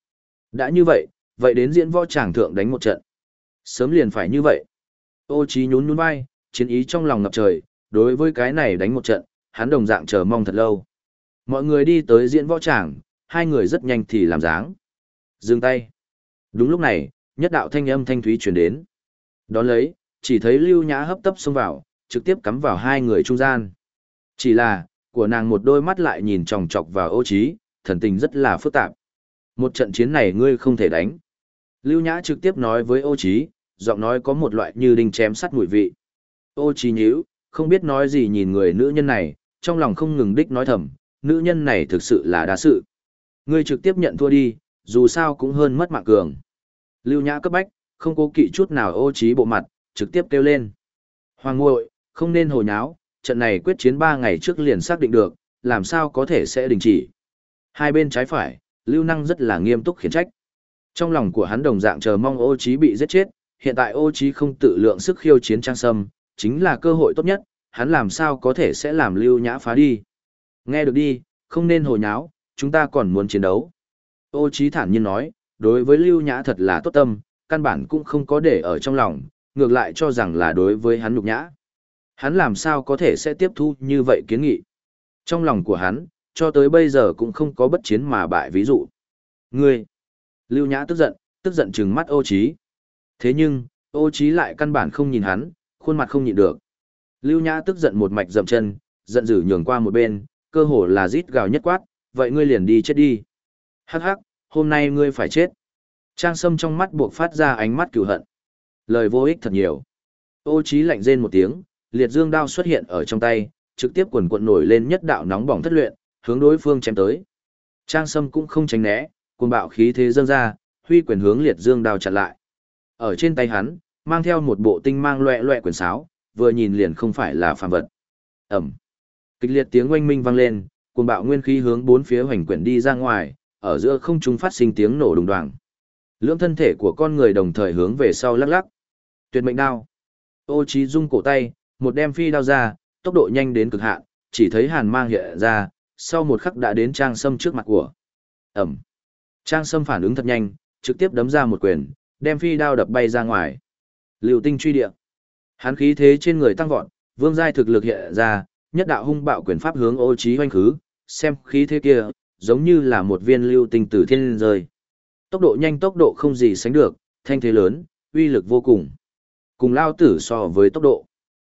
Đã như vậy, vậy đến diễn võ tràng thượng đánh một trận. Sớm liền phải như vậy. Ô trí nhún nhún vai, chiến ý trong lòng ngập trời, đối với cái này đánh một trận, hắn đồng dạng chờ mong thật lâu. Mọi người đi tới diễn võ tràng, hai người rất nhanh thì làm dáng. Dừng tay. Đúng lúc này, nhất đạo thanh âm thanh thúy truyền đến. Đón lấy, chỉ thấy Lưu Nhã hấp tấp xông vào, trực tiếp cắm vào hai người trung gian. Chỉ là, của nàng một đôi mắt lại nhìn chòng chọc vào ô trí, thần tình rất là phức tạp. Một trận chiến này ngươi không thể đánh. Lưu Nhã trực tiếp nói với ô trí, giọng nói có một loại như đinh chém sắt mùi vị. Ô trí nhíu, không biết nói gì nhìn người nữ nhân này, trong lòng không ngừng đích nói thầm, nữ nhân này thực sự là đa sự. Ngươi trực tiếp nhận thua đi, dù sao cũng hơn mất mạng cường. Lưu Nhã cấp bách, không cố kỵ chút nào ô trí bộ mặt, trực tiếp kêu lên. Hoàng ngội, không nên hồ nháo, trận này quyết chiến 3 ngày trước liền xác định được, làm sao có thể sẽ đình chỉ. Hai bên trái phải, Lưu Năng rất là nghiêm túc khiển trách. Trong lòng của hắn đồng dạng chờ mong ô trí bị giết chết, hiện tại ô trí không tự lượng sức khiêu chiến trang sâm, chính là cơ hội tốt nhất, hắn làm sao có thể sẽ làm Lưu Nhã phá đi. Nghe được đi, không nên hồi nháo, chúng ta còn muốn chiến đấu. Ô trí thản nhiên nói, đối với Lưu Nhã thật là tốt tâm, căn bản cũng không có để ở trong lòng, ngược lại cho rằng là đối với hắn nhục nhã. Hắn làm sao có thể sẽ tiếp thu như vậy kiến nghị. Trong lòng của hắn, cho tới bây giờ cũng không có bất chiến mà bại ví dụ. Ngươi! Lưu Nhã tức giận, tức giận trừng mắt ô trí. Thế nhưng, ô trí lại căn bản không nhìn hắn, khuôn mặt không nhịn được. Lưu Nhã tức giận một mạch dậm chân, giận dữ nhường qua một bên, cơ hồ là rít gào nhất quát, vậy ngươi liền đi chết đi. Hắc hắc, hôm nay ngươi phải chết. Trang sâm trong mắt buộc phát ra ánh mắt cửu hận. Lời vô ích thật nhiều. Ô Chí lạnh rên một tiếng, liệt dương đao xuất hiện ở trong tay, trực tiếp quần cuộn nổi lên nhất đạo nóng bỏng thất luyện, hướng đối phương chém tới. Trang sâm cũng không tránh né, cuồng bạo khí thế dâng ra, huy quyền hướng liệt dương đao chặn lại. Ở trên tay hắn, mang theo một bộ tinh mang loẹt loẹt quyền sáo, vừa nhìn liền không phải là phàm vật. Ẩm. Kịch liệt tiếng oanh minh vang lên, cuồng bạo nguyên khí hướng bốn phía hoành quyển đi ra ngoài, ở giữa không trung phát sinh tiếng nổ đùng đoàng. Lưỡng thân thể của con người đồng thời hướng về sau lắc lắc. Tuyệt mệnh đao. Ô Chí Dung cổ tay, một đem phi đao ra, tốc độ nhanh đến cực hạn, chỉ thấy hàn mang hiện ra, sau một khắc đã đến Trang Sâm trước mặt của. Ẩm. Trang Sâm phản ứng thật nhanh, trực tiếp đấm ra một quyền, đem phi đao đập bay ra ngoài. Lưu tinh truy địa. Hắn khí thế trên người tăng vọt, vương giai thực lực hiện ra, nhất đạo hung bạo quyền pháp hướng ô trí hoanh khứ, xem khí thế kia, giống như là một viên lưu tinh từ thiên rơi. Tốc độ nhanh tốc độ không gì sánh được, thanh thế lớn, uy lực vô cùng. Cùng lao tử so với tốc độ.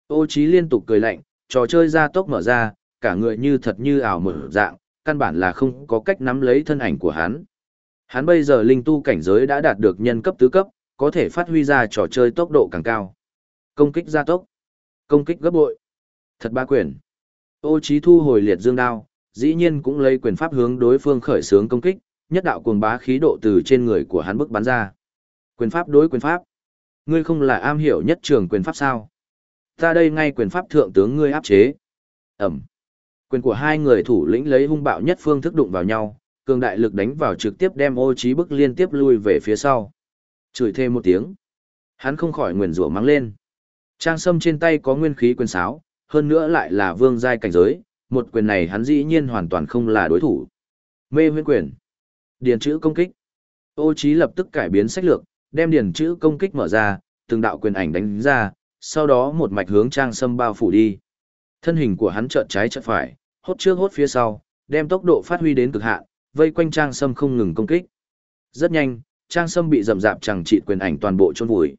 Ô trí liên tục cười lạnh, trò chơi ra tốc mở ra, cả người như thật như ảo mở dạng, căn bản là không có cách nắm lấy thân ảnh của hắn. Hắn bây giờ linh tu cảnh giới đã đạt được nhân cấp tứ cấp, có thể phát huy ra trò chơi tốc độ càng cao. Công kích gia tốc, công kích gấp bội. Thật ba quyền. Ô Chí thu hồi liệt dương đao, dĩ nhiên cũng lấy quyền pháp hướng đối phương khởi xướng công kích, nhất đạo cuồng bá khí độ từ trên người của hắn bức bắn ra. Quyền pháp đối quyền pháp. Ngươi không là am hiểu nhất trường quyền pháp sao? Ta đây ngay quyền pháp thượng tướng ngươi áp chế. Ẩm. Quyền của hai người thủ lĩnh lấy hung bạo nhất phương thức đụng vào nhau, cường đại lực đánh vào trực tiếp đem ô trí bức liên tiếp lui về phía sau. Chửi thêm một tiếng. Hắn không khỏi nguyền rủa mắng lên. Trang sâm trên tay có nguyên khí quyền sáo, hơn nữa lại là vương giai cảnh giới, một quyền này hắn dĩ nhiên hoàn toàn không là đối thủ. Mê huyễn quyền. Điền chữ công kích. Ô trí lập tức cải biến sách lược, đem điền chữ công kích mở ra, từng đạo quyền ảnh đánh ra, sau đó một mạch hướng trang sâm bao phủ đi. Thân hình của hắn chợt trái chợt phải, hốt trước hốt phía sau, đem tốc độ phát huy đến cực hạn, vây quanh trang sâm không ngừng công kích. Rất nhanh, trang sâm bị rầm rạp chẳng trị quyền ảnh toàn bộ chôn vùi.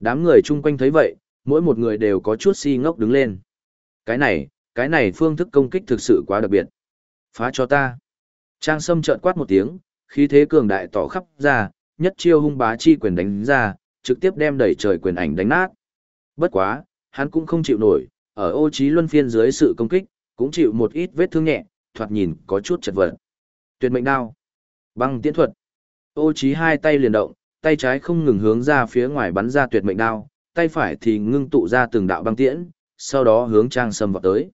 Đám người chung quanh thấy vậy, mỗi một người đều có chút si ngốc đứng lên. Cái này, cái này phương thức công kích thực sự quá đặc biệt. Phá cho ta. Trang sâm trợn quát một tiếng, khí thế cường đại tỏ khắp ra, nhất chiêu hung bá chi quyền đánh ra, trực tiếp đem đẩy trời quyền ảnh đánh nát. Bất quá, hắn cũng không chịu nổi, ở ô trí luân phiên dưới sự công kích, cũng chịu một ít vết thương nhẹ, thoạt nhìn có chút chật vật. Tuyệt mệnh đao. Băng tiễn thuật. Ô trí hai tay liền động, tay trái không ngừng hướng ra phía ngoài bắn ra tuyệt mệnh đao, tay phải thì ngưng tụ ra từng đạo băng tiễn, sau đó hướng Trang Sâm vọt tới.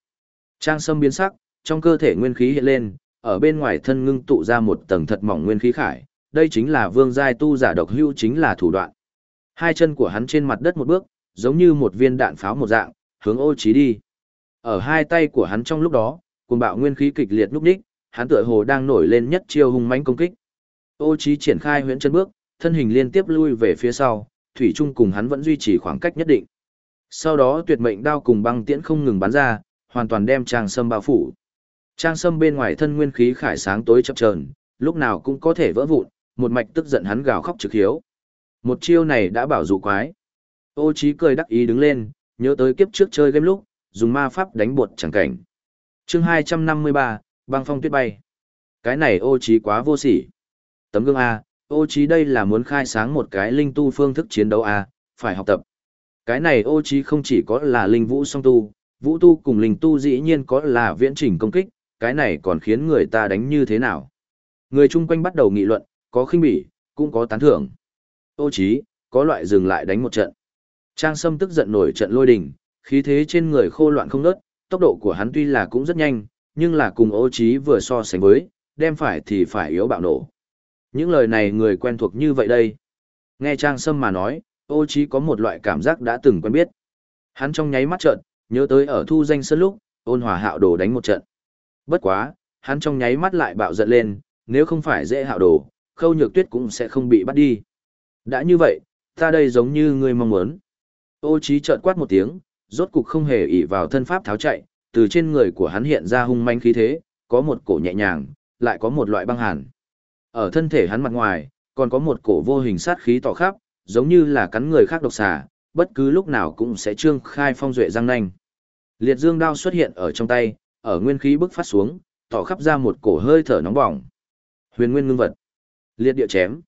Trang Sâm biến sắc, trong cơ thể nguyên khí hiện lên, ở bên ngoài thân ngưng tụ ra một tầng thật mỏng nguyên khí khải, đây chính là vương giai tu giả độc hưu chính là thủ đoạn. Hai chân của hắn trên mặt đất một bước, giống như một viên đạn pháo một dạng, hướng ô trí đi. Ở hai tay của hắn trong lúc đó, cuồng bạo nguyên khí kịch liệt lúc đích, hắn tựa hồ đang nổi lên nhất chiêu hung mãnh công kích. Ô trí triển khai huyễn chân bước, thân hình liên tiếp lui về phía sau, thủy trung cùng hắn vẫn duy trì khoảng cách nhất định. Sau đó tuyệt mệnh đao cùng băng tiễn không ngừng bắn ra, hoàn toàn đem trang sâm bao phủ. Trang sâm bên ngoài thân nguyên khí khải sáng tối chập chờn, lúc nào cũng có thể vỡ vụn, một mạch tức giận hắn gào khóc trực hiếu. Một chiêu này đã bảo dụ quái. Ô Chí cười đắc ý đứng lên, nhớ tới kiếp trước chơi game lúc, dùng ma pháp đánh bột chẳng cảnh. Chương 253, băng phong tuyết bay. Cái này ô Chí quá vô sỉ. Tấm gương A, ô Chí đây là muốn khai sáng một cái linh tu phương thức chiến đấu à? phải học tập. Cái này ô Chí không chỉ có là linh vũ song tu, vũ tu cùng linh tu dĩ nhiên có là viễn trình công kích, cái này còn khiến người ta đánh như thế nào. Người chung quanh bắt đầu nghị luận, có khinh bỉ, cũng có tán thưởng. Ô Chí, có loại dừng lại đánh một trận. Trang Sâm tức giận nổi trận lôi đình, khí thế trên người khô loạn không nớt, tốc độ của hắn tuy là cũng rất nhanh, nhưng là cùng ô trí vừa so sánh với, đem phải thì phải yếu bạo nổ. Những lời này người quen thuộc như vậy đây. Nghe Trang Sâm mà nói, ô trí có một loại cảm giác đã từng quen biết. Hắn trong nháy mắt trợn, nhớ tới ở thu danh sân lúc, ôn hòa hạo đồ đánh một trận. Bất quá, hắn trong nháy mắt lại bạo giận lên, nếu không phải dễ hạo đồ, khâu nhược tuyết cũng sẽ không bị bắt đi. Đã như vậy, ta đây giống như ngươi mong muốn. Ô trí trợn quát một tiếng, rốt cục không hề ỷ vào thân pháp tháo chạy, từ trên người của hắn hiện ra hung manh khí thế, có một cổ nhẹ nhàng, lại có một loại băng hàn. Ở thân thể hắn mặt ngoài, còn có một cổ vô hình sát khí tỏ khắp, giống như là cắn người khác độc xà, bất cứ lúc nào cũng sẽ trương khai phong duệ răng nanh. Liệt dương đao xuất hiện ở trong tay, ở nguyên khí bức phát xuống, tỏ khắp ra một cổ hơi thở nóng bỏng. Huyền nguyên ngưng vật. Liệt địa chém.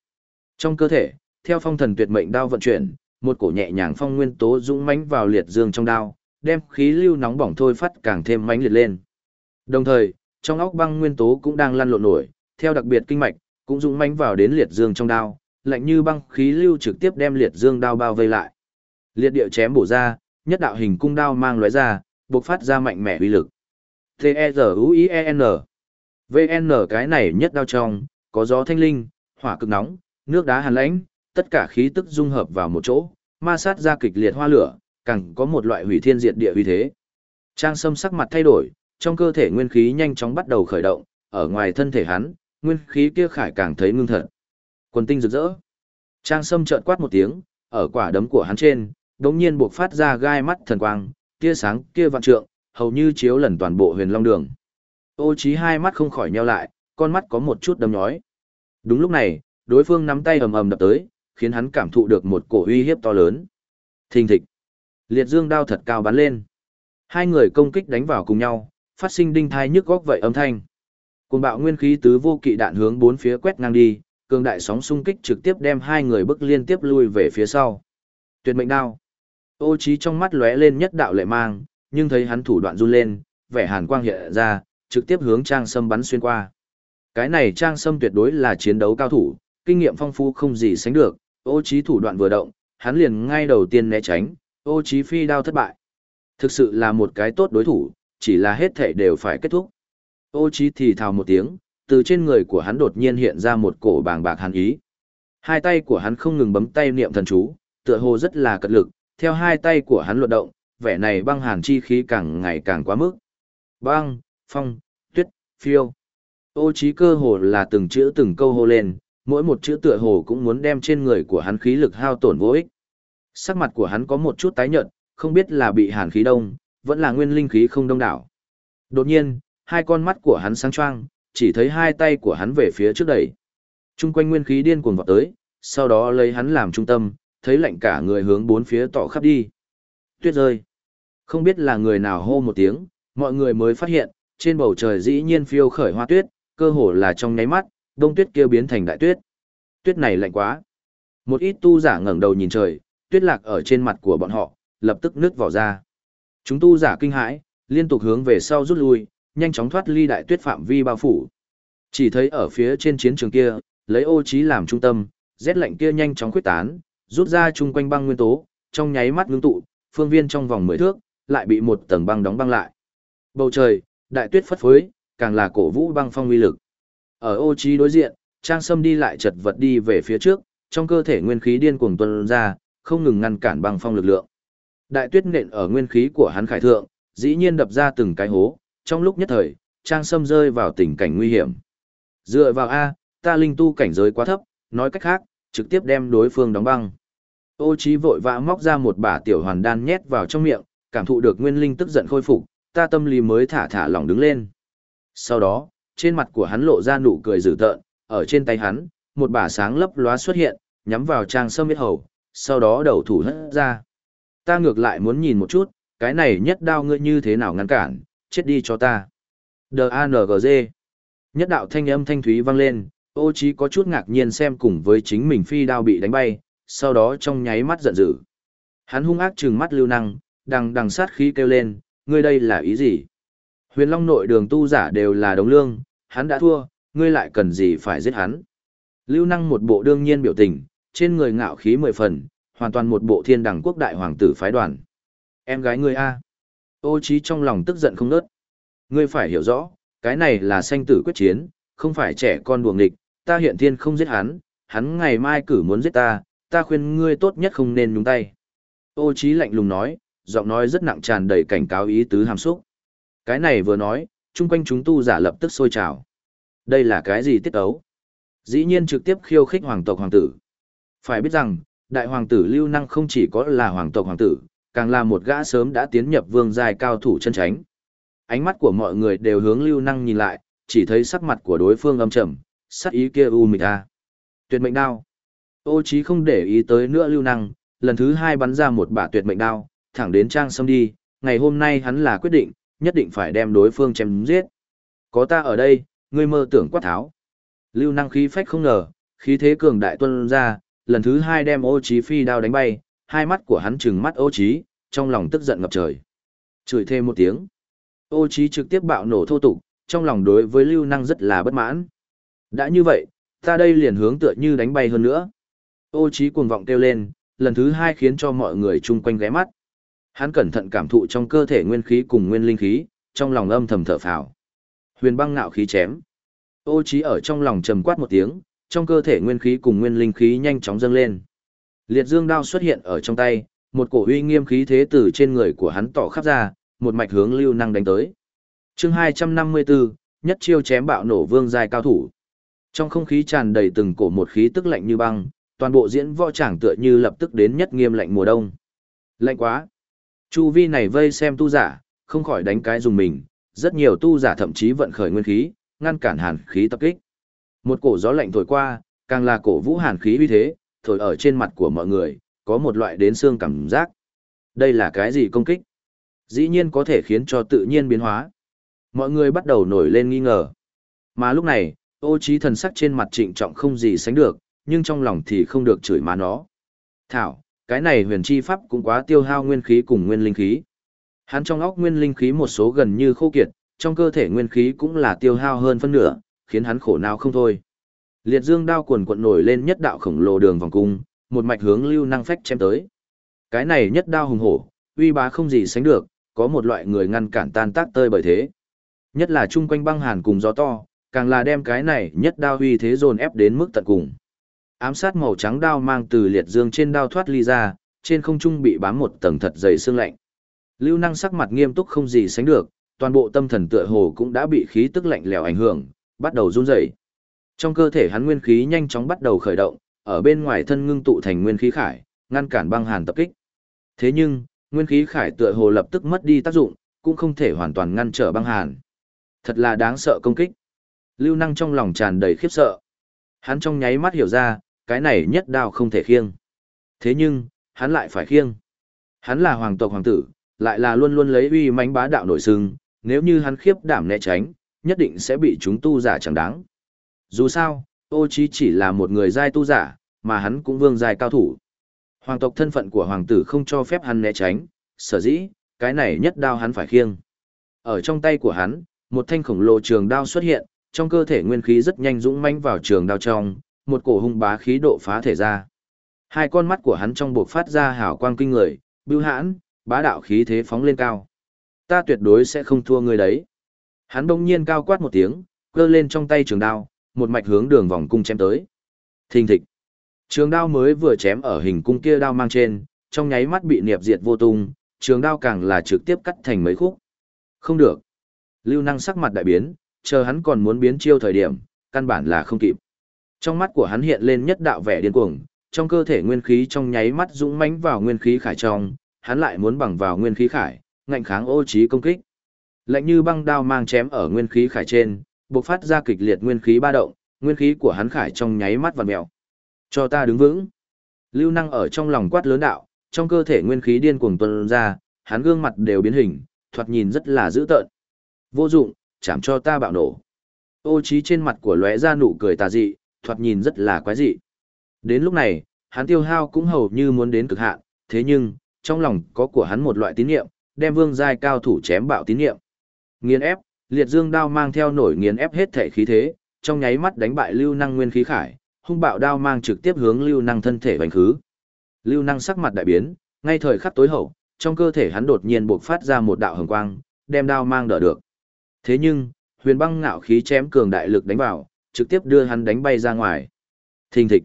Trong cơ thể, theo phong thần tuyệt mệnh đao vận chuyển, một cổ nhẹ nhàng phong nguyên tố dũng mãnh vào liệt dương trong đao, đem khí lưu nóng bỏng thôi phát càng thêm mãnh liệt lên. Đồng thời, trong óc băng nguyên tố cũng đang lăn lộn nổi, theo đặc biệt kinh mạch, cũng dũng mãnh vào đến liệt dương trong đao, lạnh như băng khí lưu trực tiếp đem liệt dương đao bao vây lại. Liệt địa chém bổ ra, nhất đạo hình cung đao mang lóe ra, bộc phát ra mạnh mẽ uy lực. T E Z U I E N VN cái này nhất đao trong, có gió thanh linh, hỏa cực nóng, nước đá hàn lãnh, tất cả khí tức dung hợp vào một chỗ, ma sát ra kịch liệt hoa lửa, càng có một loại hủy thiên diệt địa uy thế. Trang Sâm sắc mặt thay đổi, trong cơ thể nguyên khí nhanh chóng bắt đầu khởi động, ở ngoài thân thể hắn, nguyên khí kia khải càng thấy ngưng thật. Quần tinh rực rỡ. Trang Sâm chợt quát một tiếng, ở quả đấm của hắn trên, đột nhiên bộc phát ra gai mắt thần quang, tia sáng kia vạn trượng, hầu như chiếu lần toàn bộ Huyền Long Đường. Ô Chí hai mắt không khỏi nheo lại, con mắt có một chút đâm nhói. Đúng lúc này, đối phương nắm tay ầm ầm đập tới, khiến hắn cảm thụ được một cổ uy hiếp to lớn. Thình thịch. Liệt dương đao thật cao bắn lên. Hai người công kích đánh vào cùng nhau, phát sinh đinh thai nhức góc vậy âm thanh. Cùng bạo nguyên khí tứ vô kỵ đạn hướng bốn phía quét ngang đi, cường đại sóng xung kích trực tiếp đem hai người bước liên tiếp lui về phía sau. Tuyệt mệnh đao. Ô trí trong mắt lóe lên nhất đạo lệ mang, nhưng thấy hắn thủ đoạn run lên, vẻ hàn quang hiện ra, trực tiếp hướng trang sâm bắn xuyên qua. Cái này trang sâm tuyệt đối là chiến đấu cao thủ, kinh nghiệm phong phú không gì sánh được, ô trí thủ đoạn vừa động, hắn liền ngay đầu tiên né tránh, ô trí phi đao thất bại. Thực sự là một cái tốt đối thủ, chỉ là hết thể đều phải kết thúc. Ô Chí thì thào một tiếng, từ trên người của hắn đột nhiên hiện ra một cổ bàng bạc hàn ý. Hai tay của hắn không ngừng bấm tay niệm thần chú, tựa hồ rất là cật lực, theo hai tay của hắn luận động, vẻ này băng hàn chi khí càng ngày càng quá mức. Băng, phong, tuyết, phiêu. Ô Chí cơ hồ là từng chữ từng câu hô lên, mỗi một chữ tựa hồ cũng muốn đem trên người của hắn khí lực hao tổn vô ích. Sắc mặt của hắn có một chút tái nhợt, không biết là bị hàn khí đông, vẫn là nguyên linh khí không đông đảo. Đột nhiên, hai con mắt của hắn sáng choang, chỉ thấy hai tay của hắn về phía trước đẩy. Trung quanh nguyên khí điên cuồng vọt tới, sau đó lấy hắn làm trung tâm, thấy lạnh cả người hướng bốn phía tỏ khắp đi. Tuyết rơi. Không biết là người nào hô một tiếng, mọi người mới phát hiện, trên bầu trời dĩ nhiên phiêu khởi hoa tuyết, cơ hồ là trong nháy mắt, đông tuyết kia biến thành đại tuyết. Tuyết này lạnh quá. Một ít tu giả ngẩng đầu nhìn trời, tuyết lạc ở trên mặt của bọn họ, lập tức nứt vỏ ra. Chúng tu giả kinh hãi, liên tục hướng về sau rút lui, nhanh chóng thoát ly đại tuyết phạm vi bao phủ. Chỉ thấy ở phía trên chiến trường kia, lấy ô trí làm trung tâm, rét lạnh kia nhanh chóng quyết tán, rút ra chung quanh băng nguyên tố, trong nháy mắt ngưng tụ, phương viên trong vòng mười thước, lại bị một tầng băng đóng băng lại. Bầu trời, đại tuyết phất phới, càng là cổ vũ băng phong uy lực. Ở ô trí đối diện, Trang Sâm đi lại chật vật đi về phía trước, trong cơ thể nguyên khí điên cuồng tuôn ra, không ngừng ngăn cản băng phong lực lượng. Đại tuyết nện ở nguyên khí của hắn khải thượng, dĩ nhiên đập ra từng cái hố, trong lúc nhất thời, Trang Sâm rơi vào tình cảnh nguy hiểm. Dựa vào A, ta linh tu cảnh giới quá thấp, nói cách khác, trực tiếp đem đối phương đóng băng. Ô Chí vội vã móc ra một bả tiểu hoàn đan nhét vào trong miệng, cảm thụ được nguyên linh tức giận khôi phục, ta tâm lý mới thả thả lỏng đứng lên. Sau đó, trên mặt của hắn lộ ra nụ cười dữ tợn, ở trên tay hắn, một bả sáng lấp lóa xuất hiện, nhắm vào trang sâm biết hầu, sau đó đầu thủ hất ra. Ta ngược lại muốn nhìn một chút, cái này nhất đao ngươi như thế nào ngăn cản, chết đi cho ta. D-A-N-G-Z Nhất đạo thanh âm thanh thúy vang lên, ô trí có chút ngạc nhiên xem cùng với chính mình phi đao bị đánh bay, sau đó trong nháy mắt giận dữ. Hắn hung ác trừng mắt lưu năng, đằng đằng sát khí kêu lên, ngươi đây là ý gì? Huyền Long nội đường tu giả đều là đồng lương, hắn đã thua, ngươi lại cần gì phải giết hắn? Lưu năng một bộ đương nhiên biểu tình, trên người ngạo khí mười phần, hoàn toàn một bộ thiên đẳng quốc đại hoàng tử phái đoàn. Em gái ngươi a? Ô trí trong lòng tức giận không nớt. Ngươi phải hiểu rõ, cái này là sanh tử quyết chiến, không phải trẻ con đùa nghịch, ta hiện thiên không giết hắn, hắn ngày mai cử muốn giết ta, ta khuyên ngươi tốt nhất không nên nhúng tay. Ô trí lạnh lùng nói, giọng nói rất nặng tràn đầy cảnh cáo ý tứ hàm xúc. Cái này vừa nói, chung quanh chúng tu giả lập tức sôi trào. Đây là cái gì tiết ấu? Dĩ nhiên trực tiếp khiêu khích hoàng tộc hoàng tử. Phải biết rằng, đại hoàng tử lưu năng không chỉ có là hoàng tộc hoàng tử, càng là một gã sớm đã tiến nhập vương giai cao thủ chân tránh. Ánh mắt của mọi người đều hướng lưu năng nhìn lại, chỉ thấy sắc mặt của đối phương âm trầm, sắc ý kia u mịch a. Tuyệt mệnh đao. Ô chí không để ý tới nữa lưu năng, lần thứ hai bắn ra một bả tuyệt mệnh đao, thẳng đến trang sâm đi, ngày hôm nay hắn là quyết định, nhất định phải đem đối phương chém giết. Có ta ở đây, ngươi mơ tưởng quát tháo. Lưu năng khí phách không ngờ, khí thế cường đại tuân ra, lần thứ hai đem ô trí phi đao đánh bay, hai mắt của hắn trừng mắt ô trí, trong lòng tức giận ngập trời. Chửi thêm một tiếng. Ô trí trực tiếp bạo nổ thô tục, trong lòng đối với lưu năng rất là bất mãn. Đã như vậy, ta đây liền hướng tựa như đánh bay hơn nữa. Ô trí cuồng vọng kêu lên, lần thứ hai khiến cho mọi người chung quanh ghé mắt. Hắn cẩn thận cảm thụ trong cơ thể nguyên khí cùng nguyên linh khí, trong lòng âm thầm thở phào. Huyền băng ngạo khí chém. Ô trí ở trong lòng trầm quát một tiếng, trong cơ thể nguyên khí cùng nguyên linh khí nhanh chóng dâng lên. Liệt dương đao xuất hiện ở trong tay, một cổ uy nghiêm khí thế từ trên người của hắn tỏ khắp ra, một mạch hướng lưu năng đánh tới. Chương 254, nhất chiêu chém bạo nổ vương giai cao thủ. Trong không khí tràn đầy từng cổ một khí tức lạnh như băng, toàn bộ diễn võ tràng tựa như lập tức đến nhất nghiêm lạnh mùa đông. Lạnh quá. Chu vi này vây xem tu giả, không khỏi đánh cái dùng mình, rất nhiều tu giả thậm chí vận khởi nguyên khí, ngăn cản hàn khí tập kích. Một cổ gió lạnh thổi qua, càng là cổ vũ hàn khí uy thế, thổi ở trên mặt của mọi người, có một loại đến xương cảm giác. Đây là cái gì công kích? Dĩ nhiên có thể khiến cho tự nhiên biến hóa. Mọi người bắt đầu nổi lên nghi ngờ. Mà lúc này, ô trí thần sắc trên mặt trịnh trọng không gì sánh được, nhưng trong lòng thì không được chửi má nó. Thảo, cái này huyền chi pháp cũng quá tiêu hao nguyên khí cùng nguyên linh khí. Hắn trong óc nguyên linh khí một số gần như khô kiệt, trong cơ thể nguyên khí cũng là tiêu hao hơn phân nửa, khiến hắn khổ não không thôi. Liệt dương đao cuồn cuộn nổi lên nhất đạo khổng lồ đường vòng cung, một mạch hướng lưu năng phách chém tới. Cái này nhất đao hùng hổ, uy bá không gì sánh được, có một loại người ngăn cản tan tác tơi bởi thế. Nhất là chung quanh băng hàn cùng gió to, càng là đem cái này nhất đao uy thế dồn ép đến mức tận cùng. Ám sát màu trắng đao mang từ liệt dương trên đao thoát ly ra, trên không trung bị bám một tầng thật dày xương lạnh. Lưu năng sắc mặt nghiêm túc không gì sánh được, toàn bộ tâm thần tựa hồ cũng đã bị khí tức lạnh lẽo ảnh hưởng, bắt đầu run rẩy. Trong cơ thể hắn nguyên khí nhanh chóng bắt đầu khởi động, ở bên ngoài thân ngưng tụ thành nguyên khí khải, ngăn cản băng hàn tập kích. Thế nhưng, nguyên khí khải tựa hồ lập tức mất đi tác dụng, cũng không thể hoàn toàn ngăn trở băng hàn. Thật là đáng sợ công kích. Lưu năng trong lòng tràn đầy khiếp sợ. Hắn trong nháy mắt hiểu ra, cái này nhất đao không thể khiêng. Thế nhưng, hắn lại phải khiêng. Hắn là hoàng tộc hoàng tử, lại là luôn luôn lấy uy mãnh bá đạo nổi sừng, nếu như hắn khiếp đảm né tránh, nhất định sẽ bị chúng tu giả chẳng đáng. Dù sao, ô chí chỉ là một người giai tu giả, mà hắn cũng vương giai cao thủ. Hoàng tộc thân phận của hoàng tử không cho phép hắn né tránh, sở dĩ, cái này nhất đao hắn phải khiêng. Ở trong tay của hắn, một thanh khổng lồ trường đao xuất hiện, trong cơ thể nguyên khí rất nhanh dũng mãnh vào trường đao trong, một cổ hung bá khí độ phá thể ra. Hai con mắt của hắn trong buộc phát ra hào quang kinh người, bưu hãn, bá đạo khí thế phóng lên cao. Ta tuyệt đối sẽ không thua người đấy. Hắn đông nhiên cao quát một tiếng, cơ lên trong tay trường đao, một mạch hướng đường vòng cung chém tới. Thình thịch. Trường đao mới vừa chém ở hình cung kia đao mang trên, trong nháy mắt bị niệm diệt vô tung, trường đao càng là trực tiếp cắt thành mấy khúc. Không được. Lưu năng sắc mặt đại biến, chờ hắn còn muốn biến chiêu thời điểm, căn bản là không kịp. Trong mắt của hắn hiện lên nhất đạo vẻ điên cuồng, trong cơ thể nguyên khí trong nháy mắt dũng mãnh vào nguyên khí khải trong, hắn lại muốn bằng vào nguyên khí khải, ngạnh kháng ô trí công kích. Lạnh như băng đao mang chém ở nguyên khí khải trên, bộc phát ra kịch liệt nguyên khí ba động, nguyên khí của hắn khải trong nháy mắt vặn mèo. Cho ta đứng vững. Lưu năng ở trong lòng quát lớn đạo, trong cơ thể nguyên khí điên cuồng tuôn ra, hắn gương mặt đều biến hình, thoạt nhìn rất là dữ tợn. Vô dụng, chạm cho ta bạo nổ. Ô trí trên mặt của lóe ra nụ cười tà dị, thoạt nhìn rất là quái dị. Đến lúc này, hắn tiêu hao cũng hầu như muốn đến cực hạn, thế nhưng, trong lòng có của hắn một loại tín niệm, đem vương giai cao thủ chém bạo tín niệm. Nghiền ép, liệt dương đao mang theo nổi nghiền ép hết thể khí thế, trong nháy mắt đánh bại lưu năng nguyên khí khải, hung bạo đao mang trực tiếp hướng lưu năng thân thể vành khứ. Lưu năng sắc mặt đại biến, ngay thời khắc tối hậu, trong cơ thể hắn đột nhiên bộc phát ra một đạo hồng quang, đem đao mang đỡ được. Thế nhưng, huyền băng ngạo khí chém cường đại lực đánh vào, trực tiếp đưa hắn đánh bay ra ngoài. Thình thịch.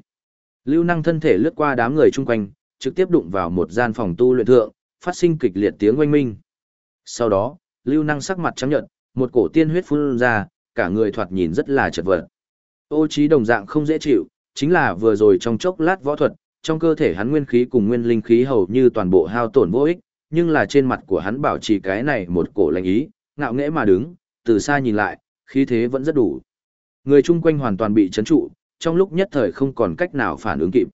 Lưu năng thân thể lướt qua đám người chung quanh, trực tiếp đụng vào một gian phòng tu luyện thượng, phát sinh kịch liệt tiếng oanh minh. Sau đó, lưu năng sắc mặt trắng nhợt, một cổ tiên huyết phun ra, cả người thoạt nhìn rất là chật vật. Ô trí đồng dạng không dễ chịu, chính là vừa rồi trong chốc lát võ thuật, trong cơ thể hắn nguyên khí cùng nguyên linh khí hầu như toàn bộ hao tổn vô ích, nhưng là trên mặt của hắn bảo trì cái này một cổ lạnh ý, ngạo nghễ mà đứng, từ xa nhìn lại, khí thế vẫn rất đủ. Người chung quanh hoàn toàn bị chấn trụ, trong lúc nhất thời không còn cách nào phản ứng kịp.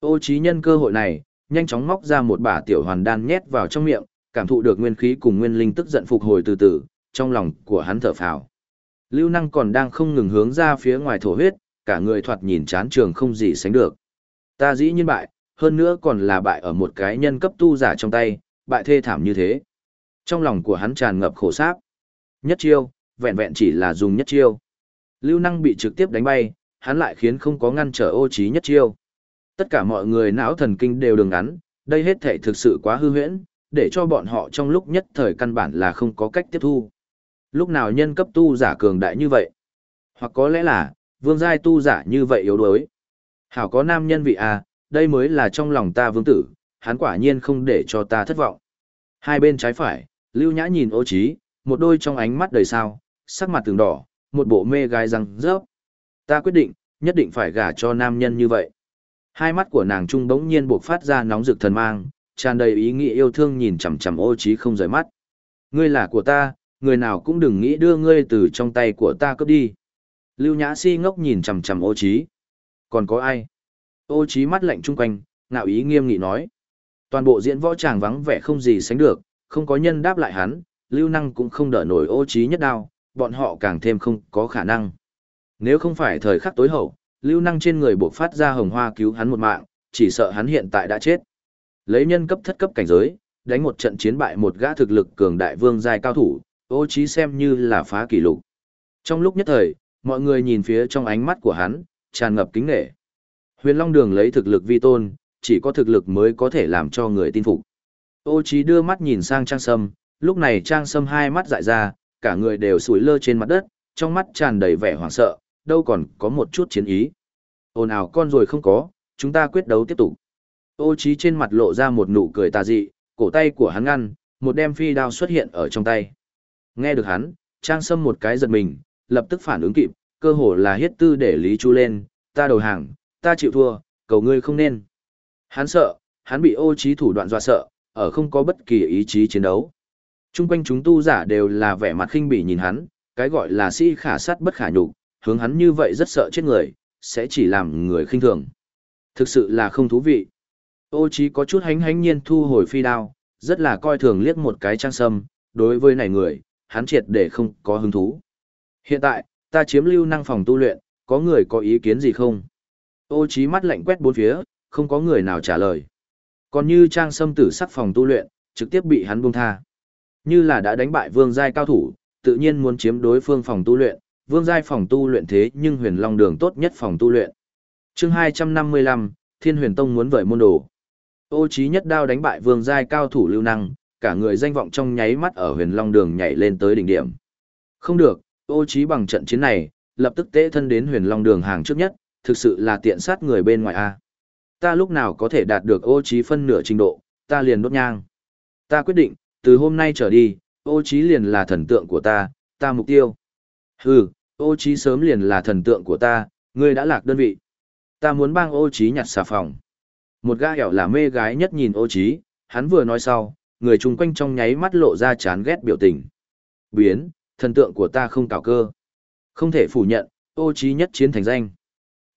Ô trí nhân cơ hội này, nhanh chóng móc ra một bả tiểu hoàn đan nhét vào trong miệng, cảm thụ được nguyên khí cùng nguyên linh tức giận phục hồi từ từ, trong lòng của hắn thở phào. Lưu năng còn đang không ngừng hướng ra phía ngoài thổ huyết, cả người thoạt nhìn chán trường không gì sánh được. Ta dĩ nhiên bại, hơn nữa còn là bại ở một cái nhân cấp tu giả trong tay, bại thê thảm như thế. Trong lòng của hắn tràn ngập khổ sáp. Nhất chiêu, vẹn vẹn chỉ là dùng nhất chiêu. Lưu năng bị trực tiếp đánh bay, hắn lại khiến không có ngăn trở ô trí nhất chiêu. Tất cả mọi người não thần kinh đều đường ngắn, đây hết thể thực sự quá hư huyễn, để cho bọn họ trong lúc nhất thời căn bản là không có cách tiếp thu. Lúc nào nhân cấp tu giả cường đại như vậy? Hoặc có lẽ là, vương giai tu giả như vậy yếu đuối. Hảo có nam nhân vị à, đây mới là trong lòng ta vương tử, hắn quả nhiên không để cho ta thất vọng. Hai bên trái phải, lưu nhã nhìn ô trí, một đôi trong ánh mắt đầy sao, sắc mặt tường đỏ, một bộ mê gái răng rớp. Ta quyết định, nhất định phải gả cho nam nhân như vậy. Hai mắt của nàng trung bỗng nhiên buộc phát ra nóng rực thần mang, tràn đầy ý nghĩ yêu thương nhìn chằm chằm ô trí không rời mắt. Ngươi là của ta, người nào cũng đừng nghĩ đưa ngươi từ trong tay của ta cướp đi. Lưu Nhã Si ngốc nhìn chằm chằm ô Chí. Còn có ai? Ô Chí mắt lạnh chung quanh, ngạo ý nghiêm nghị nói. Toàn bộ diễn võ tràng vắng vẻ không gì sánh được, không có nhân đáp lại hắn, lưu năng cũng không đỡ nổi ô Chí nhất đao, bọn họ càng thêm không có khả năng. Nếu không phải thời khắc tối hậu, lưu năng trên người buộc phát ra hồng hoa cứu hắn một mạng, chỉ sợ hắn hiện tại đã chết. Lấy nhân cấp thất cấp cảnh giới, đánh một trận chiến bại một gã thực lực cường đại vương giai cao thủ, ô trí xem như là phá kỷ lục. Trong lúc nhất thời, mọi người nhìn phía trong ánh mắt của hắn, tràn ngập kính nghệ. Huyền Long Đường lấy thực lực vi tôn, chỉ có thực lực mới có thể làm cho người tin phục. Ô trí đưa mắt nhìn sang Trang Sâm, lúc này Trang Sâm hai mắt dại ra, cả người đều sủi lơ trên mặt đất, trong mắt tràn đầy vẻ hoảng sợ, đâu còn có một chút chiến ý. Ôn nào con rồi không có, chúng ta quyết đấu tiếp tục. Ô trí trên mặt lộ ra một nụ cười tà dị, cổ tay của hắn ngăn, một đem phi đao xuất hiện ở trong tay. Nghe được hắn, Trang Sâm một cái giật mình, lập tức phản ứng kịp, cơ hồ là hiết tư để Lý Chu lên, ta đầu hàng, ta chịu thua, cầu ngươi không nên. Hắn sợ, hắn bị ô trí thủ đoạn dọa sợ, ở không có bất kỳ ý chí chiến đấu. Trung quanh chúng tu giả đều là vẻ mặt khinh bỉ nhìn hắn, cái gọi là sĩ si khả sát bất khả nhục, hướng hắn như vậy rất sợ chết người, sẽ chỉ làm người khinh thường. Thực sự là không thú vị. Ô trí có chút hánh hánh nhiên thu hồi phi đao, rất là coi thường liếc một cái trang sâm, đối với này người, hắn triệt để không có hứng thú. Hiện tại, ta chiếm lưu năng phòng tu luyện, có người có ý kiến gì không? Ô trí mắt lạnh quét bốn phía, không có người nào trả lời. Còn như trang sâm tử sắc phòng tu luyện, trực tiếp bị hắn buông tha. Như là đã đánh bại vương giai cao thủ, tự nhiên muốn chiếm đối phương phòng tu luyện, vương giai phòng tu luyện thế nhưng huyền long đường tốt nhất phòng tu luyện. Chương 255, Thiên Huyền Tông muốn vời môn đồ. Ô trí nhất đao đánh bại vương giai cao thủ lưu năng, cả người danh vọng trong nháy mắt ở huyền long đường nhảy lên tới đỉnh điểm. Không được, ô trí bằng trận chiến này, lập tức tế thân đến huyền long đường hàng trước nhất, thực sự là tiện sát người bên ngoài a. Ta lúc nào có thể đạt được ô trí phân nửa trình độ, ta liền đốt nhang. Ta quyết định, từ hôm nay trở đi, ô trí liền là thần tượng của ta, ta mục tiêu. Hừ, ô trí sớm liền là thần tượng của ta, ngươi đã lạc đơn vị. Ta muốn bang ô trí nhặt xà phòng. Một gã hẻo là mê gái nhất nhìn ô trí, hắn vừa nói sau, người chung quanh trong nháy mắt lộ ra chán ghét biểu tình. Biến, thần tượng của ta không cào cơ. Không thể phủ nhận, ô trí nhất chiến thành danh.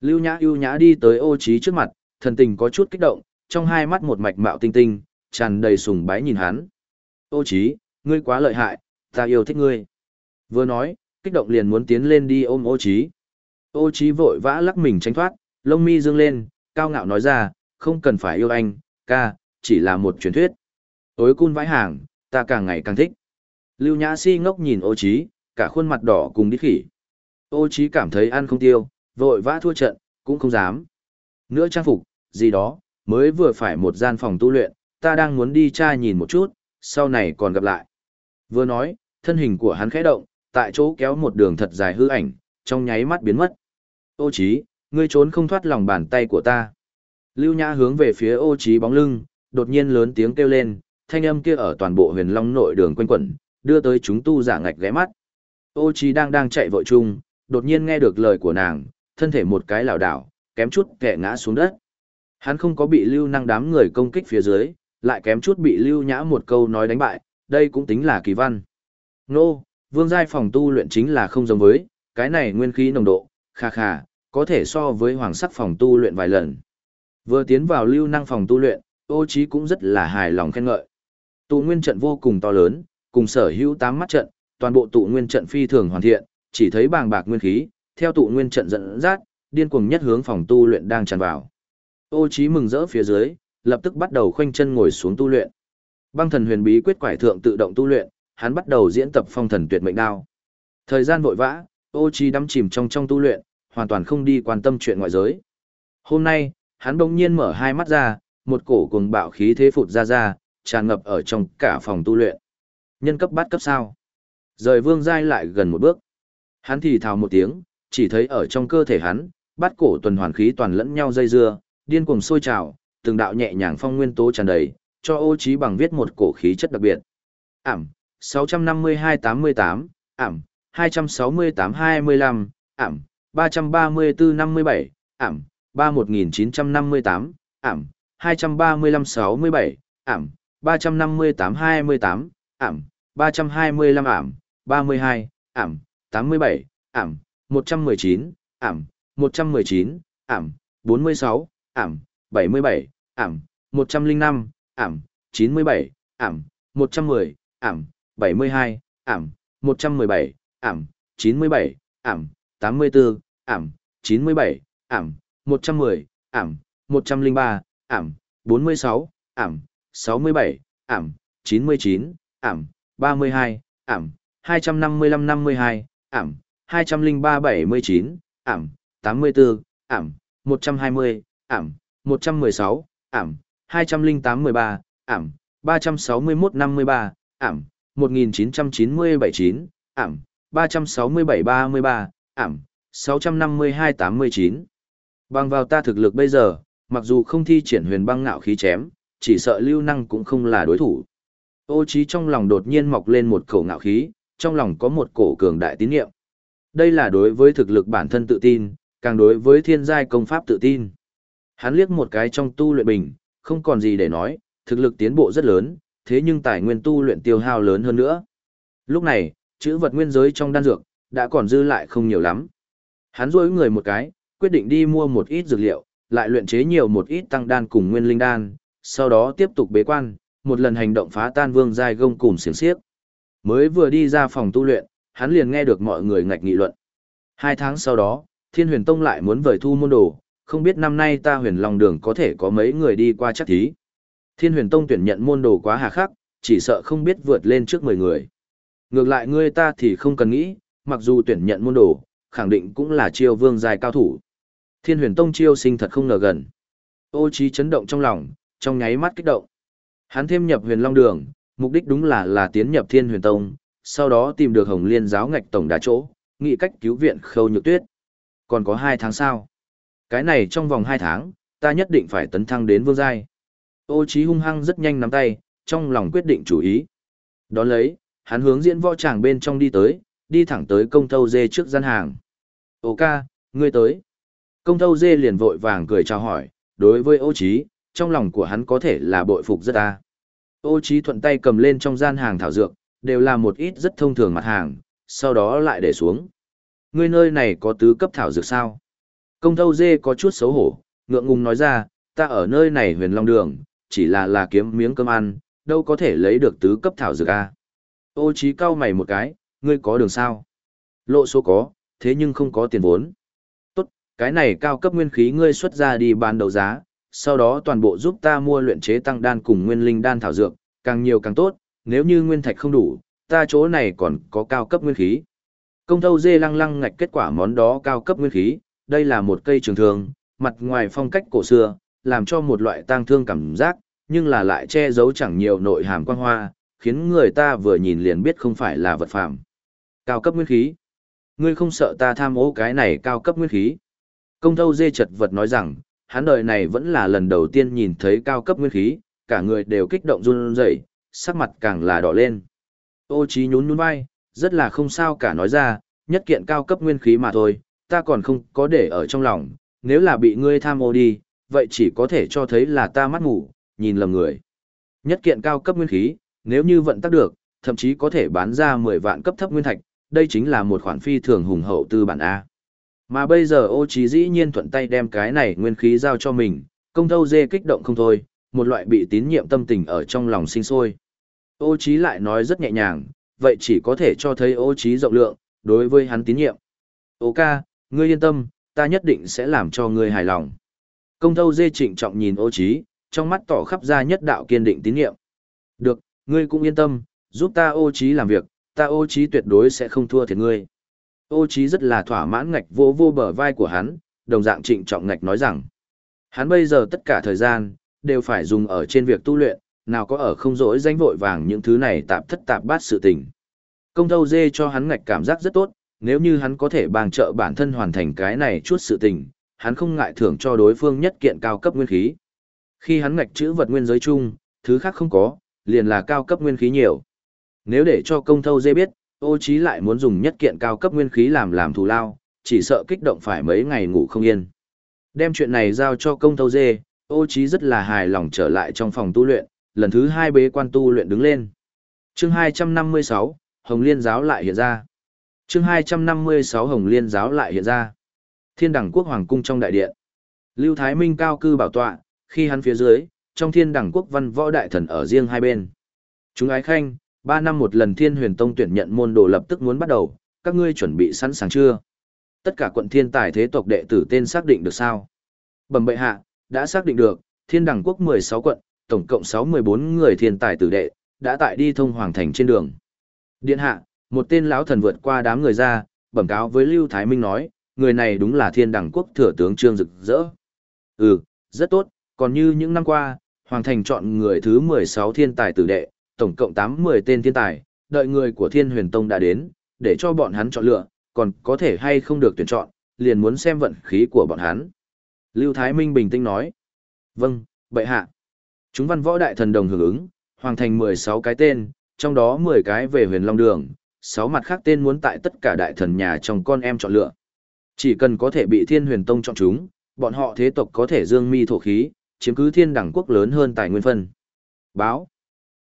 Lưu Nhã ưu nhã đi tới ô trí trước mặt, thần tình có chút kích động, trong hai mắt một mạch mạo tinh tinh, tràn đầy sùng bái nhìn hắn. Ô chí, ngươi quá lợi hại, ta yêu thích ngươi. Vừa nói, kích động liền muốn tiến lên đi ôm ô chí. Ô chí vội vã lắc mình tránh thoát, lông mi dương lên, cao ngạo nói ra, không cần phải yêu anh, ca, chỉ là một truyền thuyết. Ối cun vãi hàng, ta càng ngày càng thích. Lưu Nhã Si ngốc nhìn ô Chí, cả khuôn mặt đỏ cùng đi khỉ. Ô Chí cảm thấy ăn không tiêu, vội vã thua trận, cũng không dám. Nữa trang phục, gì đó, mới vừa phải một gian phòng tu luyện, ta đang muốn đi tra nhìn một chút, sau này còn gặp lại. Vừa nói, thân hình của hắn khẽ động, tại chỗ kéo một đường thật dài hư ảnh, trong nháy mắt biến mất. Ô Chí, ngươi trốn không thoát lòng bàn tay của ta. Lưu Nhã hướng về phía ô Chí bóng lưng, đột nhiên lớn tiếng kêu lên, thanh âm kia ở toàn bộ huyền long nội đường quanh quẩn, đưa tới chúng tu giả ngạch ghé mắt. Ô Chí đang đang chạy vội chung, đột nhiên nghe được lời của nàng, thân thể một cái lảo đảo, kém chút kẻ ngã xuống đất. Hắn không có bị lưu năng đám người công kích phía dưới, lại kém chút bị lưu nhã một câu nói đánh bại, đây cũng tính là kỳ văn. Nô, vương giai phòng tu luyện chính là không giống với, cái này nguyên khí nồng độ, kha kha, có thể so với hoàng sắc phòng tu luyện vài lần. Vừa tiến vào lưu năng phòng tu luyện, ô trí cũng rất là hài lòng khen ngợi. Tụ nguyên trận vô cùng to lớn, cùng sở hữu tám mắt trận, toàn bộ tụ nguyên trận phi thường hoàn thiện, chỉ thấy bàng bạc nguyên khí, theo tụ nguyên trận dẫn dắt, điên cuồng nhất hướng phòng tu luyện đang tràn vào. Ô Chí mừng rỡ phía dưới, lập tức bắt đầu khoanh chân ngồi xuống tu luyện. Băng thần huyền bí quyết quải thượng tự động tu luyện, hắn bắt đầu diễn tập phong thần tuyệt mệnh đao. Thời gian vội vã, Ô Chí đắm chìm trong trong tu luyện, hoàn toàn không đi quan tâm chuyện ngoại giới. Hôm nay, hắn đột nhiên mở hai mắt ra, một cổ cuồng bạo khí thế phụt ra ra, tràn ngập ở trong cả phòng tu luyện. Nhân cấp bát cấp sao? Rời Vương giai lại gần một bước. Hắn thì thào một tiếng, chỉ thấy ở trong cơ thể hắn, bát cổ tuần hoàn khí toàn lẫn nhau dây dưa, điên cuồng sôi trào, từng đạo nhẹ nhàng phong nguyên tố tràn đầy, cho ô trí bằng viết một cổ khí chất đặc biệt. Ảm, 652-88, Ảm, 268-25, Ảm, 334-57, Ảm, 31958, Ảm, 235-67, Ảm, 358-28, Ảm, 325 Ảm, 32, Ảm, 87, Ảm, 119, Ảm, 119, Ảm, 46, ảm, 77, ảm, 105, ảm, 97, ảm, 110, ảm, 72, ảm, 117, ảm, 97, ảm, 84, ảm, 97, ảm, 110, ảm, 103, ảm, 46, ảm, 67, ảm, 99, ảm, 32, ảm, 255-52, ảm, 203-79, ảm, 84, ảm, 120, ảm, 116, ảm, 208-13, ảm, 361-53, ảm, 1997-9, ảm, 367-33, ảm, 652-89. Bằng vào ta thực lực bây giờ, mặc dù không thi triển huyền băng ngạo khí chém, chỉ sợ lưu năng cũng không là đối thủ. Ô trí trong lòng đột nhiên mọc lên một khẩu ngạo khí, trong lòng có một cổ cường đại tín niệm. Đây là đối với thực lực bản thân tự tin, càng đối với thiên giai công pháp tự tin. Hắn liếc một cái trong tu luyện bình, không còn gì để nói, thực lực tiến bộ rất lớn, thế nhưng tài nguyên tu luyện tiêu hao lớn hơn nữa. Lúc này, chữ vật nguyên giới trong đan dược, đã còn dư lại không nhiều lắm. Hắn rối người một cái, quyết định đi mua một ít dược liệu, lại luyện chế nhiều một ít tăng đan cùng nguyên linh đan, sau đó tiếp tục bế quan, một lần hành động phá tan vương giai gông cùng xiềng xiếc. Mới vừa đi ra phòng tu luyện, hắn liền nghe được mọi người ngạch nghị luận. Hai tháng sau đó, Thiên Huyền Tông lại muốn vời thu môn đồ, không biết năm nay ta huyền long đường có thể có mấy người đi qua chắc thí. Thiên huyền tông tuyển nhận môn đồ quá hà khắc, chỉ sợ không biết vượt lên trước 10 người. Ngược lại ngươi ta thì không cần nghĩ, mặc dù tuyển nhận môn đồ, khẳng định cũng là chiêu vương giai cao thủ. Thiên huyền tông chiêu sinh thật không ngờ gần. Ô trí chấn động trong lòng, trong nháy mắt kích động. Hắn thêm nhập huyền long đường, mục đích đúng là là tiến nhập thiên huyền tông, sau đó tìm được hồng liên giáo ngạch tổng đá chỗ, nghị cách cứu viện khâu nhược tuyết. Còn có 2 tháng sau. Cái này trong vòng 2 tháng, ta nhất định phải tấn thăng đến vương giai. Ô Chí hung hăng rất nhanh nắm tay, trong lòng quyết định chủ ý. Đón lấy, hắn hướng diễn võ tràng bên trong đi tới, đi thẳng tới công thâu dê trước gian hàng. Ô ca, ngươi tới. Công thâu dê liền vội vàng cười chào hỏi, đối với ô Chí, trong lòng của hắn có thể là bội phục rất ta. Ô Chí thuận tay cầm lên trong gian hàng thảo dược, đều là một ít rất thông thường mặt hàng, sau đó lại để xuống. Ngươi nơi này có tứ cấp thảo dược sao? Công thâu dê có chút xấu hổ, ngượng ngùng nói ra, ta ở nơi này huyền long đường, chỉ là là kiếm miếng cơm ăn, đâu có thể lấy được tứ cấp thảo dược a. Ô Chí cao mày một cái, ngươi có đường sao? Lộ số có, thế nhưng không có tiền vốn. Tốt, cái này cao cấp nguyên khí ngươi xuất ra đi bán đấu giá, sau đó toàn bộ giúp ta mua luyện chế tăng đan cùng nguyên linh đan thảo dược, càng nhiều càng tốt, nếu như nguyên thạch không đủ, ta chỗ này còn có cao cấp nguyên khí. Công thâu dê lăng lăng ngạch kết quả món đó cao cấp nguyên khí, đây là một cây trường thường, mặt ngoài phong cách cổ xưa, làm cho một loại tang thương cảm giác, nhưng là lại che giấu chẳng nhiều nội hàm quan hoa, khiến người ta vừa nhìn liền biết không phải là vật phàm. Cao cấp nguyên khí. Ngươi không sợ ta tham ô cái này cao cấp nguyên khí. Công thâu dê chật vật nói rằng, hắn đời này vẫn là lần đầu tiên nhìn thấy cao cấp nguyên khí, cả người đều kích động run rẩy, sắc mặt càng là đỏ lên. Ô Chí nhún nhún vai, rất là không sao cả nói ra, nhất kiện cao cấp nguyên khí mà thôi, ta còn không có để ở trong lòng, nếu là bị ngươi tham ô đi, vậy chỉ có thể cho thấy là ta mắt ngủ, nhìn lầm người. Nhất kiện cao cấp nguyên khí, nếu như vận tắc được, thậm chí có thể bán ra 10 vạn cấp thấp nguyên thạch, đây chính là một khoản phi thường hùng hậu tư bản A. Mà bây giờ ô trí dĩ nhiên thuận tay đem cái này nguyên khí giao cho mình, công thâu dê kích động không thôi, một loại bị tín nhiệm tâm tình ở trong lòng sinh sôi. Ô trí lại nói rất nhẹ nhàng, vậy chỉ có thể cho thấy ô trí rộng lượng, đối với hắn tín nhiệm. Ô ca, ngươi yên tâm, ta nhất định sẽ làm cho ngươi hài lòng. Công thâu dê trịnh trọng nhìn ô trí, trong mắt tỏ khắp ra nhất đạo kiên định tín nhiệm. Được, ngươi cũng yên tâm, giúp ta ô trí làm việc, ta ô trí tuyệt đối sẽ không thua thiệt ngươi. Ô chí rất là thỏa mãn ngạch vô vô bờ vai của hắn, đồng dạng trịnh trọng ngạch nói rằng. Hắn bây giờ tất cả thời gian, đều phải dùng ở trên việc tu luyện, nào có ở không rỗi danh vội vàng những thứ này tạp thất tạp bát sự tình. Công thâu dê cho hắn ngạch cảm giác rất tốt, nếu như hắn có thể bàng trợ bản thân hoàn thành cái này chút sự tình, hắn không ngại thưởng cho đối phương nhất kiện cao cấp nguyên khí. Khi hắn ngạch chữ vật nguyên giới chung, thứ khác không có, liền là cao cấp nguyên khí nhiều. Nếu để cho công thâu dê biết, ô trí lại muốn dùng nhất kiện cao cấp nguyên khí làm làm thù lao, chỉ sợ kích động phải mấy ngày ngủ không yên. Đem chuyện này giao cho công thâu dê, ô trí rất là hài lòng trở lại trong phòng tu luyện, lần thứ hai bế quan tu luyện đứng lên. Chương 256, Hồng Liên giáo lại hiện ra. Chương 256 Hồng Liên giáo lại hiện ra. Thiên đẳng quốc hoàng cung trong đại điện. Lưu Thái Minh cao cư bảo tọa, khi hắn phía dưới, trong thiên đẳng quốc văn võ đại thần ở riêng hai bên. Chúng ái khanh, ba năm một lần thiên huyền tông tuyển nhận môn đồ lập tức muốn bắt đầu, các ngươi chuẩn bị sẵn sàng chưa? Tất cả quận thiên tài thế tộc đệ tử tên xác định được sao? Bẩm bệ hạ, đã xác định được, thiên đẳng quốc 16 quận, tổng cộng 614 người thiên tài tử đệ, đã tại đi thông hoàng thành trên đường. Điện hạ, một tên lão thần vượt qua đám người ra, bẩm cáo với Lưu Thái Minh nói, người này đúng là thiên đẳng quốc thừa tướng Trương Dực Dỡ. Ừ, rất tốt, còn như những năm qua, hoàng thành chọn người thứ 16 thiên tài tử đệ, tổng cộng 8-10 tên thiên tài, đợi người của thiên huyền tông đã đến, để cho bọn hắn chọn lựa, còn có thể hay không được tuyển chọn, liền muốn xem vận khí của bọn hắn. Lưu Thái Minh bình tĩnh nói. Vâng, bệ hạ. Chúng văn võ đại thần đồng hưởng ứng, hoàn thành 16 cái tên, trong đó 10 cái về huyền long đường, 6 mặt khác tên muốn tại tất cả đại thần nhà trong con em chọn lựa. Chỉ cần có thể bị thiên huyền tông chọn chúng, bọn họ thế tộc có thể dương mi thổ khí, chiếm cứ thiên đẳng quốc lớn hơn tài nguyên phân. Báo.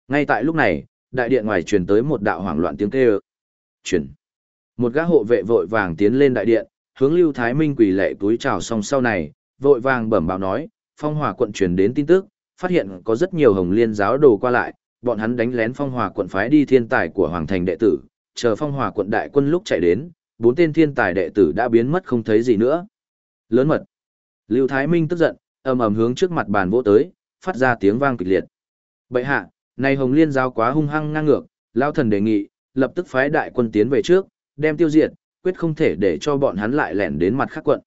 Ngay tại lúc này, đại điện ngoài truyền tới một đạo hoảng loạn tiếng kêu. Chuyển. Một gã hộ vệ vội vàng tiến lên đại điện, hướng Lưu Thái Minh quỳ lệ túi chào xong sau này, vội vàng bẩm báo nói, phong hòa quận truyền đến tin tức, phát hiện có rất nhiều hồng liên giáo đồ qua lại, bọn hắn đánh lén phong hòa quận phái đi thiên tài của hoàng thành đệ tử, chờ phong hòa quận đại quân lúc chạy đến, bốn tên thiên tài đệ tử đã biến mất không thấy gì nữa. Lớn mật. Lưu Thái Minh tức giận, ầm ầm hướng trước mặt bàn vỗ tới, phát ra tiếng vang kịch liệt. Bệ hạ, này Hồng Liên giáo quá hung hăng ngang ngược, lão thần đề nghị, lập tức phái đại quân tiến về trước, đem tiêu diệt, quyết không thể để cho bọn hắn lại lẻn đến mặt khác quận.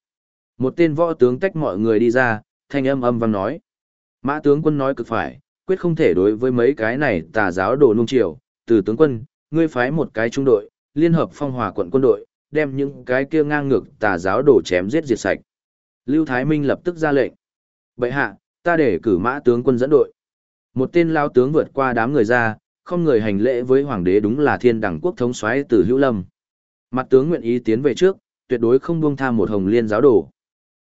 Một tên võ tướng tách mọi người đi ra, thanh âm âm vang nói. Mã tướng quân nói cực phải, quyết không thể đối với mấy cái này tà giáo đồ nung chiều, từ tướng quân, ngươi phái một cái trung đội, liên hợp phong hòa quận quân đội, đem những cái kia ngang ngược tà giáo đồ chém giết diệt sạch. Lưu Thái Minh lập tức ra lệnh. Bệ hạ, ta để cử mã tướng quân dẫn đội. Một tên lao tướng vượt qua đám người ra, không người hành lễ với hoàng đế đúng là thiên đẳng quốc thống soái từ hữu lâm. Mặt tướng nguyện ý tiến về trước, tuyệt đối không buông tha một hồng liên giáo đồ.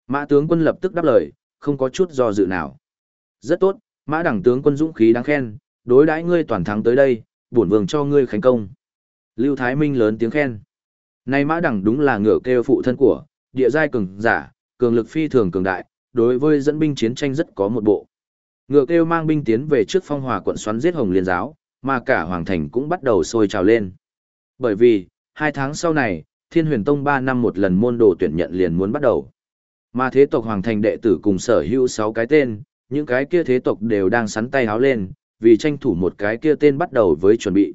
Mã tướng quân lập tức đáp lời, không có chút do dự nào. Rất tốt, mã đẳng tướng quân dũng khí đáng khen, đối đãi ngươi toàn thắng tới đây, bổn vương cho ngươi khánh công. Lưu Thái Minh lớn tiếng khen. nay mã đẳng đúng là ngựa kêu phụ thân của, địa giai cường giả, cường lực phi thường cường đại, đối với dẫn binh chiến tranh rất có một bộ. Ngựa kêu mang binh tiến về trước phong hòa quận xoắn giết Hồng Liên giáo, mà cả Hoàng Thành cũng bắt đầu sôi trào lên. Bởi vì, hai tháng sau này, Thiên Huyền Tông ba năm một lần môn đồ tuyển nhận liền muốn bắt đầu. Mà thế tộc Hoàng Thành đệ tử cùng sở hữu sáu cái tên, những cái kia thế tộc đều đang sắn tay háo lên, vì tranh thủ một cái kia tên bắt đầu với chuẩn bị.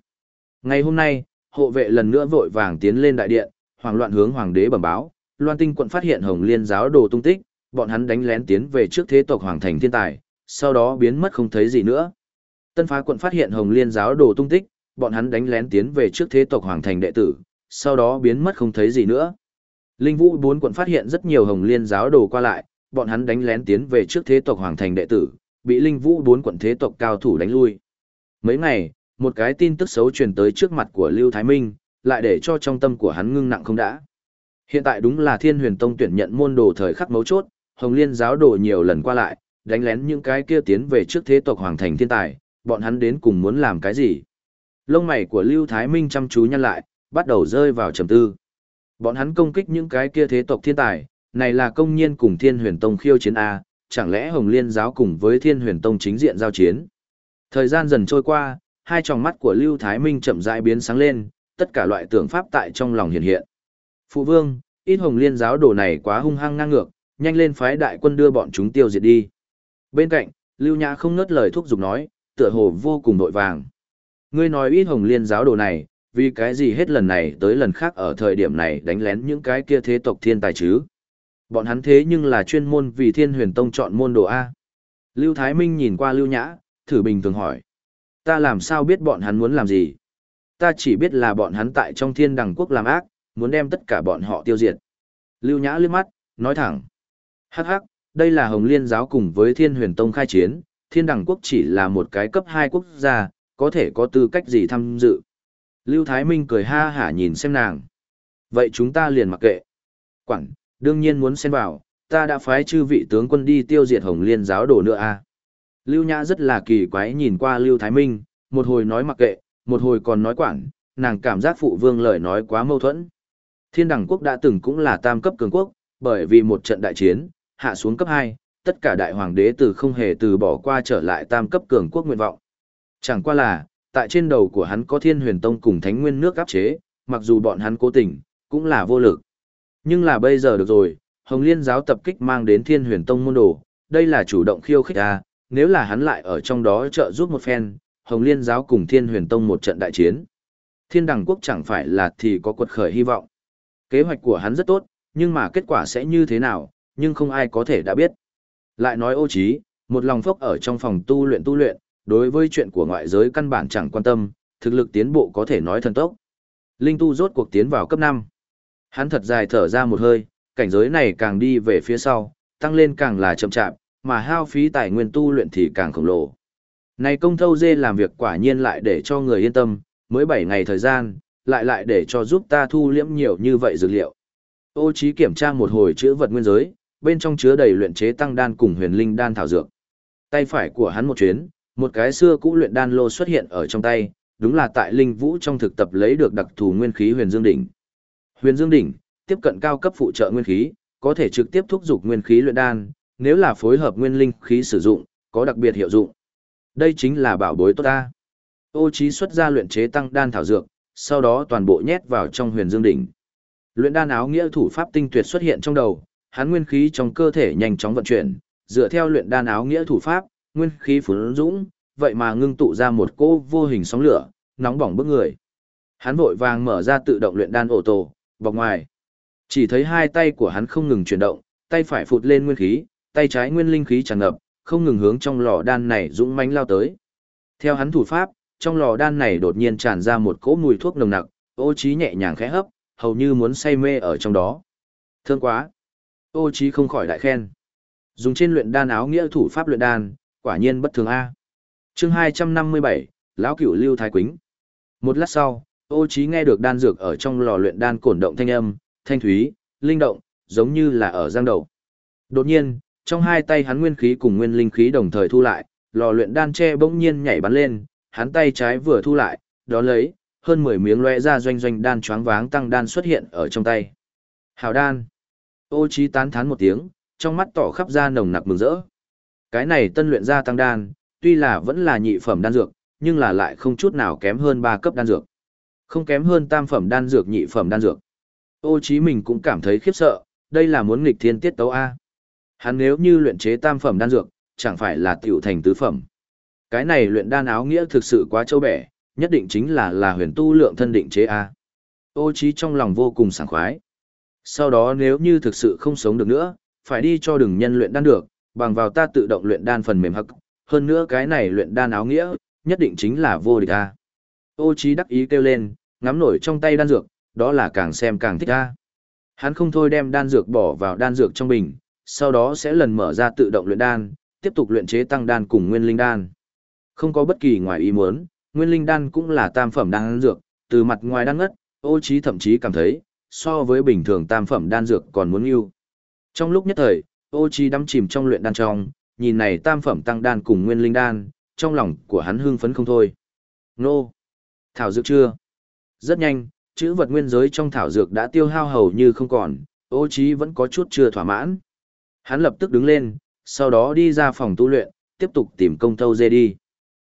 Ngày hôm nay, hộ vệ lần nữa vội vàng tiến lên đại điện, hoàng loạn hướng hoàng đế bẩm báo, Loan Tinh quận phát hiện Hồng Liên giáo đồ tung tích, bọn hắn đánh lén tiến về trước thế tộc hoàng thành thiên tài, sau đó biến mất không thấy gì nữa. Tân phá quận phát hiện Hồng Liên giáo đồ tung tích, bọn hắn đánh lén tiến về trước thế tộc hoàng thành đệ tử, sau đó biến mất không thấy gì nữa. Linh Vũ bốn quận phát hiện rất nhiều Hồng Liên giáo đồ qua lại, bọn hắn đánh lén tiến về trước thế tộc hoàng thành đệ tử, bị Linh Vũ bốn quận thế tộc cao thủ đánh lui. Mấy ngày, một cái tin tức xấu truyền tới trước mặt của Lưu Thái Minh, lại để cho trong tâm của hắn ngưng nặng không đã. Hiện tại đúng là Thiên Huyền Tông tuyển nhận môn đồ thời khắc mấu chốt, Hồng Liên giáo đồ nhiều lần qua lại, đánh lén những cái kia tiến về trước thế tộc hoàng thành thiên tài, bọn hắn đến cùng muốn làm cái gì? Lông mày của Lưu Thái Minh chăm chú nhăn lại, bắt đầu rơi vào trầm tư. Bọn hắn công kích những cái kia thế tộc thiên tài, này là công nhiên cùng Thiên Huyền Tông khiêu chiến a, chẳng lẽ Hồng Liên giáo cùng với Thiên Huyền Tông chính diện giao chiến? Thời gian dần trôi qua, hai tròng mắt của Lưu Thái Minh chậm rãi biến sáng lên, tất cả loại tưởng pháp tại trong lòng hiện hiện. Phụ vương, ít Hồng Liên giáo đồ này quá hung hăng ngang ngược, nhanh lên phái đại quân đưa bọn chúng tiêu diệt đi. Bên cạnh, Lưu Nhã không ngớt lời thúc giục nói, tựa hồ vô cùng nội vàng. Ngươi nói ít Hồng Liên giáo đồ này, vì cái gì hết lần này tới lần khác ở thời điểm này đánh lén những cái kia thế tộc thiên tài chứ? Bọn hắn thế nhưng là chuyên môn vì Thiên Huyền Tông chọn môn đồ A. Lưu Thái Minh nhìn qua Lưu Nhã, thử bình thường hỏi. Ta làm sao biết bọn hắn muốn làm gì? Ta chỉ biết là bọn hắn tại trong thiên đằng quốc làm ác, muốn đem tất cả bọn họ tiêu diệt. Lưu Nhã liếc mắt, nói thẳng. Hắc hắc, đây là Hồng Liên giáo cùng với Thiên Huyền Tông khai chiến, Thiên Đẳng Quốc chỉ là một cái cấp 2 quốc gia, có thể có tư cách gì tham dự. Lưu Thái Minh cười ha hả nhìn xem nàng. Vậy chúng ta liền mặc kệ. Quảng, đương nhiên muốn xen vào, ta đã phái chư vị tướng quân đi tiêu diệt Hồng Liên giáo đồ nữa a. À? Lưu Nhã rất là kỳ quái nhìn qua Lưu Thái Minh, một hồi nói mặc kệ, một hồi còn nói quản, nàng cảm giác phụ vương lời nói quá mâu thuẫn. Thiên đẳng quốc đã từng cũng là tam cấp cường quốc, bởi vì một trận đại chiến, hạ xuống cấp 2, tất cả đại hoàng đế từ không hề từ bỏ qua trở lại tam cấp cường quốc nguyện vọng. Chẳng qua là, tại trên đầu của hắn có thiên huyền tông cùng thánh nguyên nước áp chế, mặc dù bọn hắn cố tình, cũng là vô lực. Nhưng là bây giờ được rồi, Hồng Liên giáo tập kích mang đến thiên huyền tông môn đồ, đây là chủ động khiêu khích à, nếu là hắn lại ở trong đó trợ giúp một phen, Hồng Liên giáo cùng thiên huyền tông một trận đại chiến. Thiên đẳng quốc chẳng phải là thì có quật khởi hy vọng. Kế hoạch của hắn rất tốt, nhưng mà kết quả sẽ như thế nào, nhưng không ai có thể đã biết. Lại nói ô trí, một lòng phốc ở trong phòng tu luyện tu luyện, đối với chuyện của ngoại giới căn bản chẳng quan tâm, thực lực tiến bộ có thể nói thần tốc. Linh tu rốt cuộc tiến vào cấp 5. Hắn thật dài thở ra một hơi, cảnh giới này càng đi về phía sau, tăng lên càng là chậm chạp, mà hao phí tài nguyên tu luyện thì càng khổng lồ. Này công thâu dê làm việc quả nhiên lại để cho người yên tâm, mới 7 ngày thời gian, lại lại để cho giúp ta thu liễm nhiều như vậy dữ liệu. Ô trí kiểm tra một hồi chữ vật nguyên giới, bên trong chứa đầy luyện chế tăng đan cùng huyền linh đan thảo dược. Tay phải của hắn một chuyến, một cái xưa cũ luyện đan lô xuất hiện ở trong tay, đúng là tại linh vũ trong thực tập lấy được đặc thù nguyên khí huyền dương đỉnh. Huyền dương đỉnh, tiếp cận cao cấp phụ trợ nguyên khí, có thể trực tiếp thúc giục nguyên khí luyện đan, nếu là phối hợp nguyên linh khí sử dụng, có đặc biệt hiệu dụng. Đây chính là bảo bối tốt ta. Ô Chí xuất ra luyện chế tăng đan thảo dược, sau đó toàn bộ nhét vào trong huyền dương đỉnh. Luyện đan áo nghĩa thủ pháp tinh tuyệt xuất hiện trong đầu, hắn nguyên khí trong cơ thể nhanh chóng vận chuyển, dựa theo luyện đan áo nghĩa thủ pháp, nguyên khí phấn dũng, vậy mà ngưng tụ ra một cô vô hình sóng lửa, nóng bỏng bức người. Hắn vội vàng mở ra tự động luyện đan ổ tổ, bọc ngoài. Chỉ thấy hai tay của hắn không ngừng chuyển động, tay phải phụt lên nguyên khí, tay trái nguyên linh khí tràn ngập, không ngừng hướng trong lò đan này dũng mãnh lao tới. Theo hắn thủ pháp, trong lò đan này đột nhiên tràn ra một cỗ mùi thuốc nồng nặc, ô trí nhẹ nhàng khẽ hấp, hầu như muốn say mê ở trong đó. Thương quá! Ô Chí không khỏi đại khen. Dùng trên luyện đan áo nghĩa thủ pháp luyện đan, quả nhiên bất thường A. Chương 257, lão cửu lưu thái quính. Một lát sau, ô Chí nghe được đan dược ở trong lò luyện đan cổn động thanh âm, thanh thúy, linh động, giống như là ở giang đầu. Đột nhiên, trong hai tay hắn nguyên khí cùng nguyên linh khí đồng thời thu lại, lò luyện đan che bỗng nhiên nhảy bắn lên, hắn tay trái vừa thu lại, đó lấy, hơn 10 miếng lóe ra doanh doanh đan choáng váng tăng đan xuất hiện ở trong tay. Hào đan. Ô trí tán thán một tiếng, trong mắt tỏ khắp ra nồng nặc mừng rỡ. Cái này tân luyện ra tăng đan, tuy là vẫn là nhị phẩm đan dược, nhưng là lại không chút nào kém hơn ba cấp đan dược. Không kém hơn tam phẩm đan dược nhị phẩm đan dược. Ô chí mình cũng cảm thấy khiếp sợ, đây là muốn nghịch thiên tiết tấu A. Hắn nếu như luyện chế tam phẩm đan dược, chẳng phải là tiểu thành tứ phẩm. Cái này luyện đan áo nghĩa thực sự quá châu bẻ, nhất định chính là là huyền tu lượng thân định chế A. Ô trí trong lòng vô cùng sảng khoái. Sau đó nếu như thực sự không sống được nữa, phải đi cho đừng nhân luyện đan được, bằng vào ta tự động luyện đan phần mềm hắc. Hơn nữa cái này luyện đan áo nghĩa, nhất định chính là vô địch A. Ô trí đắc ý kêu lên, ngắm nổi trong tay đan dược, đó là càng xem càng thích A. Hắn không thôi đem đan dược bỏ vào đan dược trong bình, sau đó sẽ lần mở ra tự động luyện đan, tiếp tục luyện chế tăng đan cùng nguyên linh đan. Không có bất kỳ ngoài ý muốn, nguyên linh đan cũng là tam phẩm đan dược, từ mặt ngoài đan ngất, ô trí thậm chí cảm thấy, so với bình thường tam phẩm đan dược còn muốn yêu. Trong lúc nhất thời, ô chi đắm chìm trong luyện đan trong, nhìn này tam phẩm tăng đan cùng nguyên linh đan, trong lòng của hắn hưng phấn không thôi. Nô! Thảo dược chưa? Rất nhanh, chữ vật nguyên giới trong thảo dược đã tiêu hao hầu như không còn, ô chi vẫn có chút chưa thỏa mãn. Hắn lập tức đứng lên, sau đó đi ra phòng tu luyện, tiếp tục tìm công thâu dê đi.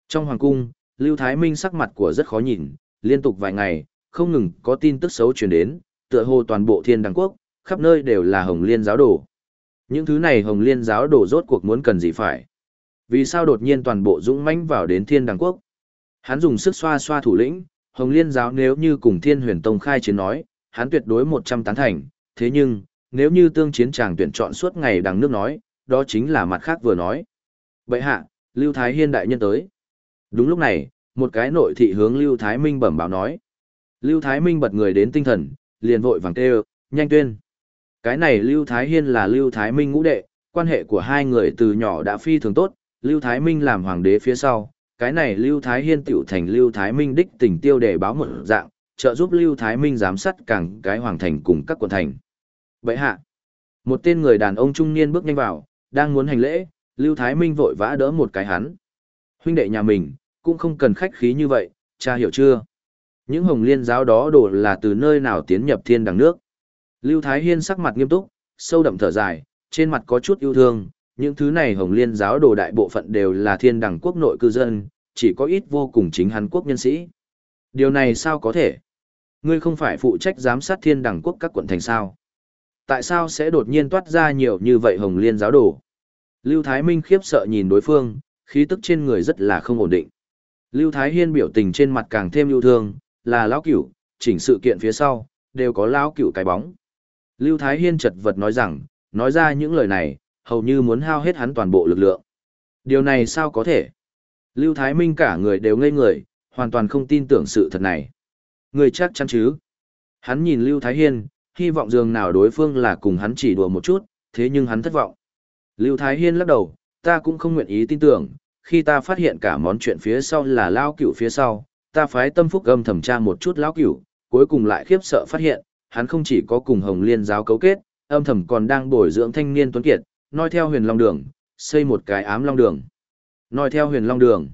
Trong hoàng cung, Lưu Thái Minh sắc mặt của rất khó nhìn, liên tục vài ngày, không ngừng có tin tức xấu truyền đến, tựa hồ toàn bộ thiên đăng quốc, khắp nơi đều là hồng liên giáo đồ. Những thứ này hồng liên giáo đồ rốt cuộc muốn cần gì phải. Vì sao đột nhiên toàn bộ dũng mãnh vào đến thiên đăng quốc? Hắn dùng sức xoa xoa thủ lĩnh, hồng liên giáo nếu như cùng thiên huyền tông khai chiến nói, hắn tuyệt đối một trăm tán thành, thế nhưng, nếu như tương chiến chàng tuyển chọn suốt ngày đằng nước nói, đó chính là mặt khác vừa nói. Bệ hạ, Lưu Thái Hiên đại nhân tới. Đúng lúc này, một cái nội thị hướng Lưu Thái Minh bẩm báo nói. Lưu Thái Minh bật người đến tinh thần, liền vội vàng kêu, nhanh tuyên. Cái này Lưu Thái Hiên là Lưu Thái Minh ngũ đệ, quan hệ của hai người từ nhỏ đã phi thường tốt, Lưu Thái Minh làm hoàng đế phía sau, cái này Lưu Thái Hiên tiểu thành Lưu Thái Minh đích tình tiêu để báo một dạng, trợ giúp Lưu Thái Minh giám sát càng cái hoàng thành cùng các quận thành. Vậy hạ, một tên người đàn ông trung niên bước nhanh vào, đang muốn hành lễ, Lưu Thái Minh vội vã đỡ một cái hắn. Huynh đệ nhà mình, cũng không cần khách khí như vậy, cha hiểu chưa? Những hồng liên giáo đó đổ là từ nơi nào tiến nhập thiên đằng nước. Lưu Thái Hiên sắc mặt nghiêm túc, sâu đậm thở dài, trên mặt có chút yêu thương, những thứ này hồng liên giáo đồ đại bộ phận đều là thiên đằng quốc nội cư dân, chỉ có ít vô cùng chính Hàn quốc nhân sĩ. Điều này sao có thể? Ngươi không phải phụ trách giám sát thiên đằng quốc các quận thành sao? Tại sao sẽ đột nhiên toát ra nhiều như vậy hồng liên giáo đồ? Lưu Thái Minh khiếp sợ nhìn đối phương, khí tức trên người rất là không ổn định. Lưu Thái Hiên biểu tình trên mặt càng thêm yêu thương, là lão cửu, chỉnh sự kiện phía sau, đều có lão cửu cái bóng. Lưu Thái Hiên chật vật nói rằng, nói ra những lời này, hầu như muốn hao hết hắn toàn bộ lực lượng. Điều này sao có thể? Lưu Thái Minh cả người đều ngây người, hoàn toàn không tin tưởng sự thật này. Người chắc chắn chứ? Hắn nhìn Lưu Thái Hiên, hy vọng dường nào đối phương là cùng hắn chỉ đùa một chút, thế nhưng hắn thất vọng. Lưu Thái Hiên lắc đầu, ta cũng không nguyện ý tin tưởng, khi ta phát hiện cả món chuyện phía sau là lao cửu phía sau, ta phái tâm phúc âm thẩm tra một chút lão cửu, cuối cùng lại khiếp sợ phát hiện, hắn không chỉ có cùng Hồng Liên giáo cấu kết, âm thầm còn đang bồi dưỡng thanh niên tuấn kiệt, nói theo huyền long đường, xây một cái ám long đường. Nói theo huyền long đường.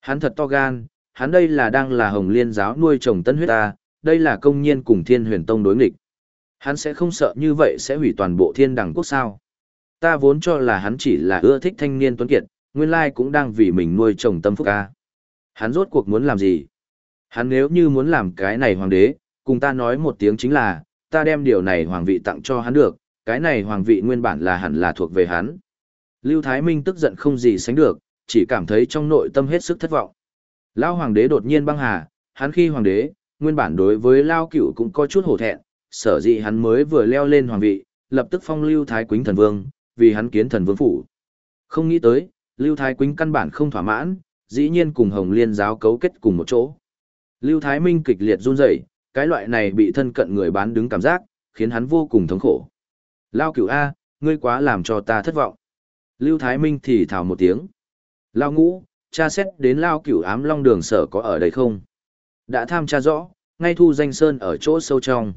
Hắn thật to gan, hắn đây là đang là Hồng Liên giáo nuôi trồng tân huyết ta, đây là công nhiên cùng thiên huyền tông đối nghịch. Hắn sẽ không sợ như vậy sẽ hủy toàn bộ thiên đẳng quốc sao. Ta vốn cho là hắn chỉ là ưa thích thanh niên tuấn kiệt, nguyên lai cũng đang vì mình nuôi trồng tâm phúc ca. Hắn rốt cuộc muốn làm gì? Hắn nếu như muốn làm cái này hoàng đế, cùng ta nói một tiếng chính là, ta đem điều này hoàng vị tặng cho hắn được, cái này hoàng vị nguyên bản là hẳn là thuộc về hắn. Lưu Thái Minh tức giận không gì sánh được, chỉ cảm thấy trong nội tâm hết sức thất vọng. Lao hoàng đế đột nhiên băng hà, hắn khi hoàng đế, nguyên bản đối với Lao cửu cũng có chút hổ thẹn, sở dĩ hắn mới vừa leo lên hoàng vị, lập tức phong Lưu Thái Quýnh thần vương, vì hắn kiến thần vương phủ. Không nghĩ tới, Lưu Thái Quýnh căn bản không thỏa mãn, dĩ nhiên cùng Hồng Liên giáo cấu kết cùng một chỗ. Lưu Thái Minh kịch liệt run rẩy, cái loại này bị thân cận người bán đứng cảm giác, khiến hắn vô cùng thống khổ. Lao cửu A, ngươi quá làm cho ta thất vọng. Lưu Thái Minh thì thào một tiếng. Lao ngũ, cha xét đến Lao cửu ám long đường sở có ở đây không? Đã tham tra rõ, ngay thu danh sơn ở chỗ sâu trong.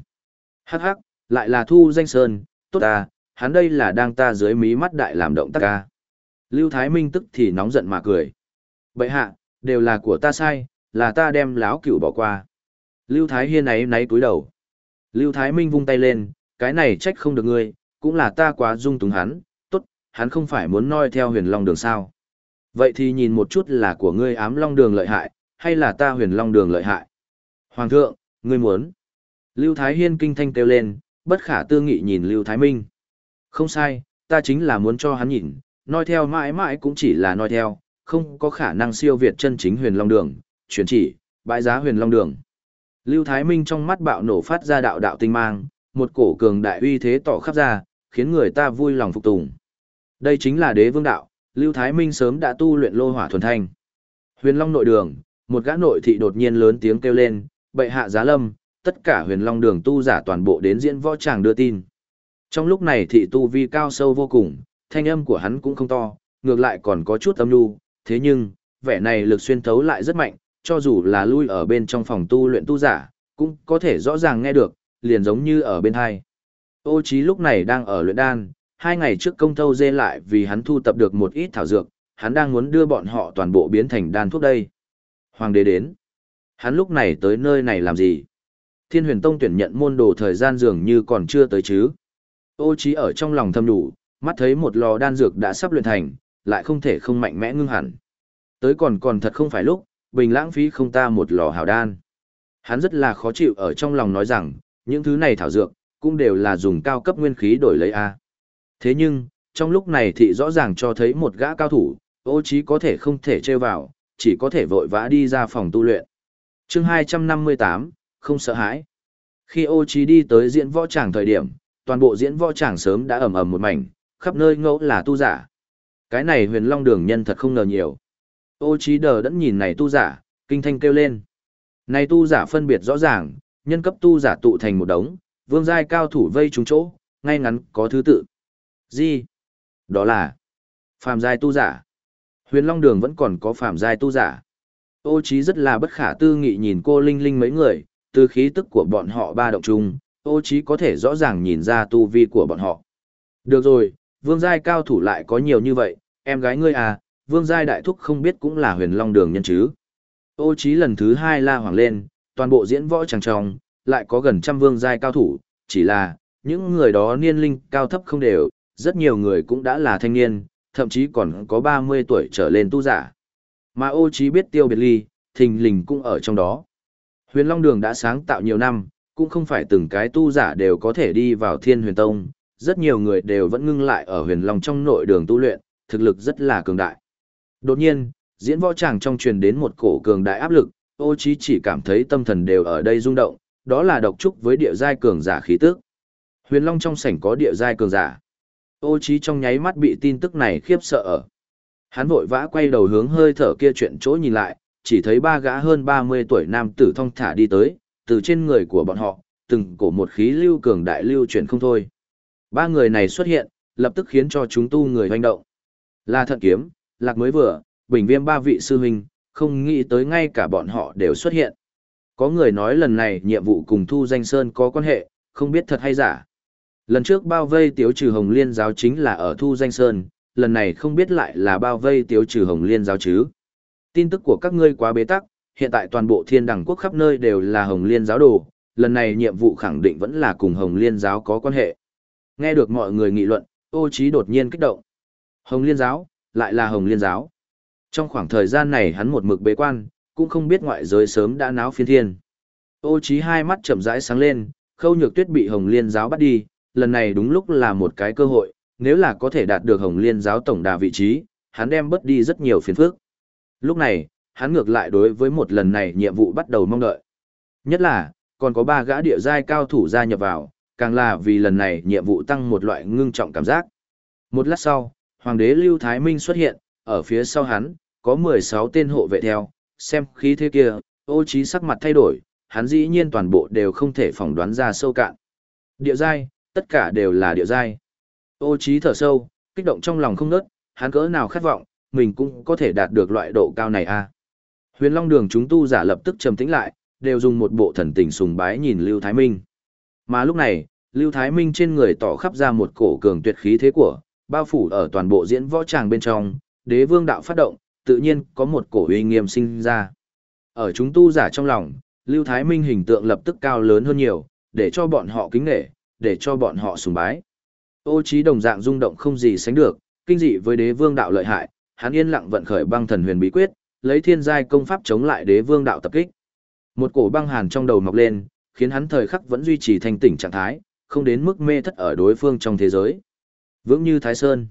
Hắc hắc, lại là thu danh sơn, tốt à, hắn đây là đang ta dưới mí mắt đại làm động tác ca. Lưu Thái Minh tức thì nóng giận mà cười bệ hạ, đều là của ta sai, là ta đem láo cửu bỏ qua. Lưu Thái Hiên ấy náy túi đầu. Lưu Thái Minh vung tay lên, cái này trách không được ngươi, cũng là ta quá dung túng hắn, hắn không phải muốn noi theo huyền long đường sao. Vậy thì nhìn một chút là của ngươi ám long đường lợi hại, hay là ta huyền long đường lợi hại. Hoàng thượng, ngươi muốn. Lưu Thái Hiên kinh thanh kêu lên, bất khả tư nghị nhìn Lưu Thái Minh. Không sai, ta chính là muốn cho hắn nhìn, noi theo mãi mãi cũng chỉ là noi theo, không có khả năng siêu việt chân chính huyền long đường, chuyển chỉ, bãi giá huyền long đường. Lưu Thái Minh trong mắt bạo nổ phát ra đạo đạo tinh mang, một cổ cường đại uy thế tỏ khắp ra, khiến người ta vui lòng phục tùng. Đây chính là đế vương đạo, Lưu Thái Minh sớm đã tu luyện lô hỏa thuần thanh. Huyền Long nội đường, một gã nội thị đột nhiên lớn tiếng kêu lên, bệ hạ giá lâm, tất cả huyền long đường tu giả toàn bộ đến diễn võ tràng đưa tin. Trong lúc này thị tu vi cao sâu vô cùng, thanh âm của hắn cũng không to, ngược lại còn có chút âm nhu, thế nhưng, vẻ này lực xuyên thấu lại rất mạnh, cho dù là lui ở bên trong phòng tu luyện tu giả, cũng có thể rõ ràng nghe được, liền giống như ở bên hai. Ô Chí lúc này đang ở luyện đan, hai ngày trước công thâu dê lại vì hắn thu tập được một ít thảo dược, hắn đang muốn đưa bọn họ toàn bộ biến thành đan thuốc đây. Hoàng đế đến. Hắn lúc này tới nơi này làm gì? Thiên huyền tông tuyển nhận môn đồ thời gian dường như còn chưa tới chứ. Ô Chí ở trong lòng thầm đủ, mắt thấy một lò đan dược đã sắp luyện thành, lại không thể không mạnh mẽ ngưng hẳn. Tới còn còn thật không phải lúc, bình lãng phí không ta một lò hào đan. Hắn rất là khó chịu ở trong lòng nói rằng, những thứ này thảo dược, cũng đều là dùng cao cấp nguyên khí đổi lấy A. Thế nhưng, trong lúc này thì rõ ràng cho thấy một gã cao thủ, ô trí có thể không thể treo vào, chỉ có thể vội vã đi ra phòng tu luyện. Chương 258, không sợ hãi. Khi ô trí đi tới diễn võ tràng thời điểm, toàn bộ diễn võ tràng sớm đã ầm ầm một mảnh, khắp nơi ngẫu là tu giả. Cái này huyền long đường nhân thật không ngờ nhiều. Ô trí đờ đẫn nhìn này tu giả, kinh thanh kêu lên. Này tu giả phân biệt rõ ràng, nhân cấp tu giả tụ thành một đống, vương giai cao thủ vây trúng chỗ, ngay ngắn có thứ tự. Gì? Đó là phàm giai tu giả. Huyền Long Đường vẫn còn có phàm giai tu giả. Ô trí rất là bất khả tư nghị nhìn cô Linh Linh mấy người, từ khí tức của bọn họ ba động chung, Ô trí có thể rõ ràng nhìn ra tu vi của bọn họ. Được rồi, vương giai cao thủ lại có nhiều như vậy, em gái ngươi à, vương giai đại thúc không biết cũng là huyền long đường nhân chứ. Ô Chí lần thứ hai la hoàng lên, toàn bộ diễn võ tràng tròng, lại có gần trăm vương giai cao thủ, chỉ là, những người đó niên linh cao thấp không đều, rất nhiều người cũng đã là thanh niên, thậm chí còn có 30 tuổi trở lên tu giả. Mà ô chí biết tiêu biệt ly, thình lình cũng ở trong đó. Huyền Long Đường đã sáng tạo nhiều năm, cũng không phải từng cái tu giả đều có thể đi vào thiên huyền tông, rất nhiều người đều vẫn ngưng lại ở huyền Long trong nội đường tu luyện, thực lực rất là cường đại. Đột nhiên, diễn võ tràng trong truyền đến một cổ cường đại áp lực, ô chí chỉ cảm thấy tâm thần đều ở đây rung động, đó là độc trúc với địa giai cường giả khí tức. Huyền Long trong sảnh có địa giai cường giả. Ô trí trong nháy mắt bị tin tức này khiếp sợ ở. Hắn vội vã quay đầu hướng hơi thở kia chuyện chỗ nhìn lại, chỉ thấy ba gã hơn 30 tuổi nam tử thong thả đi tới, từ trên người của bọn họ, từng cổ một khí lưu cường đại lưu chuyển không thôi. Ba người này xuất hiện, lập tức khiến cho chúng tu người hoành động. Là thận kiếm, lạc mới vừa, bình viêm ba vị sư huynh, không nghĩ tới ngay cả bọn họ đều xuất hiện. Có người nói lần này nhiệm vụ cùng Thu Danh Sơn có quan hệ, không biết thật hay giả. Lần trước bao vây tiếu trừ Hồng Liên giáo chính là ở Thu Danh Sơn, lần này không biết lại là bao vây tiếu trừ Hồng Liên giáo chứ. Tin tức của các ngươi quá bế tắc, hiện tại toàn bộ thiên đẳng quốc khắp nơi đều là Hồng Liên giáo đồ, lần này nhiệm vụ khẳng định vẫn là cùng Hồng Liên giáo có quan hệ. Nghe được mọi người nghị luận, ô trí đột nhiên kích động. Hồng Liên giáo, lại là Hồng Liên giáo. Trong khoảng thời gian này hắn một mực bế quan, cũng không biết ngoại giới sớm đã náo phiên thiên. Ô trí hai mắt chậm rãi sáng lên, khâu nhược tuyết bị Hồng Liên giáo bắt đi, lần này đúng lúc là một cái cơ hội, nếu là có thể đạt được Hồng Liên giáo tổng đà vị trí, hắn đem bớt đi rất nhiều phiền phức. Lúc này, hắn ngược lại đối với một lần này nhiệm vụ bắt đầu mong đợi. Nhất là, còn có ba gã địa giai cao thủ gia nhập vào, càng là vì lần này nhiệm vụ tăng một loại ngưng trọng cảm giác. Một lát sau, Hoàng đế Lưu Thái Minh xuất hiện, ở phía sau hắn, có 16 tên hộ vệ theo, xem khí thế kia, ô trí sắc mặt thay đổi, hắn dĩ nhiên toàn bộ đều không thể phỏng đoán ra sâu cạn. Địa giai, tất cả đều là địa giai. Ô trí thở sâu, kích động trong lòng không nớt, hắn cỡ nào khát vọng, mình cũng có thể đạt được loại độ cao này a. À. Huyền Long Đường chúng tu giả lập tức trầm tĩnh lại, đều dùng một bộ thần tình sùng bái nhìn Lưu Thái Minh. Mà lúc này, Lưu Thái Minh trên người tỏ khắp ra một cổ cường tuyệt khí thế của, bao phủ ở toàn bộ diễn võ tràng bên trong, đế vương đạo phát động, tự nhiên có một cổ uy nghiêm sinh ra. Ở chúng tu giả trong lòng, Lưu Thái Minh hình tượng lập tức cao lớn hơn nhiều, để cho bọn họ kính nể, để cho bọn họ sùng bái. Ô trí đồng dạng rung động không gì sánh được, Kinh dị với đế vương đạo lợi hại, hắn yên lặng vận khởi băng thần huyền bí quyết, lấy thiên giai công pháp chống lại đế vương đạo tập kích. Một cổ băng hàn trong đầu mọc lên, khiến hắn thời khắc vẫn duy trì thanh tỉnh trạng thái, không đến mức mê thất ở đối phương trong thế giới. Vững như Thái Sơn.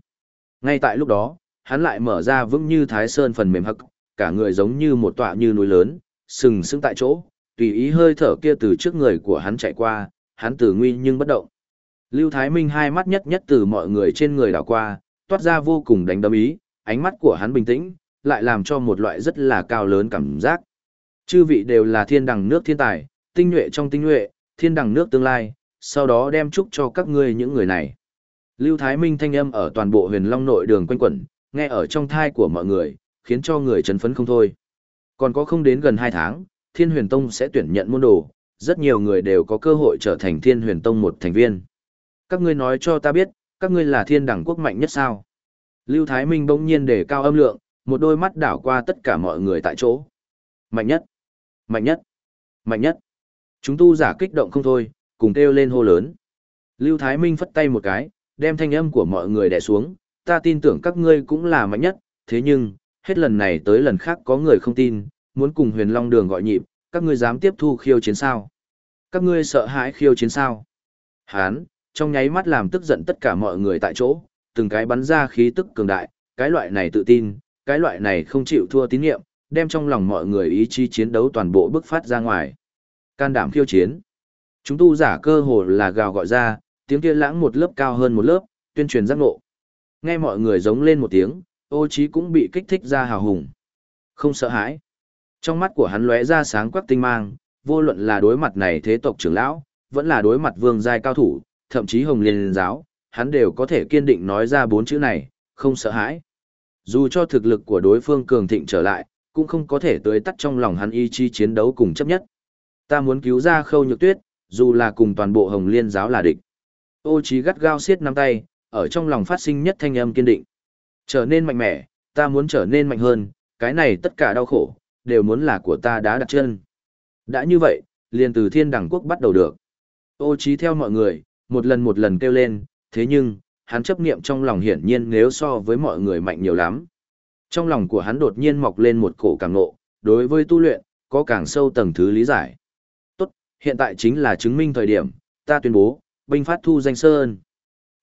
Ngay tại lúc đó, hắn lại mở ra vững như Thái Sơn phần mềm hắc, cả người giống như một tọa như núi lớn, sừng sững tại chỗ, tùy ý hơi thở kia từ trước người của hắn chạy qua, hắn tử nguy nhưng bất động. Lưu Thái Minh hai mắt nhất nhất từ mọi người trên người đảo qua, toát ra vô cùng đánh đấm ý, ánh mắt của hắn bình tĩnh, lại làm cho một loại rất là cao lớn cảm giác. Chư vị đều là thiên đẳng nước thiên tài, tinh nhuệ trong tinh nhuệ, thiên đẳng nước tương lai, sau đó đem chúc cho các ngươi những người này. Lưu Thái Minh thanh âm ở toàn bộ huyền long nội đường quanh quẩn, nghe ở trong thai của mọi người, khiến cho người chấn phấn không thôi. Còn có không đến gần 2 tháng, Thiên Huyền Tông sẽ tuyển nhận môn đồ, rất nhiều người đều có cơ hội trở thành Thiên Huyền Tông một thành viên. Các ngươi nói cho ta biết, các ngươi là thiên đẳng quốc mạnh nhất sao? Lưu Thái Minh bỗng nhiên đề cao âm lượng, một đôi mắt đảo qua tất cả mọi người tại chỗ. Mạnh nhất, mạnh nhất, mạnh nhất. Chúng tu giả kích động không thôi, cùng kêu lên hô lớn. Lưu Thái Minh phất tay một cái, đem thanh âm của mọi người đè xuống, ta tin tưởng các ngươi cũng là mạnh nhất, thế nhưng, hết lần này tới lần khác có người không tin, muốn cùng huyền long đường gọi nhịp, các ngươi dám tiếp thu khiêu chiến sao? Các ngươi sợ hãi khiêu chiến sao? Hán, trong nháy mắt làm tức giận tất cả mọi người tại chỗ, từng cái bắn ra khí tức cường đại, cái loại này tự tin, cái loại này không chịu thua tín nhiệm, đem trong lòng mọi người ý chí chiến đấu toàn bộ bức phát ra ngoài. Can đảm khiêu chiến. Chúng tu giả cơ hồ là gào gọi ra, tiếng kia lãng một lớp cao hơn một lớp, tuyên truyền giác ngộ. Nghe mọi người giống lên một tiếng, ô trí cũng bị kích thích ra hào hùng. Không sợ hãi. Trong mắt của hắn lóe ra sáng quắc tinh mang, vô luận là đối mặt này thế tộc trưởng lão, vẫn là đối mặt vương giai cao thủ, thậm chí hồng liên giáo, hắn đều có thể kiên định nói ra bốn chữ này, không sợ hãi. Dù cho thực lực của đối phương cường thịnh trở lại, cũng không có thể tới tắt trong lòng hắn ý chí chiến đấu cùng chấp nhất. Ta muốn cứu ra khâu nhược tuyết, dù là cùng toàn bộ hồng liên giáo là địch. Ô trí gắt gao siết nắm tay, ở trong lòng phát sinh nhất thanh âm kiên định. Trở nên mạnh mẽ, ta muốn trở nên mạnh hơn, cái này tất cả đau khổ, đều muốn là của ta đã đặt chân. Đã như vậy, liền từ thiên đẳng quốc bắt đầu được. Ô trí theo mọi người, một lần một lần kêu lên, thế nhưng, hắn chấp niệm trong lòng hiển nhiên nếu so với mọi người mạnh nhiều lắm. Trong lòng của hắn đột nhiên mọc lên một cổ càng nộ, đối với tu luyện, có càng sâu tầng thứ lý giải. Hiện tại chính là chứng minh thời điểm, ta tuyên bố, binh phát thu danh sơn.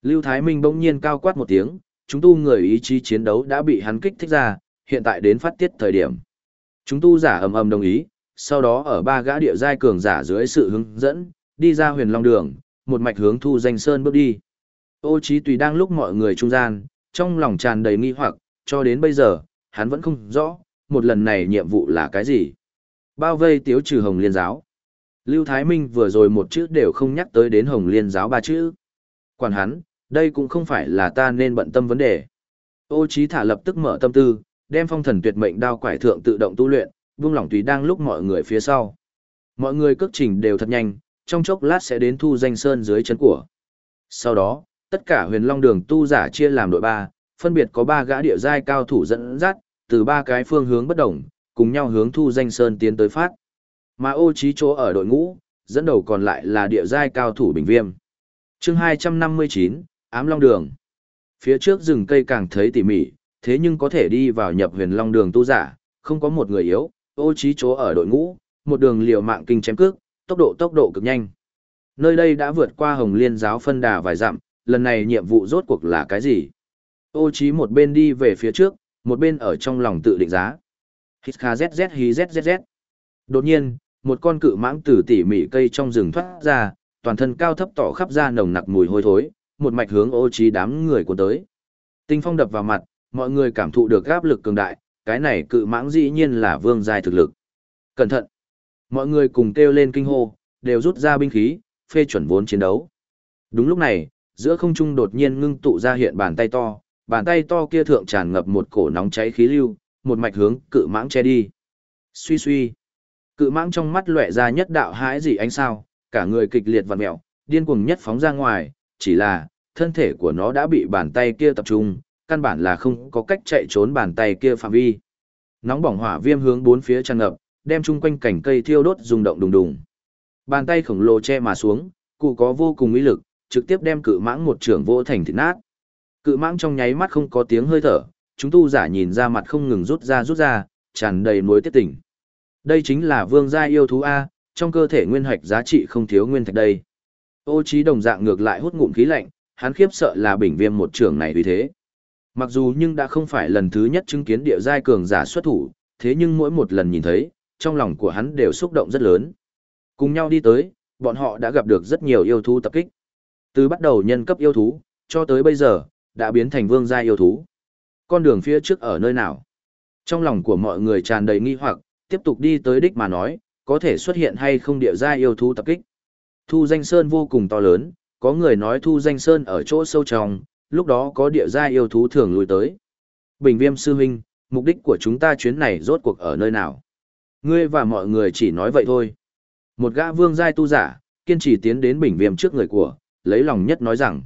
Lưu Thái Minh bỗng nhiên cao quát một tiếng, chúng tu người ý chí chiến đấu đã bị hắn kích thích ra, hiện tại đến phát tiết thời điểm. Chúng tu giả ầm ầm đồng ý, sau đó ở ba gã địa giai cường giả dưới sự hướng dẫn, đi ra huyền long đường, một mạch hướng thu danh sơn bước đi. Ô Chí tùy đang lúc mọi người trung gian, trong lòng tràn đầy nghi hoặc, cho đến bây giờ, hắn vẫn không rõ, một lần này nhiệm vụ là cái gì. Bao vây tiếu trừ hồng liên giáo. Lưu Thái Minh vừa rồi một chữ đều không nhắc tới đến hồng liên giáo ba chữ. Quản hắn, đây cũng không phải là ta nên bận tâm vấn đề. Ô Chí thả lập tức mở tâm tư, đem phong thần tuyệt mệnh đao quải thượng tự động tu luyện, buông lỏng tùy đang lúc mọi người phía sau. Mọi người cước trình đều thật nhanh, trong chốc lát sẽ đến thu danh sơn dưới chân của. Sau đó, tất cả huyền long đường tu giả chia làm đội ba, phân biệt có ba gã địa giai cao thủ dẫn dắt, từ ba cái phương hướng bất đồng, cùng nhau hướng thu danh sơn tiến tới phát. Mà ô trí chỗ ở đội ngũ, dẫn đầu còn lại là địa giai cao thủ bình viêm. Chương 259, Ám Long Đường. Phía trước rừng cây càng thấy tỉ mỉ, thế nhưng có thể đi vào nhập huyền long đường tu giả, không có một người yếu, ô trí chỗ ở đội ngũ, một đường liều mạng kinh chém cước, tốc độ tốc độ cực nhanh. Nơi đây đã vượt qua hồng liên giáo phân đà vài dặm, lần này nhiệm vụ rốt cuộc là cái gì? Ô trí một bên đi về phía trước, một bên ở trong lòng tự định giá. Hít kha zzz hí zzz. Đột nhiên, một con cự mãng từ tỉ mỉ cây trong rừng thoát ra, toàn thân cao thấp tỏ khắp ra nồng nặc mùi hôi thối, một mạch hướng ô trí đám người cuốn tới. Tinh phong đập vào mặt, mọi người cảm thụ được áp lực cường đại, cái này cự mãng dĩ nhiên là vương giai thực lực. Cẩn thận! Mọi người cùng kêu lên kinh hô, đều rút ra binh khí, phê chuẩn vốn chiến đấu. Đúng lúc này, giữa không trung đột nhiên ngưng tụ ra hiện bàn tay to, bàn tay to kia thượng tràn ngập một cổ nóng cháy khí lưu, một mạch hướng cự mãng che đi. Suy suy. Cự mãng trong mắt lóe ra nhất đạo hãi gì ánh sao, cả người kịch liệt vặn mèo, điên cuồng nhất phóng ra ngoài, chỉ là, thân thể của nó đã bị bàn tay kia tập trung, căn bản là không có cách chạy trốn bàn tay kia phạm vi. Nóng bỏng hỏa viêm hướng bốn phía tràn ngập, đem chung quanh cảnh cây thiêu đốt rung động đùng đùng. Bàn tay khổng lồ che mà xuống, cụ có vô cùng uy lực, trực tiếp đem cự mãng một trưởng vô thành thịt nát. Cự mãng trong nháy mắt không có tiếng hơi thở, chúng tu giả nhìn ra mặt không ngừng rút ra rút ra, tràn đầy nuối tiết tỉnh. Đây chính là vương gia yêu thú A, trong cơ thể nguyên hạch giá trị không thiếu nguyên thạch đây. Ô trí đồng dạng ngược lại hút ngụm khí lạnh, hắn khiếp sợ là bình viêm một trưởng này vì thế. Mặc dù nhưng đã không phải lần thứ nhất chứng kiến địa giai cường giả xuất thủ, thế nhưng mỗi một lần nhìn thấy, trong lòng của hắn đều xúc động rất lớn. Cùng nhau đi tới, bọn họ đã gặp được rất nhiều yêu thú tập kích. Từ bắt đầu nhân cấp yêu thú, cho tới bây giờ, đã biến thành vương gia yêu thú. Con đường phía trước ở nơi nào? Trong lòng của mọi người tràn đầy nghi hoặc, tiếp tục đi tới đích mà nói, có thể xuất hiện hay không địa gia yêu thú tập kích. Thu danh sơn vô cùng to lớn, có người nói thu danh sơn ở chỗ sâu trong, lúc đó có địa gia yêu thú thường lui tới. Bình viêm sư huynh, mục đích của chúng ta chuyến này rốt cuộc ở nơi nào? Ngươi và mọi người chỉ nói vậy thôi. Một gã vương giai tu giả, kiên trì tiến đến bình viêm trước người của, lấy lòng nhất nói rằng.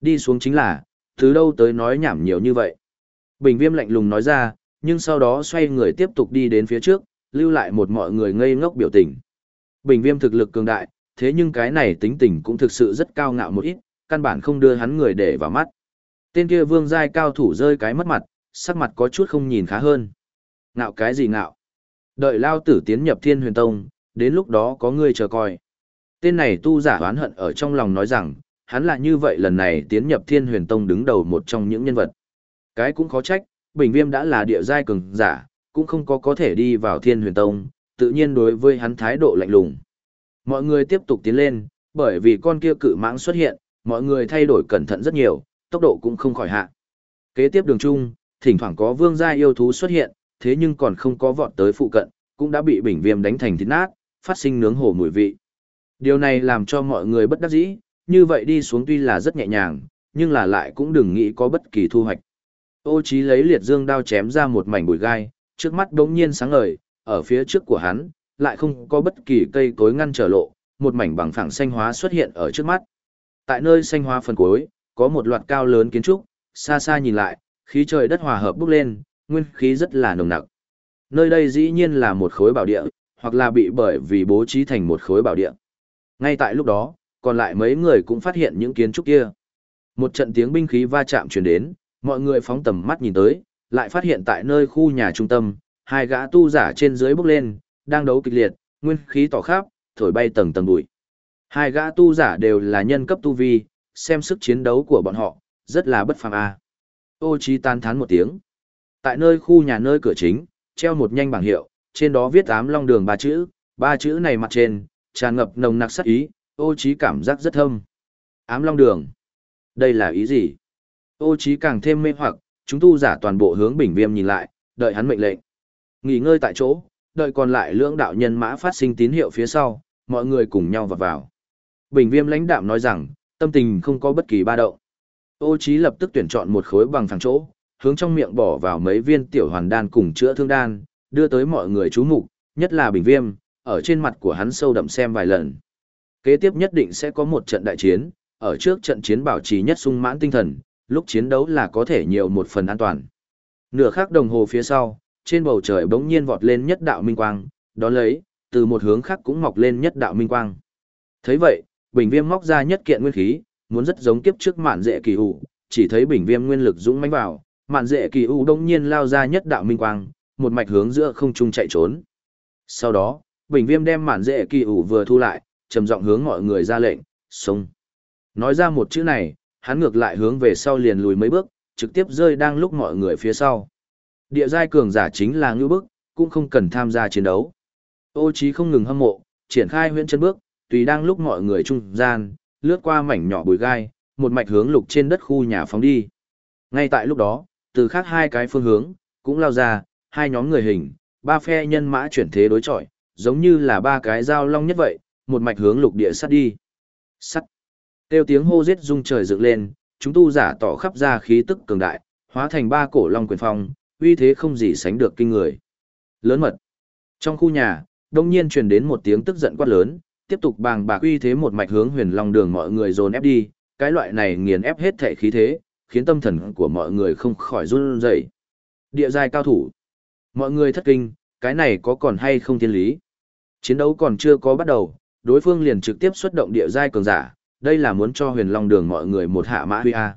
Đi xuống chính là, thứ đâu tới nói nhảm nhiều như vậy. Bình viêm lạnh lùng nói ra, nhưng sau đó xoay người tiếp tục đi đến phía trước, lưu lại một mọi người ngây ngốc biểu tình. Bình viêm thực lực cường đại, thế nhưng cái này tính tình cũng thực sự rất cao ngạo một ít, căn bản không đưa hắn người để vào mắt. Tên kia vương giai cao thủ rơi cái mất mặt, sắc mặt có chút không nhìn khá hơn. Ngạo cái gì ngạo? Đợi lao tử tiến nhập thiên huyền tông, đến lúc đó có người chờ coi. Tên này tu giả oán hận ở trong lòng nói rằng, hắn là như vậy lần này tiến nhập thiên huyền tông đứng đầu một trong những nhân vật. Cái cũng khó trách, Bình Viêm đã là địa giai cường giả, cũng không có có thể đi vào Thiên Huyền Tông, tự nhiên đối với hắn thái độ lạnh lùng. Mọi người tiếp tục tiến lên, bởi vì con kia cự mãng xuất hiện, mọi người thay đổi cẩn thận rất nhiều, tốc độ cũng không khỏi hạ. Kế tiếp đường chung, thỉnh thoảng có vương gia yêu thú xuất hiện, thế nhưng còn không có vọt tới phụ cận, cũng đã bị Bình Viêm đánh thành thịt nát, phát sinh nướng hổ mùi vị. Điều này làm cho mọi người bất đắc dĩ, như vậy đi xuống tuy là rất nhẹ nhàng, nhưng là lại cũng đừng nghĩ có bất kỳ thu hoạch. Ô Chí lấy liệt dương đao chém ra một mảnh bụi gai, trước mắt đống nhiên sáng ngời, ở phía trước của hắn, lại không có bất kỳ cây cối ngăn trở lộ, một mảnh bằng phẳng xanh hóa xuất hiện ở trước mắt. Tại nơi xanh hóa phần cuối, có một loạt cao lớn kiến trúc, xa xa nhìn lại, khí trời đất hòa hợp bốc lên, nguyên khí rất là nồng nặc. Nơi đây dĩ nhiên là một khối bảo địa, hoặc là bị bởi vì bố trí thành một khối bảo địa. Ngay tại lúc đó, còn lại mấy người cũng phát hiện những kiến trúc kia. Một trận tiếng binh khí va chạm truyền đến, mọi người phóng tầm mắt nhìn tới, lại phát hiện tại nơi khu nhà trung tâm, hai gã tu giả trên dưới bước lên, đang đấu kịch liệt, nguyên khí tỏ khắp, thổi bay tầng tầng bụi. Hai gã tu giả đều là nhân cấp tu vi, xem sức chiến đấu của bọn họ, rất là bất phàm a. Ô Chí tan thán một tiếng. Tại nơi khu nhà nơi cửa chính, treo một nhanh bảng hiệu, trên đó viết ám long đường ba chữ, ba chữ này mặt trên, tràn ngập nồng nặc sát ý, ô Chí cảm giác rất thâm. Ám long đường. Đây là ý gì? Ô Chí càng thêm mê hoặc, chúng tu giả toàn bộ hướng Bình Viêm nhìn lại, đợi hắn mệnh lệnh. Nghỉ ngơi tại chỗ, đợi còn lại lưỡng đạo nhân mã phát sinh tín hiệu phía sau, mọi người cùng nhau vào vào. Bình Viêm lãnh đạm nói rằng, tâm tình không có bất kỳ ba động. Ô Chí lập tức tuyển chọn một khối bằng phẳng chỗ, hướng trong miệng bỏ vào mấy viên tiểu hoàn đan cùng chữa thương đan, đưa tới mọi người chú mục, nhất là Bình Viêm, ở trên mặt của hắn sâu đậm xem vài lần. Kế tiếp nhất định sẽ có một trận đại chiến, ở trước trận chiến bảo trì nhất sung mãn tinh thần, lúc chiến đấu là có thể nhiều một phần an toàn. Nửa khắc đồng hồ phía sau, trên bầu trời bỗng nhiên vọt lên nhất đạo minh quang, đó lấy, từ một hướng khác cũng mọc lên nhất đạo minh quang. thấy vậy, bình viêm móc ra nhất kiện nguyên khí, muốn rất giống kiếp trước mạn dễ kỳ ủ, chỉ thấy bình viêm nguyên lực dũng mãnh vào, mạn dễ kỳ ủ đông nhiên lao ra nhất đạo minh quang, một mạch hướng giữa không trung chạy trốn. Sau đó, bình viêm đem mạn dễ kỳ ủ vừa thu lại, trầm giọng hướng mọi người ra lệnh, xông. Nói ra một chữ này, hắn ngược lại hướng về sau liền lùi mấy bước, trực tiếp rơi đang lúc mọi người phía sau. Địa giai cường giả chính là ngưu bức, cũng không cần tham gia chiến đấu. Ô Chí không ngừng hâm mộ, triển khai huyễn chân bước, tùy đang lúc mọi người trung gian, lướt qua mảnh nhỏ bụi gai, một mạch hướng lục trên đất khu nhà phóng đi. Ngay tại lúc đó, từ khác hai cái phương hướng, cũng lao ra, hai nhóm người hình, ba phe nhân mã chuyển thế đối chọi, giống như là ba cái dao long nhất vậy, một mạch hướng lục địa sắt đi. Sắt. Tiêu tiếng hô giết rung trời dựng lên, chúng tu giả tỏ khắp ra khí tức cường đại, hóa thành ba cổ long quyền phong, uy thế không gì sánh được kinh người. Lớn mật. Trong khu nhà, đông nhiên truyền đến một tiếng tức giận quát lớn, tiếp tục bàng bạc uy thế một mạch hướng huyền long đường mọi người dồn ép đi, cái loại này nghiền ép hết thể khí thế, khiến tâm thần của mọi người không khỏi run rẩy. Địa giai cao thủ. Mọi người thất kinh, cái này có còn hay không thiên lý? Chiến đấu còn chưa có bắt đầu, đối phương liền trực tiếp xuất động địa giai cường giả, đây là muốn cho huyền long đường mọi người một hạ mã huy a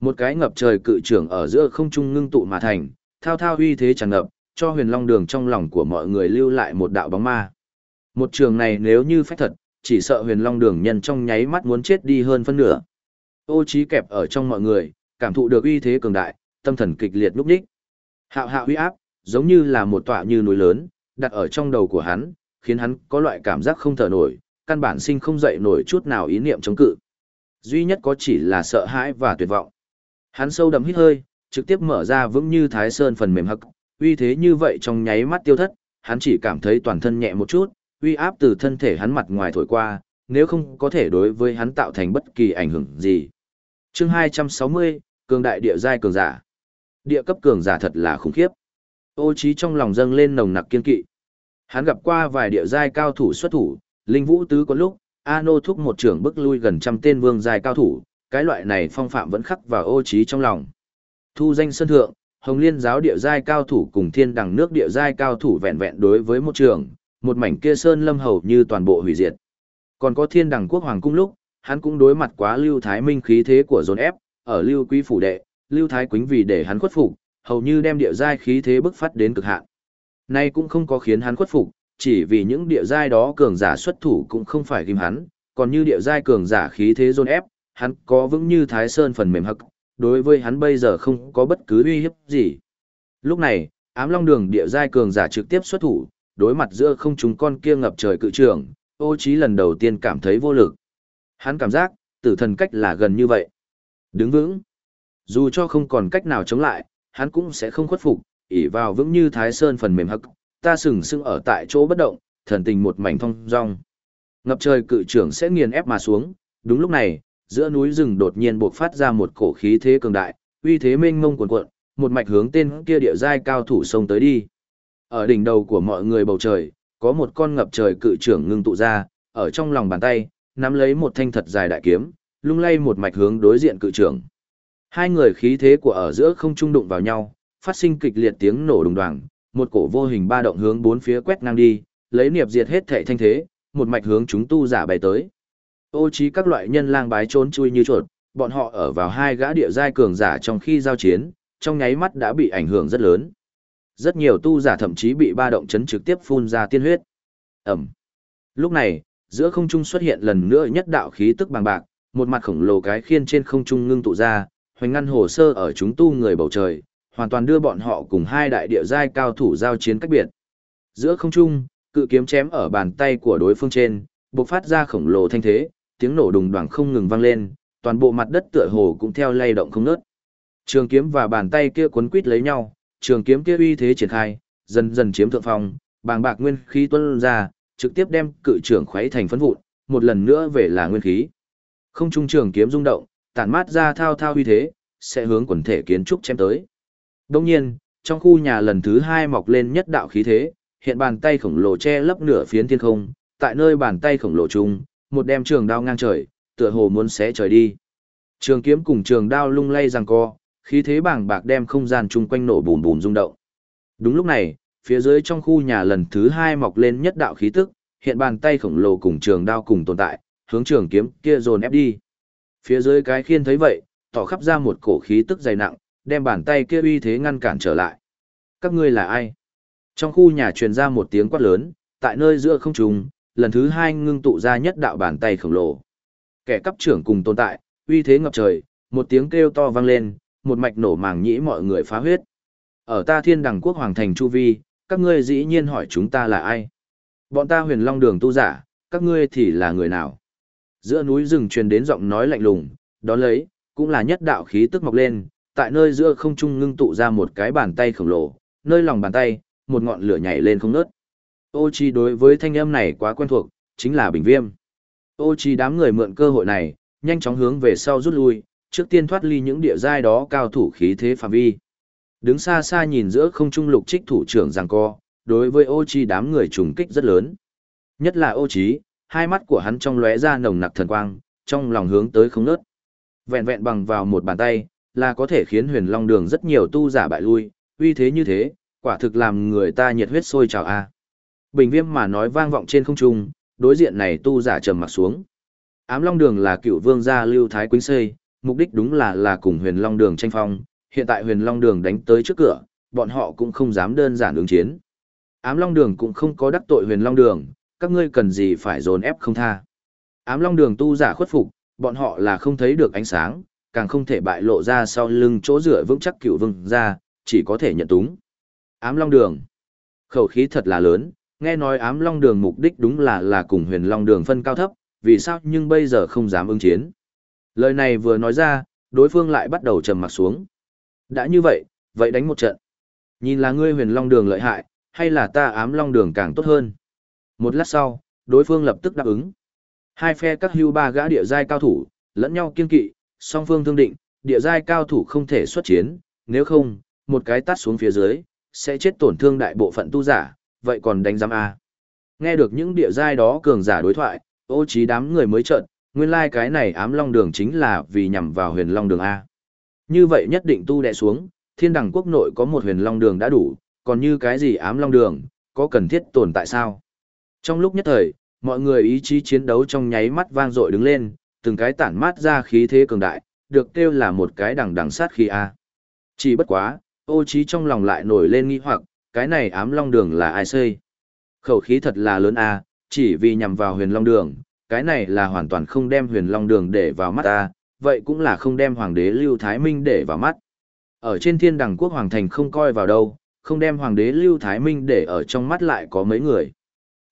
Một cái ngập trời cự trưởng ở giữa không trung ngưng tụ mà thành, thao thao uy thế tràn ngập, cho huyền long đường trong lòng của mọi người lưu lại một đạo bóng ma. Một trường này nếu như phách thật, chỉ sợ huyền long đường nhân trong nháy mắt muốn chết đi hơn phân nửa. Ô trí kẹp ở trong mọi người, cảm thụ được uy thế cường đại, tâm thần kịch liệt lúc đích. Hạo hạo uy áp, giống như là một tọa như núi lớn, đặt ở trong đầu của hắn, khiến hắn có loại cảm giác không thở nổi, căn bản sinh không dậy nổi chút nào ý niệm chống cự. Duy nhất có chỉ là sợ hãi và tuyệt vọng. Hắn sâu đậm hít hơi, trực tiếp mở ra vững như thái sơn phần mềm hắc, uy thế như vậy trong nháy mắt tiêu thất, hắn chỉ cảm thấy toàn thân nhẹ một chút, uy áp từ thân thể hắn mặt ngoài thổi qua, nếu không có thể đối với hắn tạo thành bất kỳ ảnh hưởng gì. Chương 260, cường đại địa giai cường giả. Địa cấp cường giả thật là khủng khiếp. Ô trí trong lòng dâng lên nồng nặc kiên kỵ. Hắn gặp qua vài địa giai cao thủ xuất thủ, linh vũ tứ có lúc, Ano thúc một trưởng bức lui gần trăm tên vương giai cao thủ, cái loại này phong phạm vẫn khắc vào ô trí trong lòng. Thu danh sân thượng, Hồng Liên giáo địa giai cao thủ cùng thiên đẳng nước địa giai cao thủ vẹn vẹn đối với một trường, một mảnh kia sơn lâm hầu như toàn bộ hủy diệt. Còn có thiên đẳng quốc hoàng cung lúc, hắn cũng đối mặt quá lưu thái minh khí thế của dồn ép, ở lưu quý phủ đệ, lưu thái quýnh vì để hắn khuất phục, hầu như đem địa giai khí thế bức phát đến cực hạn. Nay cũng không có khiến hắn khuất phục, chỉ vì những địa giai đó cường giả xuất thủ cũng không phải ghim hắn, còn như địa giai cường giả khí thế dồn ép, hắn có vững như thái sơn phần mềm hậc, đối với hắn bây giờ không có bất cứ uy hiếp gì. Lúc này, ám long đường địa giai cường giả trực tiếp xuất thủ, đối mặt giữa không chúng con kia ngập trời cự trường, ô trí lần đầu tiên cảm thấy vô lực. Hắn cảm giác, tử thần cách là gần như vậy. Đứng vững. Dù cho không còn cách nào chống lại, hắn cũng sẽ không khuất phục, ỉ vào vững như thái sơn phần mềm hậc, ta sừng sững ở tại chỗ bất động, thần tình một mảnh thong dong. Ngập trời cự trưởng sẽ nghiền ép mà xuống, đúng lúc này, giữa núi rừng đột nhiên bộc phát ra một cổ khí thế cường đại, uy thế mênh mông cuồn cuộn, một mạch hướng tên kia địa giai cao thủ sông tới đi. Ở đỉnh đầu của mọi người bầu trời, có một con ngập trời cự trưởng ngưng tụ ra, ở trong lòng bàn tay, nắm lấy một thanh thật dài đại kiếm, lung lay một mạch hướng đối diện cự trưởng. Hai người khí thế của ở giữa không trung đụng vào nhau, phát sinh kịch liệt tiếng nổ đùng đoàng, một cổ vô hình ba động hướng bốn phía quét ngang đi, lấy niệm diệt hết thảy thanh thế, một mạch hướng chúng tu giả bày tới. Ô trí các loại nhân lang bái trốn chui như chuột, bọn họ ở vào hai gã địa giai cường giả trong khi giao chiến, trong nháy mắt đã bị ảnh hưởng rất lớn. Rất nhiều tu giả thậm chí bị ba động chấn trực tiếp phun ra tiên huyết. ầm Lúc này, giữa không trung xuất hiện lần nữa nhất đạo khí tức bằng bạc, một mặt khổng lồ cái khiên trên không trung ngưng tụ ra, hoành ngăn hồ sơ ở chúng tu người bầu trời, hoàn toàn đưa bọn họ cùng hai đại địa giai cao thủ giao chiến cách biệt. Giữa không trung, cự kiếm chém ở bàn tay của đối phương trên, bộc phát ra khổng lồ thanh thế, tiếng nổ đùng đoảng không ngừng vang lên, toàn bộ mặt đất tựa hồ cũng theo lay động không ngớt. Trường kiếm và bàn tay kia cuốn quít lấy nhau, trường kiếm kia uy thế triển khai, dần dần chiếm thượng phong, bàng bạc nguyên khí tuôn ra, trực tiếp đem cự trưởng khuấy thành phấn vụn, một lần nữa về là nguyên khí. Không trung trường kiếm rung động, tản mát ra thao thao uy thế, sẽ hướng quần thể kiến trúc chém tới. Đồng nhiên, trong khu nhà lần thứ hai mọc lên nhất đạo khí thế, hiện bàn tay khổng lồ che lấp nửa phiến thiên không, tại nơi bàn tay khổng lồ chung, một đem trường đao ngang trời, tựa hồ muốn xé trời đi. Trường kiếm cùng trường đao lung lay giằng co, khí thế bảng bạc đem không gian chung quanh nổ bùm bùm rung động. Đúng lúc này, phía dưới trong khu nhà lần thứ hai mọc lên nhất đạo khí tức, hiện bàn tay khổng lồ cùng trường đao cùng tồn tại, hướng trường kiếm kia dồn ép đi. Phía dưới cái khiên thấy vậy, tỏ khắp ra một cổ khí tức dày nặng, đem bàn tay kia uy thế ngăn cản trở lại. Các ngươi là ai? Trong khu nhà truyền ra một tiếng quát lớn, tại nơi giữa không trung, lần thứ hai ngưng tụ ra nhất đạo bàn tay khổng lồ. Kẻ cấp trưởng cùng tồn tại, uy thế ngập trời, một tiếng kêu to vang lên, một mạch nổ màng nhĩ mọi người phá huyết. Ở ta thiên đẳng quốc hoàng thành chu vi, các ngươi dĩ nhiên hỏi chúng ta là ai? Bọn ta huyền long đường tu giả, các ngươi thì là người nào? Giữa núi rừng truyền đến giọng nói lạnh lùng, đó lấy, cũng là nhất đạo khí tức mọc lên, tại nơi giữa không trung ngưng tụ ra một cái bàn tay khổng lồ, nơi lòng bàn tay, một ngọn lửa nhảy lên không ngớt. Ô chi đối với thanh âm này quá quen thuộc, chính là bình viêm. Ô chi đám người mượn cơ hội này, nhanh chóng hướng về sau rút lui, trước tiên thoát ly những địa giai đó cao thủ khí thế phạm vi. Đứng xa xa nhìn giữa không trung lục trích thủ trưởng giằng co, đối với ô chi đám người trùng kích rất lớn. Nhất là ô chi, hai mắt của hắn trong lóe ra nồng nặc thần quang, trong lòng hướng tới không nớt. Vẹn vẹn bằng vào một bàn tay, là có thể khiến huyền long đường rất nhiều tu giả bại lui, uy thế như thế, quả thực làm người ta nhiệt huyết sôi trào a. Bình viêm mà nói vang vọng trên không trung, đối diện này tu giả trầm mặt xuống. Ám long đường là cựu vương gia lưu thái quýnh xây, mục đích đúng là là cùng huyền long đường tranh phong, hiện tại huyền long đường đánh tới trước cửa, bọn họ cũng không dám đơn giản ứng chiến. Ám long đường cũng không có đắc tội huyền long đường, các ngươi cần gì phải dồn ép không tha. Ám long đường tu giả khuất phục, bọn họ là không thấy được ánh sáng, càng không thể bại lộ ra sau lưng chỗ dựa vững chắc cựu vương ra, chỉ có thể nhận túng. Ám long đường. Khẩu khí thật là lớn, nghe nói ám long đường mục đích đúng là là cùng huyền long đường phân cao thấp, vì sao nhưng bây giờ không dám ứng chiến. Lời này vừa nói ra, đối phương lại bắt đầu trầm mặt xuống. Đã như vậy, vậy đánh một trận. Nhìn là ngươi huyền long đường lợi hại, hay là ta ám long đường càng tốt hơn. Một lát sau, đối phương lập tức đáp ứng. Hai phe các hưu ba gã địa giai cao thủ, lẫn nhau kiên kỵ, song phương thương định, địa giai cao thủ không thể xuất chiến, nếu không, một cái tát xuống phía dưới, sẽ chết tổn thương đại bộ phận tu giả, vậy còn đánh giam A. Nghe được những địa giai đó cường giả đối thoại, ô trí đám người mới trợn, nguyên lai like cái này ám long đường chính là vì nhằm vào huyền long đường A. Như vậy nhất định tu đệ xuống, thiên đẳng quốc nội có một huyền long đường đã đủ, còn như cái gì ám long đường, có cần thiết tồn tại sao? Trong lúc nhất thời, mọi người ý chí chiến đấu trong nháy mắt vang dội đứng lên, từng cái tản mát ra khí thế cường đại, được kêu là một cái đằng đằng sát khí A. Chỉ bất quá, ô trí trong lòng lại nổi lên nghi hoặc, cái này ám long đường là ai xây? Khẩu khí thật là lớn A, chỉ vì nhằm vào huyền long đường, cái này là hoàn toàn không đem huyền long đường để vào mắt ta, vậy cũng là không đem hoàng đế Lưu Thái Minh để vào mắt. Ở trên thiên Đằng quốc hoàng thành không coi vào đâu, không đem hoàng đế Lưu Thái Minh để ở trong mắt lại có mấy người.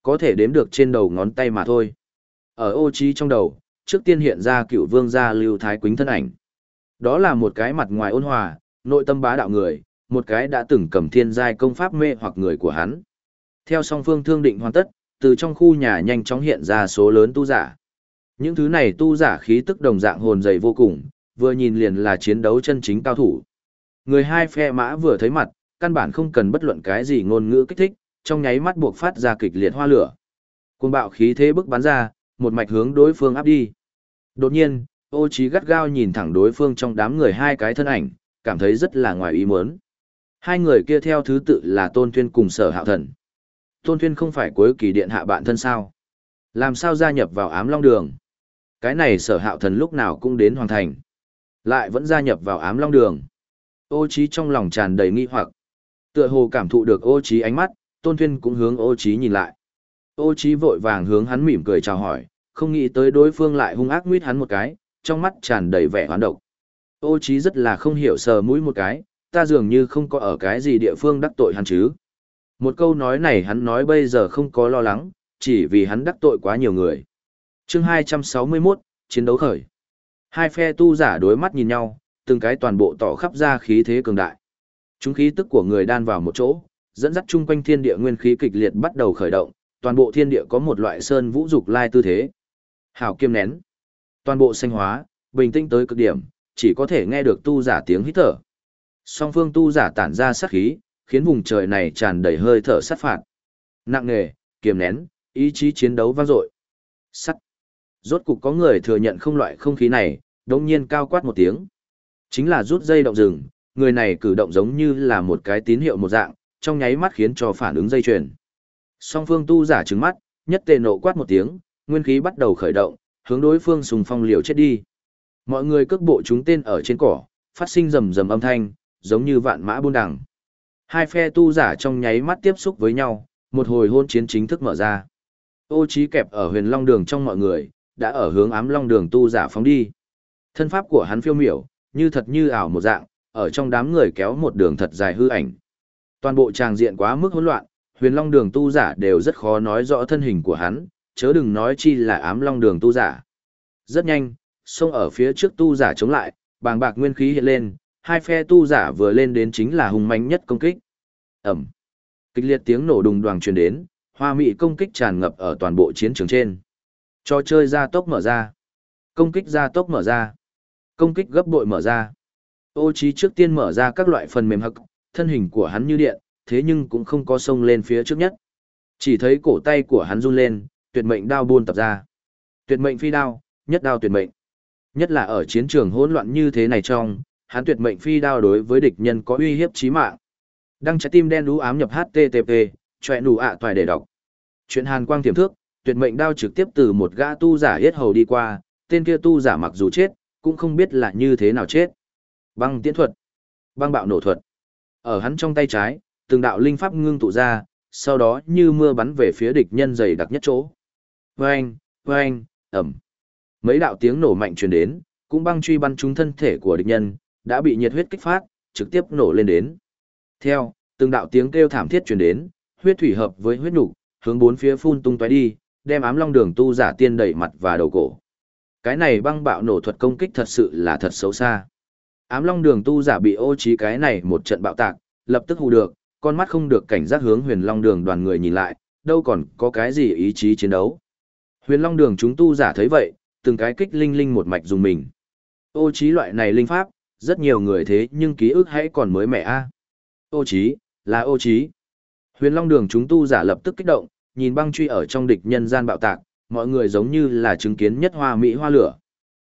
Có thể đếm được trên đầu ngón tay mà thôi. Ở ô trí trong đầu, trước tiên hiện ra cựu vương gia Lưu Thái Quýnh thân ảnh. Đó là một cái mặt ngoài ôn hòa, nội tâm bá đạo người, một cái đã từng cầm thiên giai công pháp mê hoặc người của hắn. Theo song phương thương định hoàn tất, từ trong khu nhà nhanh chóng hiện ra số lớn tu giả. Những thứ này tu giả khí tức đồng dạng hồn dày vô cùng, vừa nhìn liền là chiến đấu chân chính cao thủ. Người hai phe mã vừa thấy mặt, căn bản không cần bất luận cái gì ngôn ngữ kích thích, trong nháy mắt buộc phát ra kịch liệt hoa lửa. Cuồng bạo khí thế bức bắn ra, một mạch hướng đối phương áp đi. Đột nhiên, ô trí gắt gao nhìn thẳng đối phương trong đám người hai cái thân ảnh, cảm thấy rất là ngoài ý muốn. Hai người kia theo thứ tự là Tôn Tuyên cùng Sở Hạo Thần. Tôn Tuyên không phải cuối kỳ điện hạ bạn thân sao? Làm sao gia nhập vào ám long đường? Cái này Sở Hạo Thần lúc nào cũng đến hoàn thành. Lại vẫn gia nhập vào ám long đường. Ô trí trong lòng tràn đầy nghi hoặc. Tựa hồ cảm thụ được ô trí ánh mắt, Tôn Tuyên cũng hướng ô trí nhìn lại. Ô trí vội vàng hướng hắn mỉm cười chào hỏi, không nghĩ tới đối phương lại hung ác nguyết hắn một cái, trong mắt tràn đầy vẻ hoán độc. Ô chí rất là không hiểu sờ mũi một cái, ta dường như không có ở cái gì địa phương đắc tội hắn chứ. Một câu nói này hắn nói bây giờ không có lo lắng, chỉ vì hắn đắc tội quá nhiều người. chương 261, chiến đấu khởi. Hai phe tu giả đối mắt nhìn nhau, từng cái toàn bộ tỏ khắp ra khí thế cường đại. Chúng khí tức của người đan vào một chỗ, dẫn dắt chung quanh thiên địa nguyên khí kịch liệt bắt đầu khởi động, toàn bộ thiên địa có một loại sơn vũ dục lai tư thế. Hào kiêm nén. Toàn bộ xanh hóa, bình tĩnh tới cực điểm, chỉ có thể nghe được tu giả tiếng hít thở. Song phương tu giả tản ra sát khí, khiến vùng trời này tràn đầy hơi thở sát phạt. Nặng nề, kiềm nén, ý chí chiến đấu vang dội. Sắt. Rốt cục có người thừa nhận không loại không khí này, đồng nhiên cao quát một tiếng. Chính là rút dây động rừng, người này cử động giống như là một cái tín hiệu một dạng, trong nháy mắt khiến cho phản ứng dây chuyền. Song phương tu giả trứng mắt, nhất tề nộ quát một tiếng, nguyên khí bắt đầu khởi động, hướng đối phương sùng phong liều chết đi. Mọi người cước bộ chúng tên ở trên cỏ, phát sinh rầm rầm âm thanh, giống như vạn mã buôn đằng. Hai phe tu giả trong nháy mắt tiếp xúc với nhau, một hồi hôn chiến chính thức mở ra. Ô trí kẹp ở huyền long đường trong mọi người, đã ở hướng ám long đường tu giả phóng đi. Thân pháp của hắn phiêu miểu, như thật như ảo một dạng, ở trong đám người kéo một đường thật dài hư ảnh. Toàn bộ tràng diện quá mức hỗn loạn, huyền long đường tu giả đều rất khó nói rõ thân hình của hắn, chớ đừng nói chi là ám long đường tu giả. Rất nhanh, sông ở phía trước tu giả chống lại, bàng bạc nguyên khí hiện lên, hai phe tu giả vừa lên đến chính là hung mạnh nhất công kích. Ẩm. Kịch liệt tiếng nổ đùng đoàng truyền đến, hoa mỹ công kích tràn ngập ở toàn bộ chiến trường trên. Trò chơi ra tốc mở ra. Công kích ra tốc mở ra. Công kích gấp bội mở ra. Ô trí trước tiên mở ra các loại phần mềm hậc, thân hình của hắn như điện, thế nhưng cũng không có sông lên phía trước nhất. Chỉ thấy cổ tay của hắn run lên, tuyệt mệnh đao buôn tập ra. Tuyệt mệnh phi đao, nhất đao tuyệt mệnh. Nhất là ở chiến trường hỗn loạn như thế này trong, hắn tuyệt mệnh phi đao đối với địch nhân có uy hiếp chí mạng. Đăng trái tim đen đú ám nhập HTTP, chọe nụ ạ toài để đọc. Chuyện hàn quang tiềm thước, tuyệt mệnh đao trực tiếp từ một gã tu giả yết hầu đi qua, tên kia tu giả mặc dù chết, cũng không biết là như thế nào chết. Băng tiễn thuật, băng bạo nổ thuật. Ở hắn trong tay trái, từng đạo linh pháp ngưng tụ ra, sau đó như mưa bắn về phía địch nhân dày đặc nhất chỗ vang vang ẩm. Mấy đạo tiếng nổ mạnh truyền đến, cũng băng truy bắn trúng thân thể của địch nhân, đã bị nhiệt huyết kích phát, trực tiếp nổ lên đến. Theo, từng đạo tiếng kêu thảm thiết truyền đến, huyết thủy hợp với huyết nục, hướng bốn phía phun tung tóe đi, đem ám long đường tu giả tiên đẩy mặt và đầu cổ. Cái này băng bạo nổ thuật công kích thật sự là thật xấu xa. Ám long đường tu giả bị ô trí cái này một trận bạo tạc, lập tức hù được, con mắt không được cảnh giác hướng huyền long đường đoàn người nhìn lại, đâu còn có cái gì ý chí chiến đấu. Huyền long đường chúng tu giả thấy vậy, từng cái kích linh linh một mạch dùng mình. Ô trí loại này linh pháp, rất nhiều người thế nhưng ký ức hãy còn mới mẻ a. Ô trí, là ô trí. Huyền long đường chúng tu giả lập tức kích động, nhìn băng truy ở trong địch nhân gian bạo tạc, mọi người giống như là chứng kiến nhất hoa mỹ hoa lửa.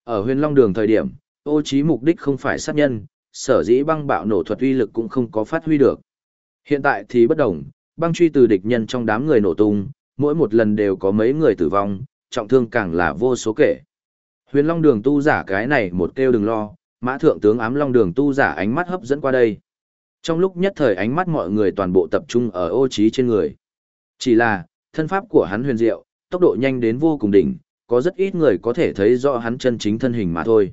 Ở huyền long đường thời điểm, ô trí mục đích không phải sát nhân, sở dĩ băng bạo nổ thuật uy lực cũng không có phát huy được. Hiện tại thì bất đồng, băng truy từ địch nhân trong đám người nổ tung, mỗi một lần đều có mấy người tử vong, trọng thương càng là vô số kể. Huyền Long Đường tu giả cái này một kêu đừng lo, mã thượng tướng ám Long Đường tu giả ánh mắt hấp dẫn qua đây. Trong lúc nhất thời ánh mắt mọi người toàn bộ tập trung ở ô trí trên người. Chỉ là, thân pháp của hắn huyền diệu, tốc độ nhanh đến vô cùng đỉnh, có rất ít người có thể thấy rõ hắn chân chính thân hình mà thôi.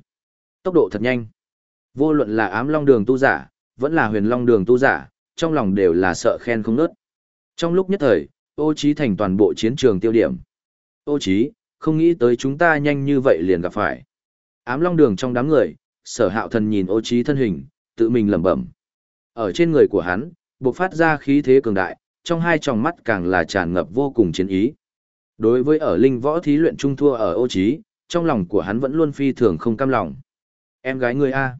Tốc độ thật nhanh. Vô luận là ám long đường tu giả, vẫn là huyền long đường tu giả, trong lòng đều là sợ khen không nớt. Trong lúc nhất thời, ô trí thành toàn bộ chiến trường tiêu điểm. Ô trí, không nghĩ tới chúng ta nhanh như vậy liền gặp phải. Ám long đường trong đám người, sở hạo thần nhìn ô trí thân hình, tự mình lẩm bẩm. Ở trên người của hắn, bộc phát ra khí thế cường đại, trong hai tròng mắt càng là tràn ngập vô cùng chiến ý. Đối với ở linh võ thí luyện trung thua ở ô trí, trong lòng của hắn vẫn luôn phi thường không cam lòng. Em gái ngươi a.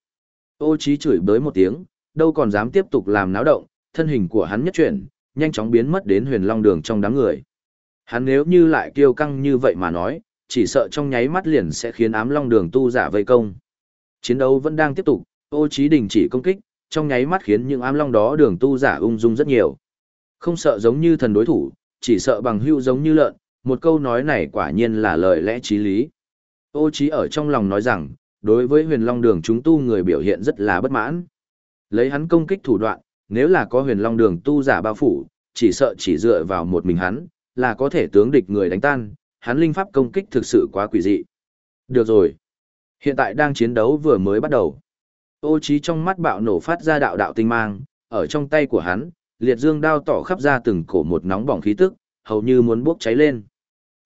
Ô trí chửi bới một tiếng, đâu còn dám tiếp tục làm náo động, thân hình của hắn nhất chuyển, nhanh chóng biến mất đến huyền long đường trong đám người. Hắn nếu như lại kiêu căng như vậy mà nói, chỉ sợ trong nháy mắt liền sẽ khiến ám long đường tu giả vây công. Chiến đấu vẫn đang tiếp tục, ô trí đình chỉ công kích, trong nháy mắt khiến những ám long đó đường tu giả ung dung rất nhiều. Không sợ giống như thần đối thủ, chỉ sợ bằng hưu giống như lợn, một câu nói này quả nhiên là lời lẽ trí lý. Ô trí ở trong lòng nói rằng, đối với huyền long đường chúng tu người biểu hiện rất là bất mãn. Lấy hắn công kích thủ đoạn, nếu là có huyền long đường tu giả bao phủ, chỉ sợ chỉ dựa vào một mình hắn, là có thể tướng địch người đánh tan, hắn linh pháp công kích thực sự quá quỷ dị. Được rồi. Hiện tại đang chiến đấu vừa mới bắt đầu. Ô trí trong mắt bạo nổ phát ra đạo đạo tinh mang, ở trong tay của hắn, liệt dương đao tỏ khắp ra từng cổ một nóng bỏng khí tức, hầu như muốn bốc cháy lên.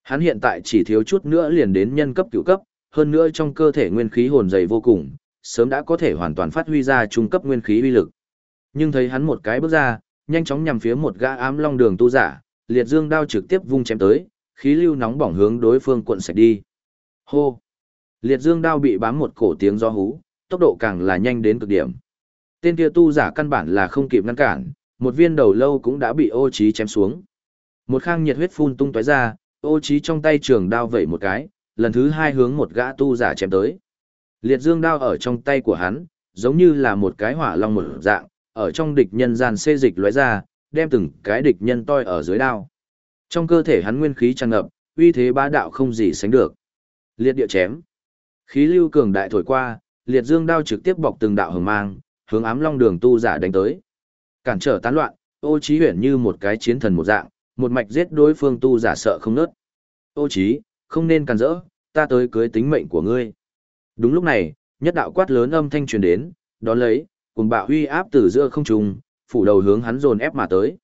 Hắn hiện tại chỉ thiếu chút nữa liền đến nhân cấp cửu cấp, hơn nữa trong cơ thể nguyên khí hồn dày vô cùng, sớm đã có thể hoàn toàn phát huy ra trung cấp nguyên khí uy lực. Nhưng thấy hắn một cái bước ra, nhanh chóng nhằm phía một gã ám long đường tu giả, liệt dương đao trực tiếp vung chém tới, khí lưu nóng bỏng hướng đối phương cuộn sạch đi. Hô! Liệt dương đao bị bám một cổ tiếng gió hú, tốc độ càng là nhanh đến cực điểm. Tên kia tu giả căn bản là không kịp ngăn cản, một viên đầu lâu cũng đã bị ô trí chém xuống. Một khang nhiệt huyết phun tung tóe ra, ô trí trong tay trường đao vẩy một cái, lần thứ hai hướng một gã tu giả chém tới. Liệt dương đao ở trong tay của hắn, giống như là một cái hỏa long một dạng, ở trong địch nhân gian xê dịch lóe ra, đem từng cái địch nhân toi ở dưới đao. Trong cơ thể hắn nguyên khí tràn ngập, uy thế bá đạo không gì sánh được. Liệt địa chém. Khí lưu cường đại thổi qua, liệt dương đao trực tiếp bọc từng đạo hồng mang, hướng ám long đường tu giả đánh tới. Cản trở tán loạn, ô trí huyền như một cái chiến thần một dạng, một mạch giết đối phương tu giả sợ không nớt. Ô trí, không nên cản rỡ, ta tới cưới tính mệnh của ngươi. Đúng lúc này, nhất đạo quát lớn âm thanh truyền đến, đón lấy, cùng bạo huy áp từ giữa không trung, phủ đầu hướng hắn dồn ép mà tới.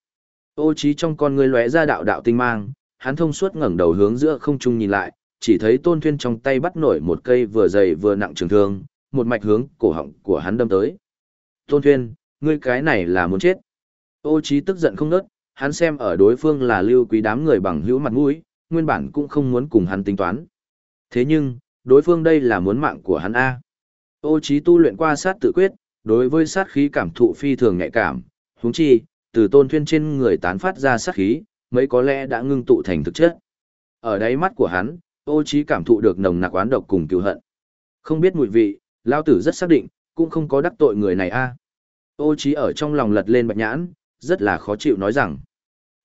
Ô trí trong con ngươi lóe ra đạo đạo tinh mang, hắn thông suốt ngẩng đầu hướng giữa không trung nhìn lại, chỉ thấy tôn thuyên trong tay bắt nổi một cây vừa dày vừa nặng trường thương, một mạch hướng cổ họng của hắn đâm tới. Tôn thuyên, ngươi cái này là muốn chết. Ô trí tức giận không nớt, hắn xem ở đối phương là lưu quý đám người bằng hữu mặt mũi, nguyên bản cũng không muốn cùng hắn tính toán. Thế nhưng, đối phương đây là muốn mạng của hắn A. Ô trí tu luyện qua sát tự quyết, đối với sát khí cảm thụ phi thường nhạy cảm, huống chi, từ tôn thuyên trên người tán phát ra sát khí, mấy có lẽ đã ngưng tụ thành thực chất. Ở đáy mắt của hắn, ô trí cảm thụ được nồng nặc oán độc cùng cứu hận. Không biết mùi vị, lao tử rất xác định, cũng không có đắc tội người này a. Ô trí ở trong lòng lật lên bạch nhãn, rất là khó chịu nói rằng.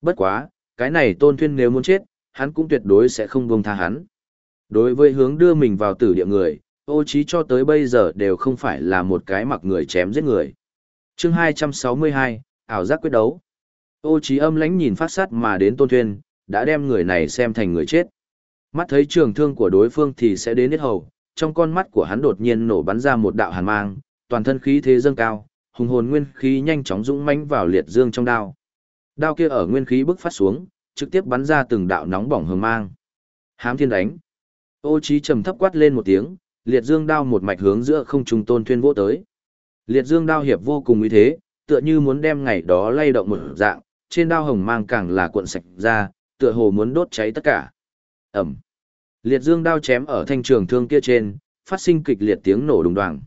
Bất quá, cái này tôn thuyên nếu muốn chết, hắn cũng tuyệt đối sẽ không buông tha hắn. Đối với hướng đưa mình vào tử địa người, Ô trí cho tới bây giờ đều không phải là một cái mặc người chém giết người. Chương 262, ảo giác quyết đấu. Ô trí âm lãnh nhìn phát sát mà đến tôn thuyên, đã đem người này xem thành người chết. Mắt thấy trường thương của đối phương thì sẽ đến hết hầu, trong con mắt của hắn đột nhiên nổ bắn ra một đạo hàn mang, toàn thân khí thế dâng cao, hùng hồn nguyên khí nhanh chóng dũng mãnh vào liệt dương trong đao. Đao kia ở nguyên khí bức phát xuống, trực tiếp bắn ra từng đạo nóng bỏng hừng mang. Hám thiên đánh. Ô trí trầm thấp quát lên một tiếng, liệt dương đao một mạch hướng giữa không trung tôn thuyên vỗ tới. Liệt dương đao hiệp vô cùng uy thế, tựa như muốn đem ngày đó lay động một dạng, trên đao hồng mang càng là cuộn sạch ra, tựa hồ muốn đốt cháy tất cả. Ẩm. Liệt dương đao chém ở thanh trường thương kia trên, phát sinh kịch liệt tiếng nổ đùng đoàng.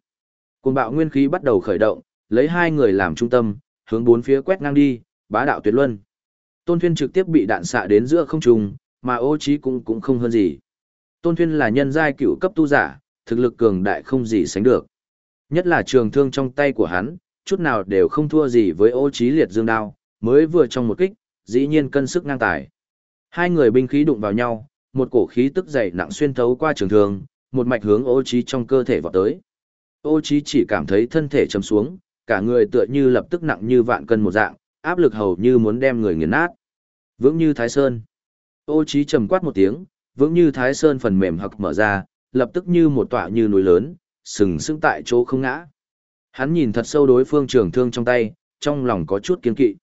Cuồng bạo nguyên khí bắt đầu khởi động, lấy hai người làm trung tâm, hướng bốn phía quét ngang đi, bá đạo tuyệt luân. Tôn Thuyên trực tiếp bị đạn xạ đến giữa không trung, mà Ô Chí cũng cũng không hơn gì. Tôn Thuyên là nhân giai cựu cấp tu giả, thực lực cường đại không gì sánh được. Nhất là trường thương trong tay của hắn, chút nào đều không thua gì với Ô Chí liệt dương đao, mới vừa trong một kích, dĩ nhiên cân sức ngang tài. Hai người binh khí đụng vào nhau, một cổ khí tức dày nặng xuyên thấu qua trường thương, một mạch hướng Ô Chí trong cơ thể vọt tới. Ô Chí chỉ cảm thấy thân thể trầm xuống, cả người tựa như lập tức nặng như vạn cân một dạng, áp lực hầu như muốn đem người nghiền nát. Vững như Thái Sơn. Ô Chí trầm quát một tiếng, vững như Thái Sơn phần mềm hặc mở ra, lập tức như một tọa như núi lớn, sừng sững tại chỗ không ngã. Hắn nhìn thật sâu đối phương trường thương trong tay, trong lòng có chút kiên kỵ.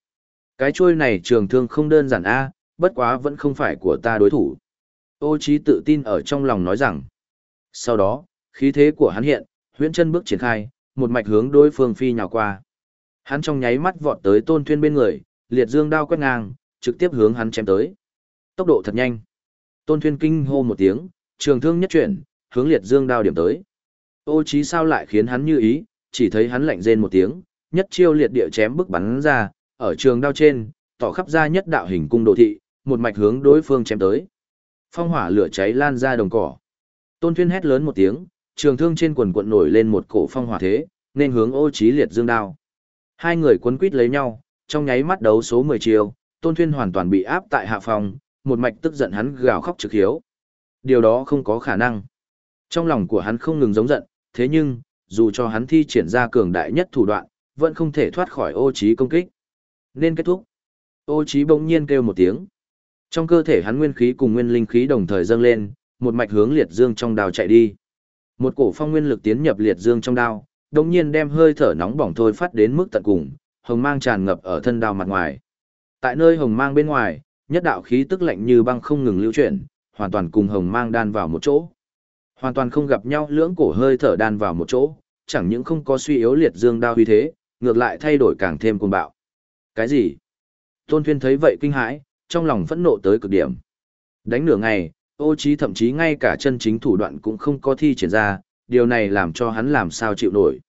Cái chuôi này trường thương không đơn giản a, bất quá vẫn không phải của ta đối thủ. Ô Chí tự tin ở trong lòng nói rằng. Sau đó, khí thế của hắn hiện, huyễn chân bước triển khai, một mạch hướng đối phương phi nhào qua. Hắn trong nháy mắt vọt tới Tôn Thuyên bên người, liệt dương đao quét ngang, trực tiếp hướng hắn chém tới. Tốc độ thật nhanh. Tôn Thuyên kinh hô một tiếng, trường thương nhất chuyển, hướng liệt dương đao điểm tới. Ô Chí sao lại khiến hắn như ý, chỉ thấy hắn lạnh rên một tiếng, nhất chiêu liệt địa chém bức bắn ra, ở trường đao trên, tỏ khắp ra nhất đạo hình cung đồ thị, một mạch hướng đối phương chém tới. Phong hỏa lửa cháy lan ra đồng cỏ. Tôn Thuyên hét lớn một tiếng, trường thương trên quần quận nổi lên một cổ phong hỏa thế, nên hướng ô trí liệt dương đao. Hai người quấn quýt lấy nhau, trong nháy mắt đấu số 10 chiều, Tôn Thuyên hoàn toàn bị áp tại hạ phòng, một mạch tức giận hắn gào khóc trực hiếu. Điều đó không có khả năng. Trong lòng của hắn không ngừng giống giận, thế nhưng, dù cho hắn thi triển ra cường đại nhất thủ đoạn, vẫn không thể thoát khỏi ô trí công kích. Nên kết thúc. Ô trí bỗng nhiên kêu một tiếng. Trong cơ thể hắn nguyên khí cùng nguyên linh khí đồng thời dâng lên, một mạch hướng liệt dương trong đao chạy đi. Một cổ phong nguyên lực tiến nhập liệt dương trong đao, đồng nhiên đem hơi thở nóng bỏng thôi phát đến mức tận cùng, hồng mang tràn ngập ở thân đao mặt ngoài. Tại nơi hồng mang bên ngoài, nhất đạo khí tức lạnh như băng không ngừng lưu chuyển, hoàn toàn cùng hồng mang đan vào một chỗ. Hoàn toàn không gặp nhau lưỡng cổ hơi thở đan vào một chỗ, chẳng những không có suy yếu liệt dương đao huy thế, ngược lại thay đổi càng thêm cuồng bạo. Cái gì? Tôn Thuyên thấy vậy kinh hãi, trong lòng phẫn nộ tới cực điểm. Đánh nửa ngày, ô trí thậm chí ngay cả chân chính thủ đoạn cũng không có thi triển ra, điều này làm cho hắn làm sao chịu nổi.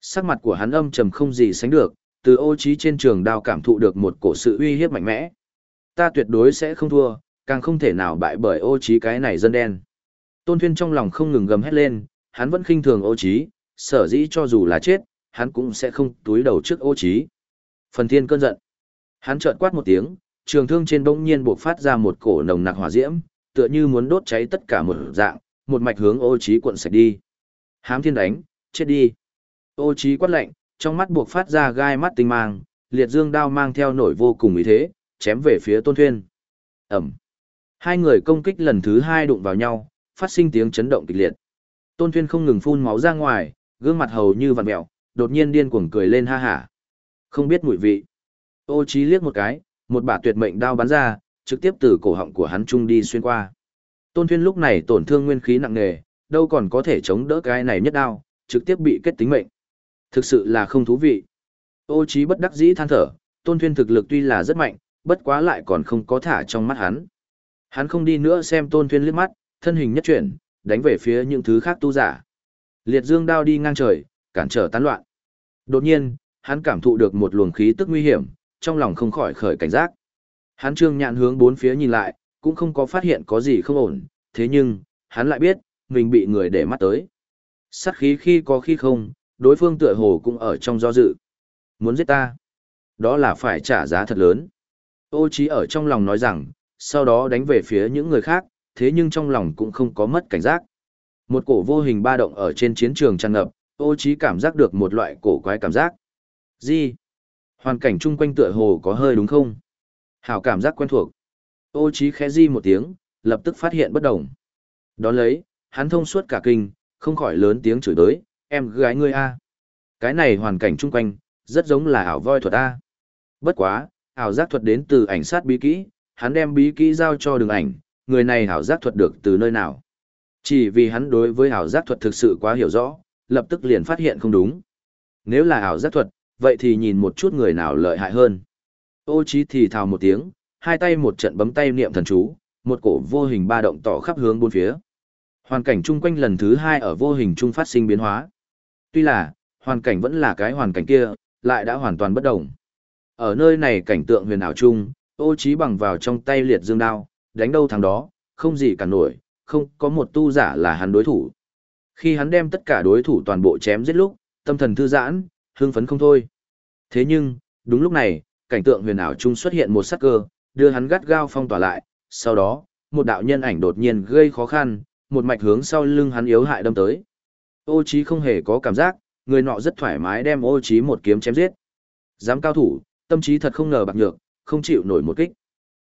Sắc mặt của hắn âm trầm không gì sánh được, từ ô trí trên trường đao cảm thụ được một cổ sự uy hiếp mạnh mẽ. Ta tuyệt đối sẽ không thua, càng không thể nào bại bởi ô trí cái này dân đen. Tôn Thuyên trong lòng không ngừng gầm hét lên, hắn vẫn khinh thường ô trí, sở dĩ cho dù là chết, hắn cũng sẽ không túi đầu trước ô trí. Phần thiên cơn giận. Hắn chợt quát một tiếng, trường thương trên bỗng nhiên bộc phát ra một cổ nồng nặc hỏa diễm, tựa như muốn đốt cháy tất cả một dạng, một mạch hướng ô trí cuộn sạch đi. Hám thiên đánh, chết đi. Ô trí quát lạnh, trong mắt buộc phát ra gai mắt tinh mang, liệt dương đao mang theo nổi vô cùng ý thế, chém về phía tôn thuyên. Ẩm. Hai người công kích lần thứ hai đụng vào nhau, phát sinh tiếng chấn động kịch liệt. Tôn thuyên không ngừng phun máu ra ngoài, gương mặt hầu như vặn mèo, đột nhiên điên cuồng cười lên ha hả. Không biết mùi vị. Ô Chí liếc một cái, một bả tuyệt mệnh đao bắn ra, trực tiếp từ cổ họng của hắn trung đi xuyên qua. Tôn thuyên lúc này tổn thương nguyên khí nặng nề, đâu còn có thể chống đỡ cái này nhất đao, trực tiếp bị kết tính mệnh. Thực sự là không thú vị. Ô Chí bất đắc dĩ than thở, tôn thuyên thực lực tuy là rất mạnh, bất quá lại còn không có thả trong mắt hắn. Hắn không đi nữa xem tôn thuyên liếc mắt, thân hình nhất chuyển, đánh về phía những thứ khác tu giả. Liệt dương đao đi ngang trời, cản trở tán loạn. Đột nhiên, hắn cảm thụ được một luồng khí tức nguy hiểm, trong lòng không khỏi khởi cảnh giác. Hắn trương nhạn hướng bốn phía nhìn lại, cũng không có phát hiện có gì không ổn, thế nhưng, hắn lại biết, mình bị người để mắt tới. Sát khí khi có khi không, đối phương tựa hồ cũng ở trong do dự. Muốn giết ta, đó là phải trả giá thật lớn. Ô trí ở trong lòng nói rằng, sau đó đánh về phía những người khác, thế nhưng trong lòng cũng không có mất cảnh giác. Một cổ vô hình ba động ở trên chiến trường tràn ngập, ô trí cảm giác được một loại cổ quái cảm giác. Gì? Hoàn cảnh chung quanh tựa hồ có hơi đúng không? Hảo cảm giác quen thuộc. Ô trí khẽ di một tiếng, lập tức phát hiện bất đồng. Đón lấy, hắn thông suốt cả kinh, không khỏi lớn tiếng chửi tới, em gái ngươi a. Cái này hoàn cảnh chung quanh, rất giống là ảo voi thuật a. Bất quá, ảo giác thuật đến từ ảnh sát bí kỹ, hắn đem bí kỹ giao cho đường ảnh, người này hảo giác thuật được từ nơi nào. Chỉ vì hắn đối với hảo giác thuật thực sự quá hiểu rõ, lập tức liền phát hiện không đúng. Nếu là hảo giác thuật, vậy thì nhìn một chút người nào lợi hại hơn. Ô trí thì thào một tiếng, hai tay một trận bấm tay niệm thần chú, một cổ vô hình ba động tỏ khắp hướng bốn phía. Hoàn cảnh chung quanh lần thứ hai ở vô hình chung phát sinh biến hóa. Tuy là, hoàn cảnh vẫn là cái hoàn cảnh kia, lại đã hoàn toàn bất động. Ở nơi này cảnh tượng huyền ảo chung, ô trí bằng vào trong tay liệt dương đao, đánh đâu thằng đó, không gì cả nổi, không có một tu giả là hắn đối thủ. Khi hắn đem tất cả đối thủ toàn bộ chém giết lúc, tâm thần thư giãn, hưng phấn không thôi. Thế nhưng, đúng lúc này, cảnh tượng huyền ảo chung xuất hiện một sắc cơ, đưa hắn gắt gao phong tỏa lại, sau đó, một đạo nhân ảnh đột nhiên gây khó khăn, một mạch hướng sau lưng hắn yếu hại đâm tới. Ô Chí không hề có cảm giác, người nọ rất thoải mái đem Ô Chí một kiếm chém giết. Dám cao thủ, tâm trí thật không ngờ bạc nhược, không chịu nổi một kích.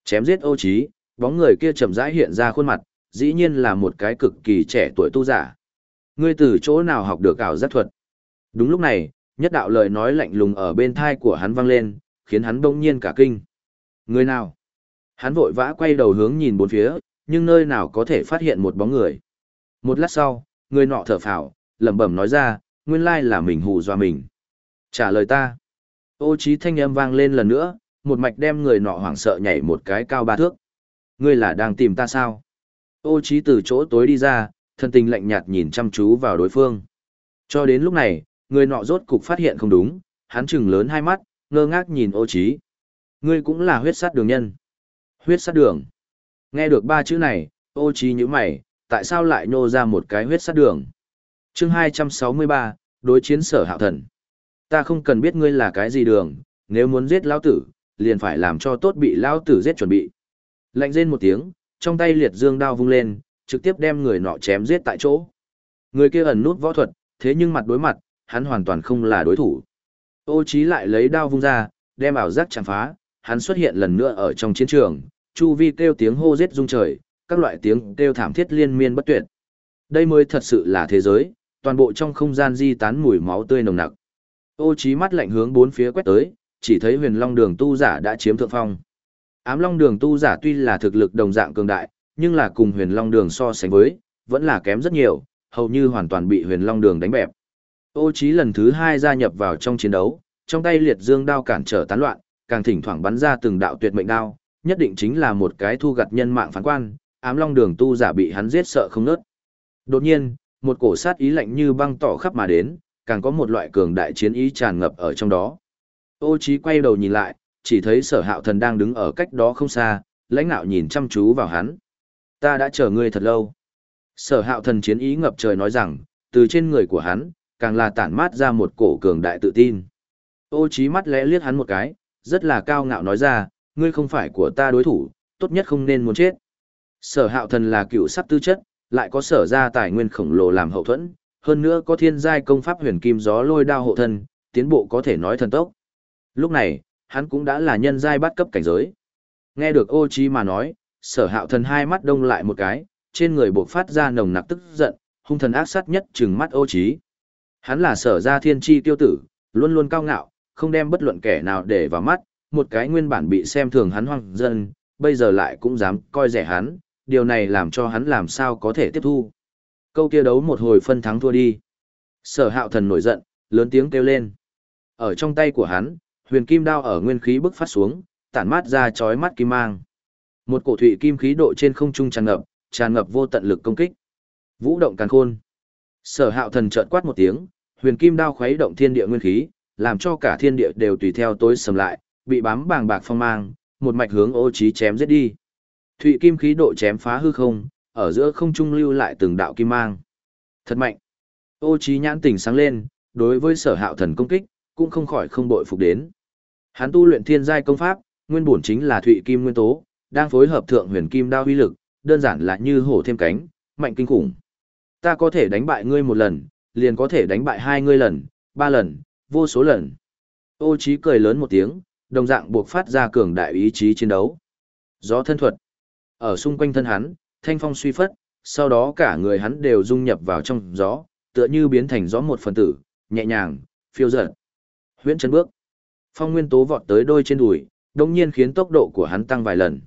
Chém giết Ô Chí, bóng người kia chậm rãi hiện ra khuôn mặt, dĩ nhiên là một cái cực kỳ trẻ tuổi tu giả. Ngươi từ chỗ nào học được ảo giác thuật? Đúng lúc này, nhất đạo lời nói lạnh lùng ở bên thai của hắn vang lên, khiến hắn bỗng nhiên cả kinh. Người nào? Hắn vội vã quay đầu hướng nhìn bốn phía, nhưng nơi nào có thể phát hiện một bóng người. Một lát sau, người nọ thở phào, lẩm bẩm nói ra, nguyên lai là mình hù dọa mình. Trả lời ta. Ô trí thanh âm vang lên lần nữa, một mạch đem người nọ hoảng sợ nhảy một cái cao ba thước. Ngươi là đang tìm ta sao? Ô trí từ chỗ tối đi ra, thân tình lạnh nhạt nhìn chăm chú vào đối phương. Cho đến lúc này, người nọ rốt cục phát hiện không đúng, hắn chừng lớn hai mắt, ngơ ngác nhìn ô trí. Ngươi cũng là huyết sát đường nhân. Huyết sát đường. Nghe được ba chữ này, ô trí như mày, tại sao lại nô ra một cái huyết sát đường? Chương 263, đối chiến sở hạo thần. Ta không cần biết ngươi là cái gì đường, nếu muốn giết lão tử, liền phải làm cho tốt bị lão tử giết chuẩn bị. Lạnh rên một tiếng, trong tay liệt dương đao vung lên, trực tiếp đem người nọ chém giết tại chỗ. Người kia ẩn nút võ thuật, thế nhưng mặt đối mặt, hắn hoàn toàn không là đối thủ. Ô Chí lại lấy đao vung ra, đem ảo giác chạm phá, hắn xuất hiện lần nữa ở trong chiến trường, chu vi kêu tiếng hô giết rung trời, các loại tiếng kêu thảm thiết liên miên bất tuyệt. Đây mới thật sự là thế giới, toàn bộ trong không gian di tán mùi máu tươi nồng nặc. Ô Chí mắt lạnh hướng bốn phía quét tới, chỉ thấy Huyền Long Đường tu giả đã chiếm thượng phong. Ám Long Đường tu giả tuy là thực lực đồng dạng cường đại, nhưng là cùng Huyền Long Đường so sánh với, vẫn là kém rất nhiều, hầu như hoàn toàn bị Huyền Long Đường đánh bẹp. Ô Chí lần thứ hai gia nhập vào trong chiến đấu, trong tay liệt dương đao cản trở tán loạn, càng thỉnh thoảng bắn ra từng đạo tuyệt mệnh đao, nhất định chính là một cái thu gặt nhân mạng phán quan, ám long đường tu giả bị hắn giết sợ không nớt. Đột nhiên, một cổ sát ý lạnh như băng tỏ khắp mà đến, càng có một loại cường đại chiến ý tràn ngập ở trong đó. Ô Chí quay đầu nhìn lại, chỉ thấy sở hạo thần đang đứng ở cách đó không xa, lãnh nạo nhìn chăm chú vào hắn. Ta đã chờ ngươi thật lâu. Sở hạo thần chiến ý ngập trời nói rằng, từ trên người của hắn, càng là tản mát ra một cổ cường đại tự tin. Ô trí mắt lẽ liếc hắn một cái, rất là cao ngạo nói ra, ngươi không phải của ta đối thủ, tốt nhất không nên muốn chết. Sở hạo thần là cựu sắp tư chất, lại có sở ra tài nguyên khổng lồ làm hậu thuẫn, hơn nữa có thiên giai công pháp huyền kim gió lôi đao hộ thân, tiến bộ có thể nói thần tốc. Lúc này, hắn cũng đã là nhân giai bắt cấp cảnh giới. Nghe được ô trí mà nói, sở hạo thần hai mắt đông lại một cái, trên người bộc phát ra nồng nặc tức giận, hung thần ác sát nhất trừng mắt ô trí Hắn là sở gia thiên chi tiêu tử, luôn luôn cao ngạo, không đem bất luận kẻ nào để vào mắt, một cái nguyên bản bị xem thường hắn hoang dân, bây giờ lại cũng dám coi rẻ hắn, điều này làm cho hắn làm sao có thể tiếp thu. Câu kia đấu một hồi phân thắng thua đi. Sở hạo thần nổi giận, lớn tiếng kêu lên. Ở trong tay của hắn, huyền kim đao ở nguyên khí bức phát xuống, tản mát ra chói mắt kim mang. Một cổ thủy kim khí độ trên không trung tràn ngập, tràn ngập vô tận lực công kích. Vũ động càn khôn. Sở hạo thần chợt quát một tiếng, huyền kim đao khuấy động thiên địa nguyên khí, làm cho cả thiên địa đều tùy theo tối sầm lại, bị bám bàng bạc phong mang, một mạch hướng ô trí chém giết đi. Thụy kim khí độ chém phá hư không, ở giữa không trung lưu lại từng đạo kim mang. Thật mạnh. Ô trí nhãn tỉnh sáng lên, đối với sở hạo thần công kích, cũng không khỏi không bội phục đến. Hắn tu luyện thiên giai công pháp, nguyên bổn chính là thụy kim nguyên tố, đang phối hợp thượng huyền kim đao uy lực, đơn giản là như hổ thêm cánh, mạnh kinh khủng. Ta có thể đánh bại ngươi một lần, liền có thể đánh bại hai ngươi lần, ba lần, vô số lần. Ô Chí cười lớn một tiếng, đồng dạng buộc phát ra cường đại ý chí chiến đấu. Gió thân thuật. Ở xung quanh thân hắn, thanh phong suy phất, sau đó cả người hắn đều dung nhập vào trong gió, tựa như biến thành gió một phần tử, nhẹ nhàng, phiêu dật. Huyễn chân bước. Phong nguyên tố vọt tới đôi trên đùi, đồng nhiên khiến tốc độ của hắn tăng vài lần.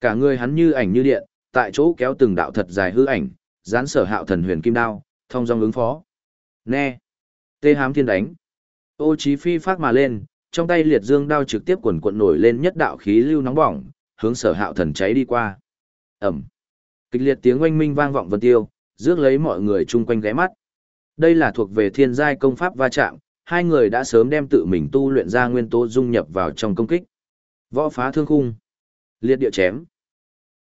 Cả người hắn như ảnh như điện, tại chỗ kéo từng đạo thật dài hư ảnh, dán sở hạo thần huyền kim đao, thông dong ứng phó. Nè, Tê hám thiên đánh. Ô chí phi phát mà lên, trong tay liệt dương đao trực tiếp quần cuộn nổi lên nhất đạo khí lưu nóng bỏng, hướng sở hạo thần cháy đi qua. Ẩm. Kịch liệt tiếng oanh minh vang vọng vân tiêu, rước lấy mọi người chung quanh ghé mắt. Đây là thuộc về thiên giai công pháp va chạm, hai người đã sớm đem tự mình tu luyện ra nguyên tố dung nhập vào trong công kích. Võ phá thương khung. Liệt địa chém,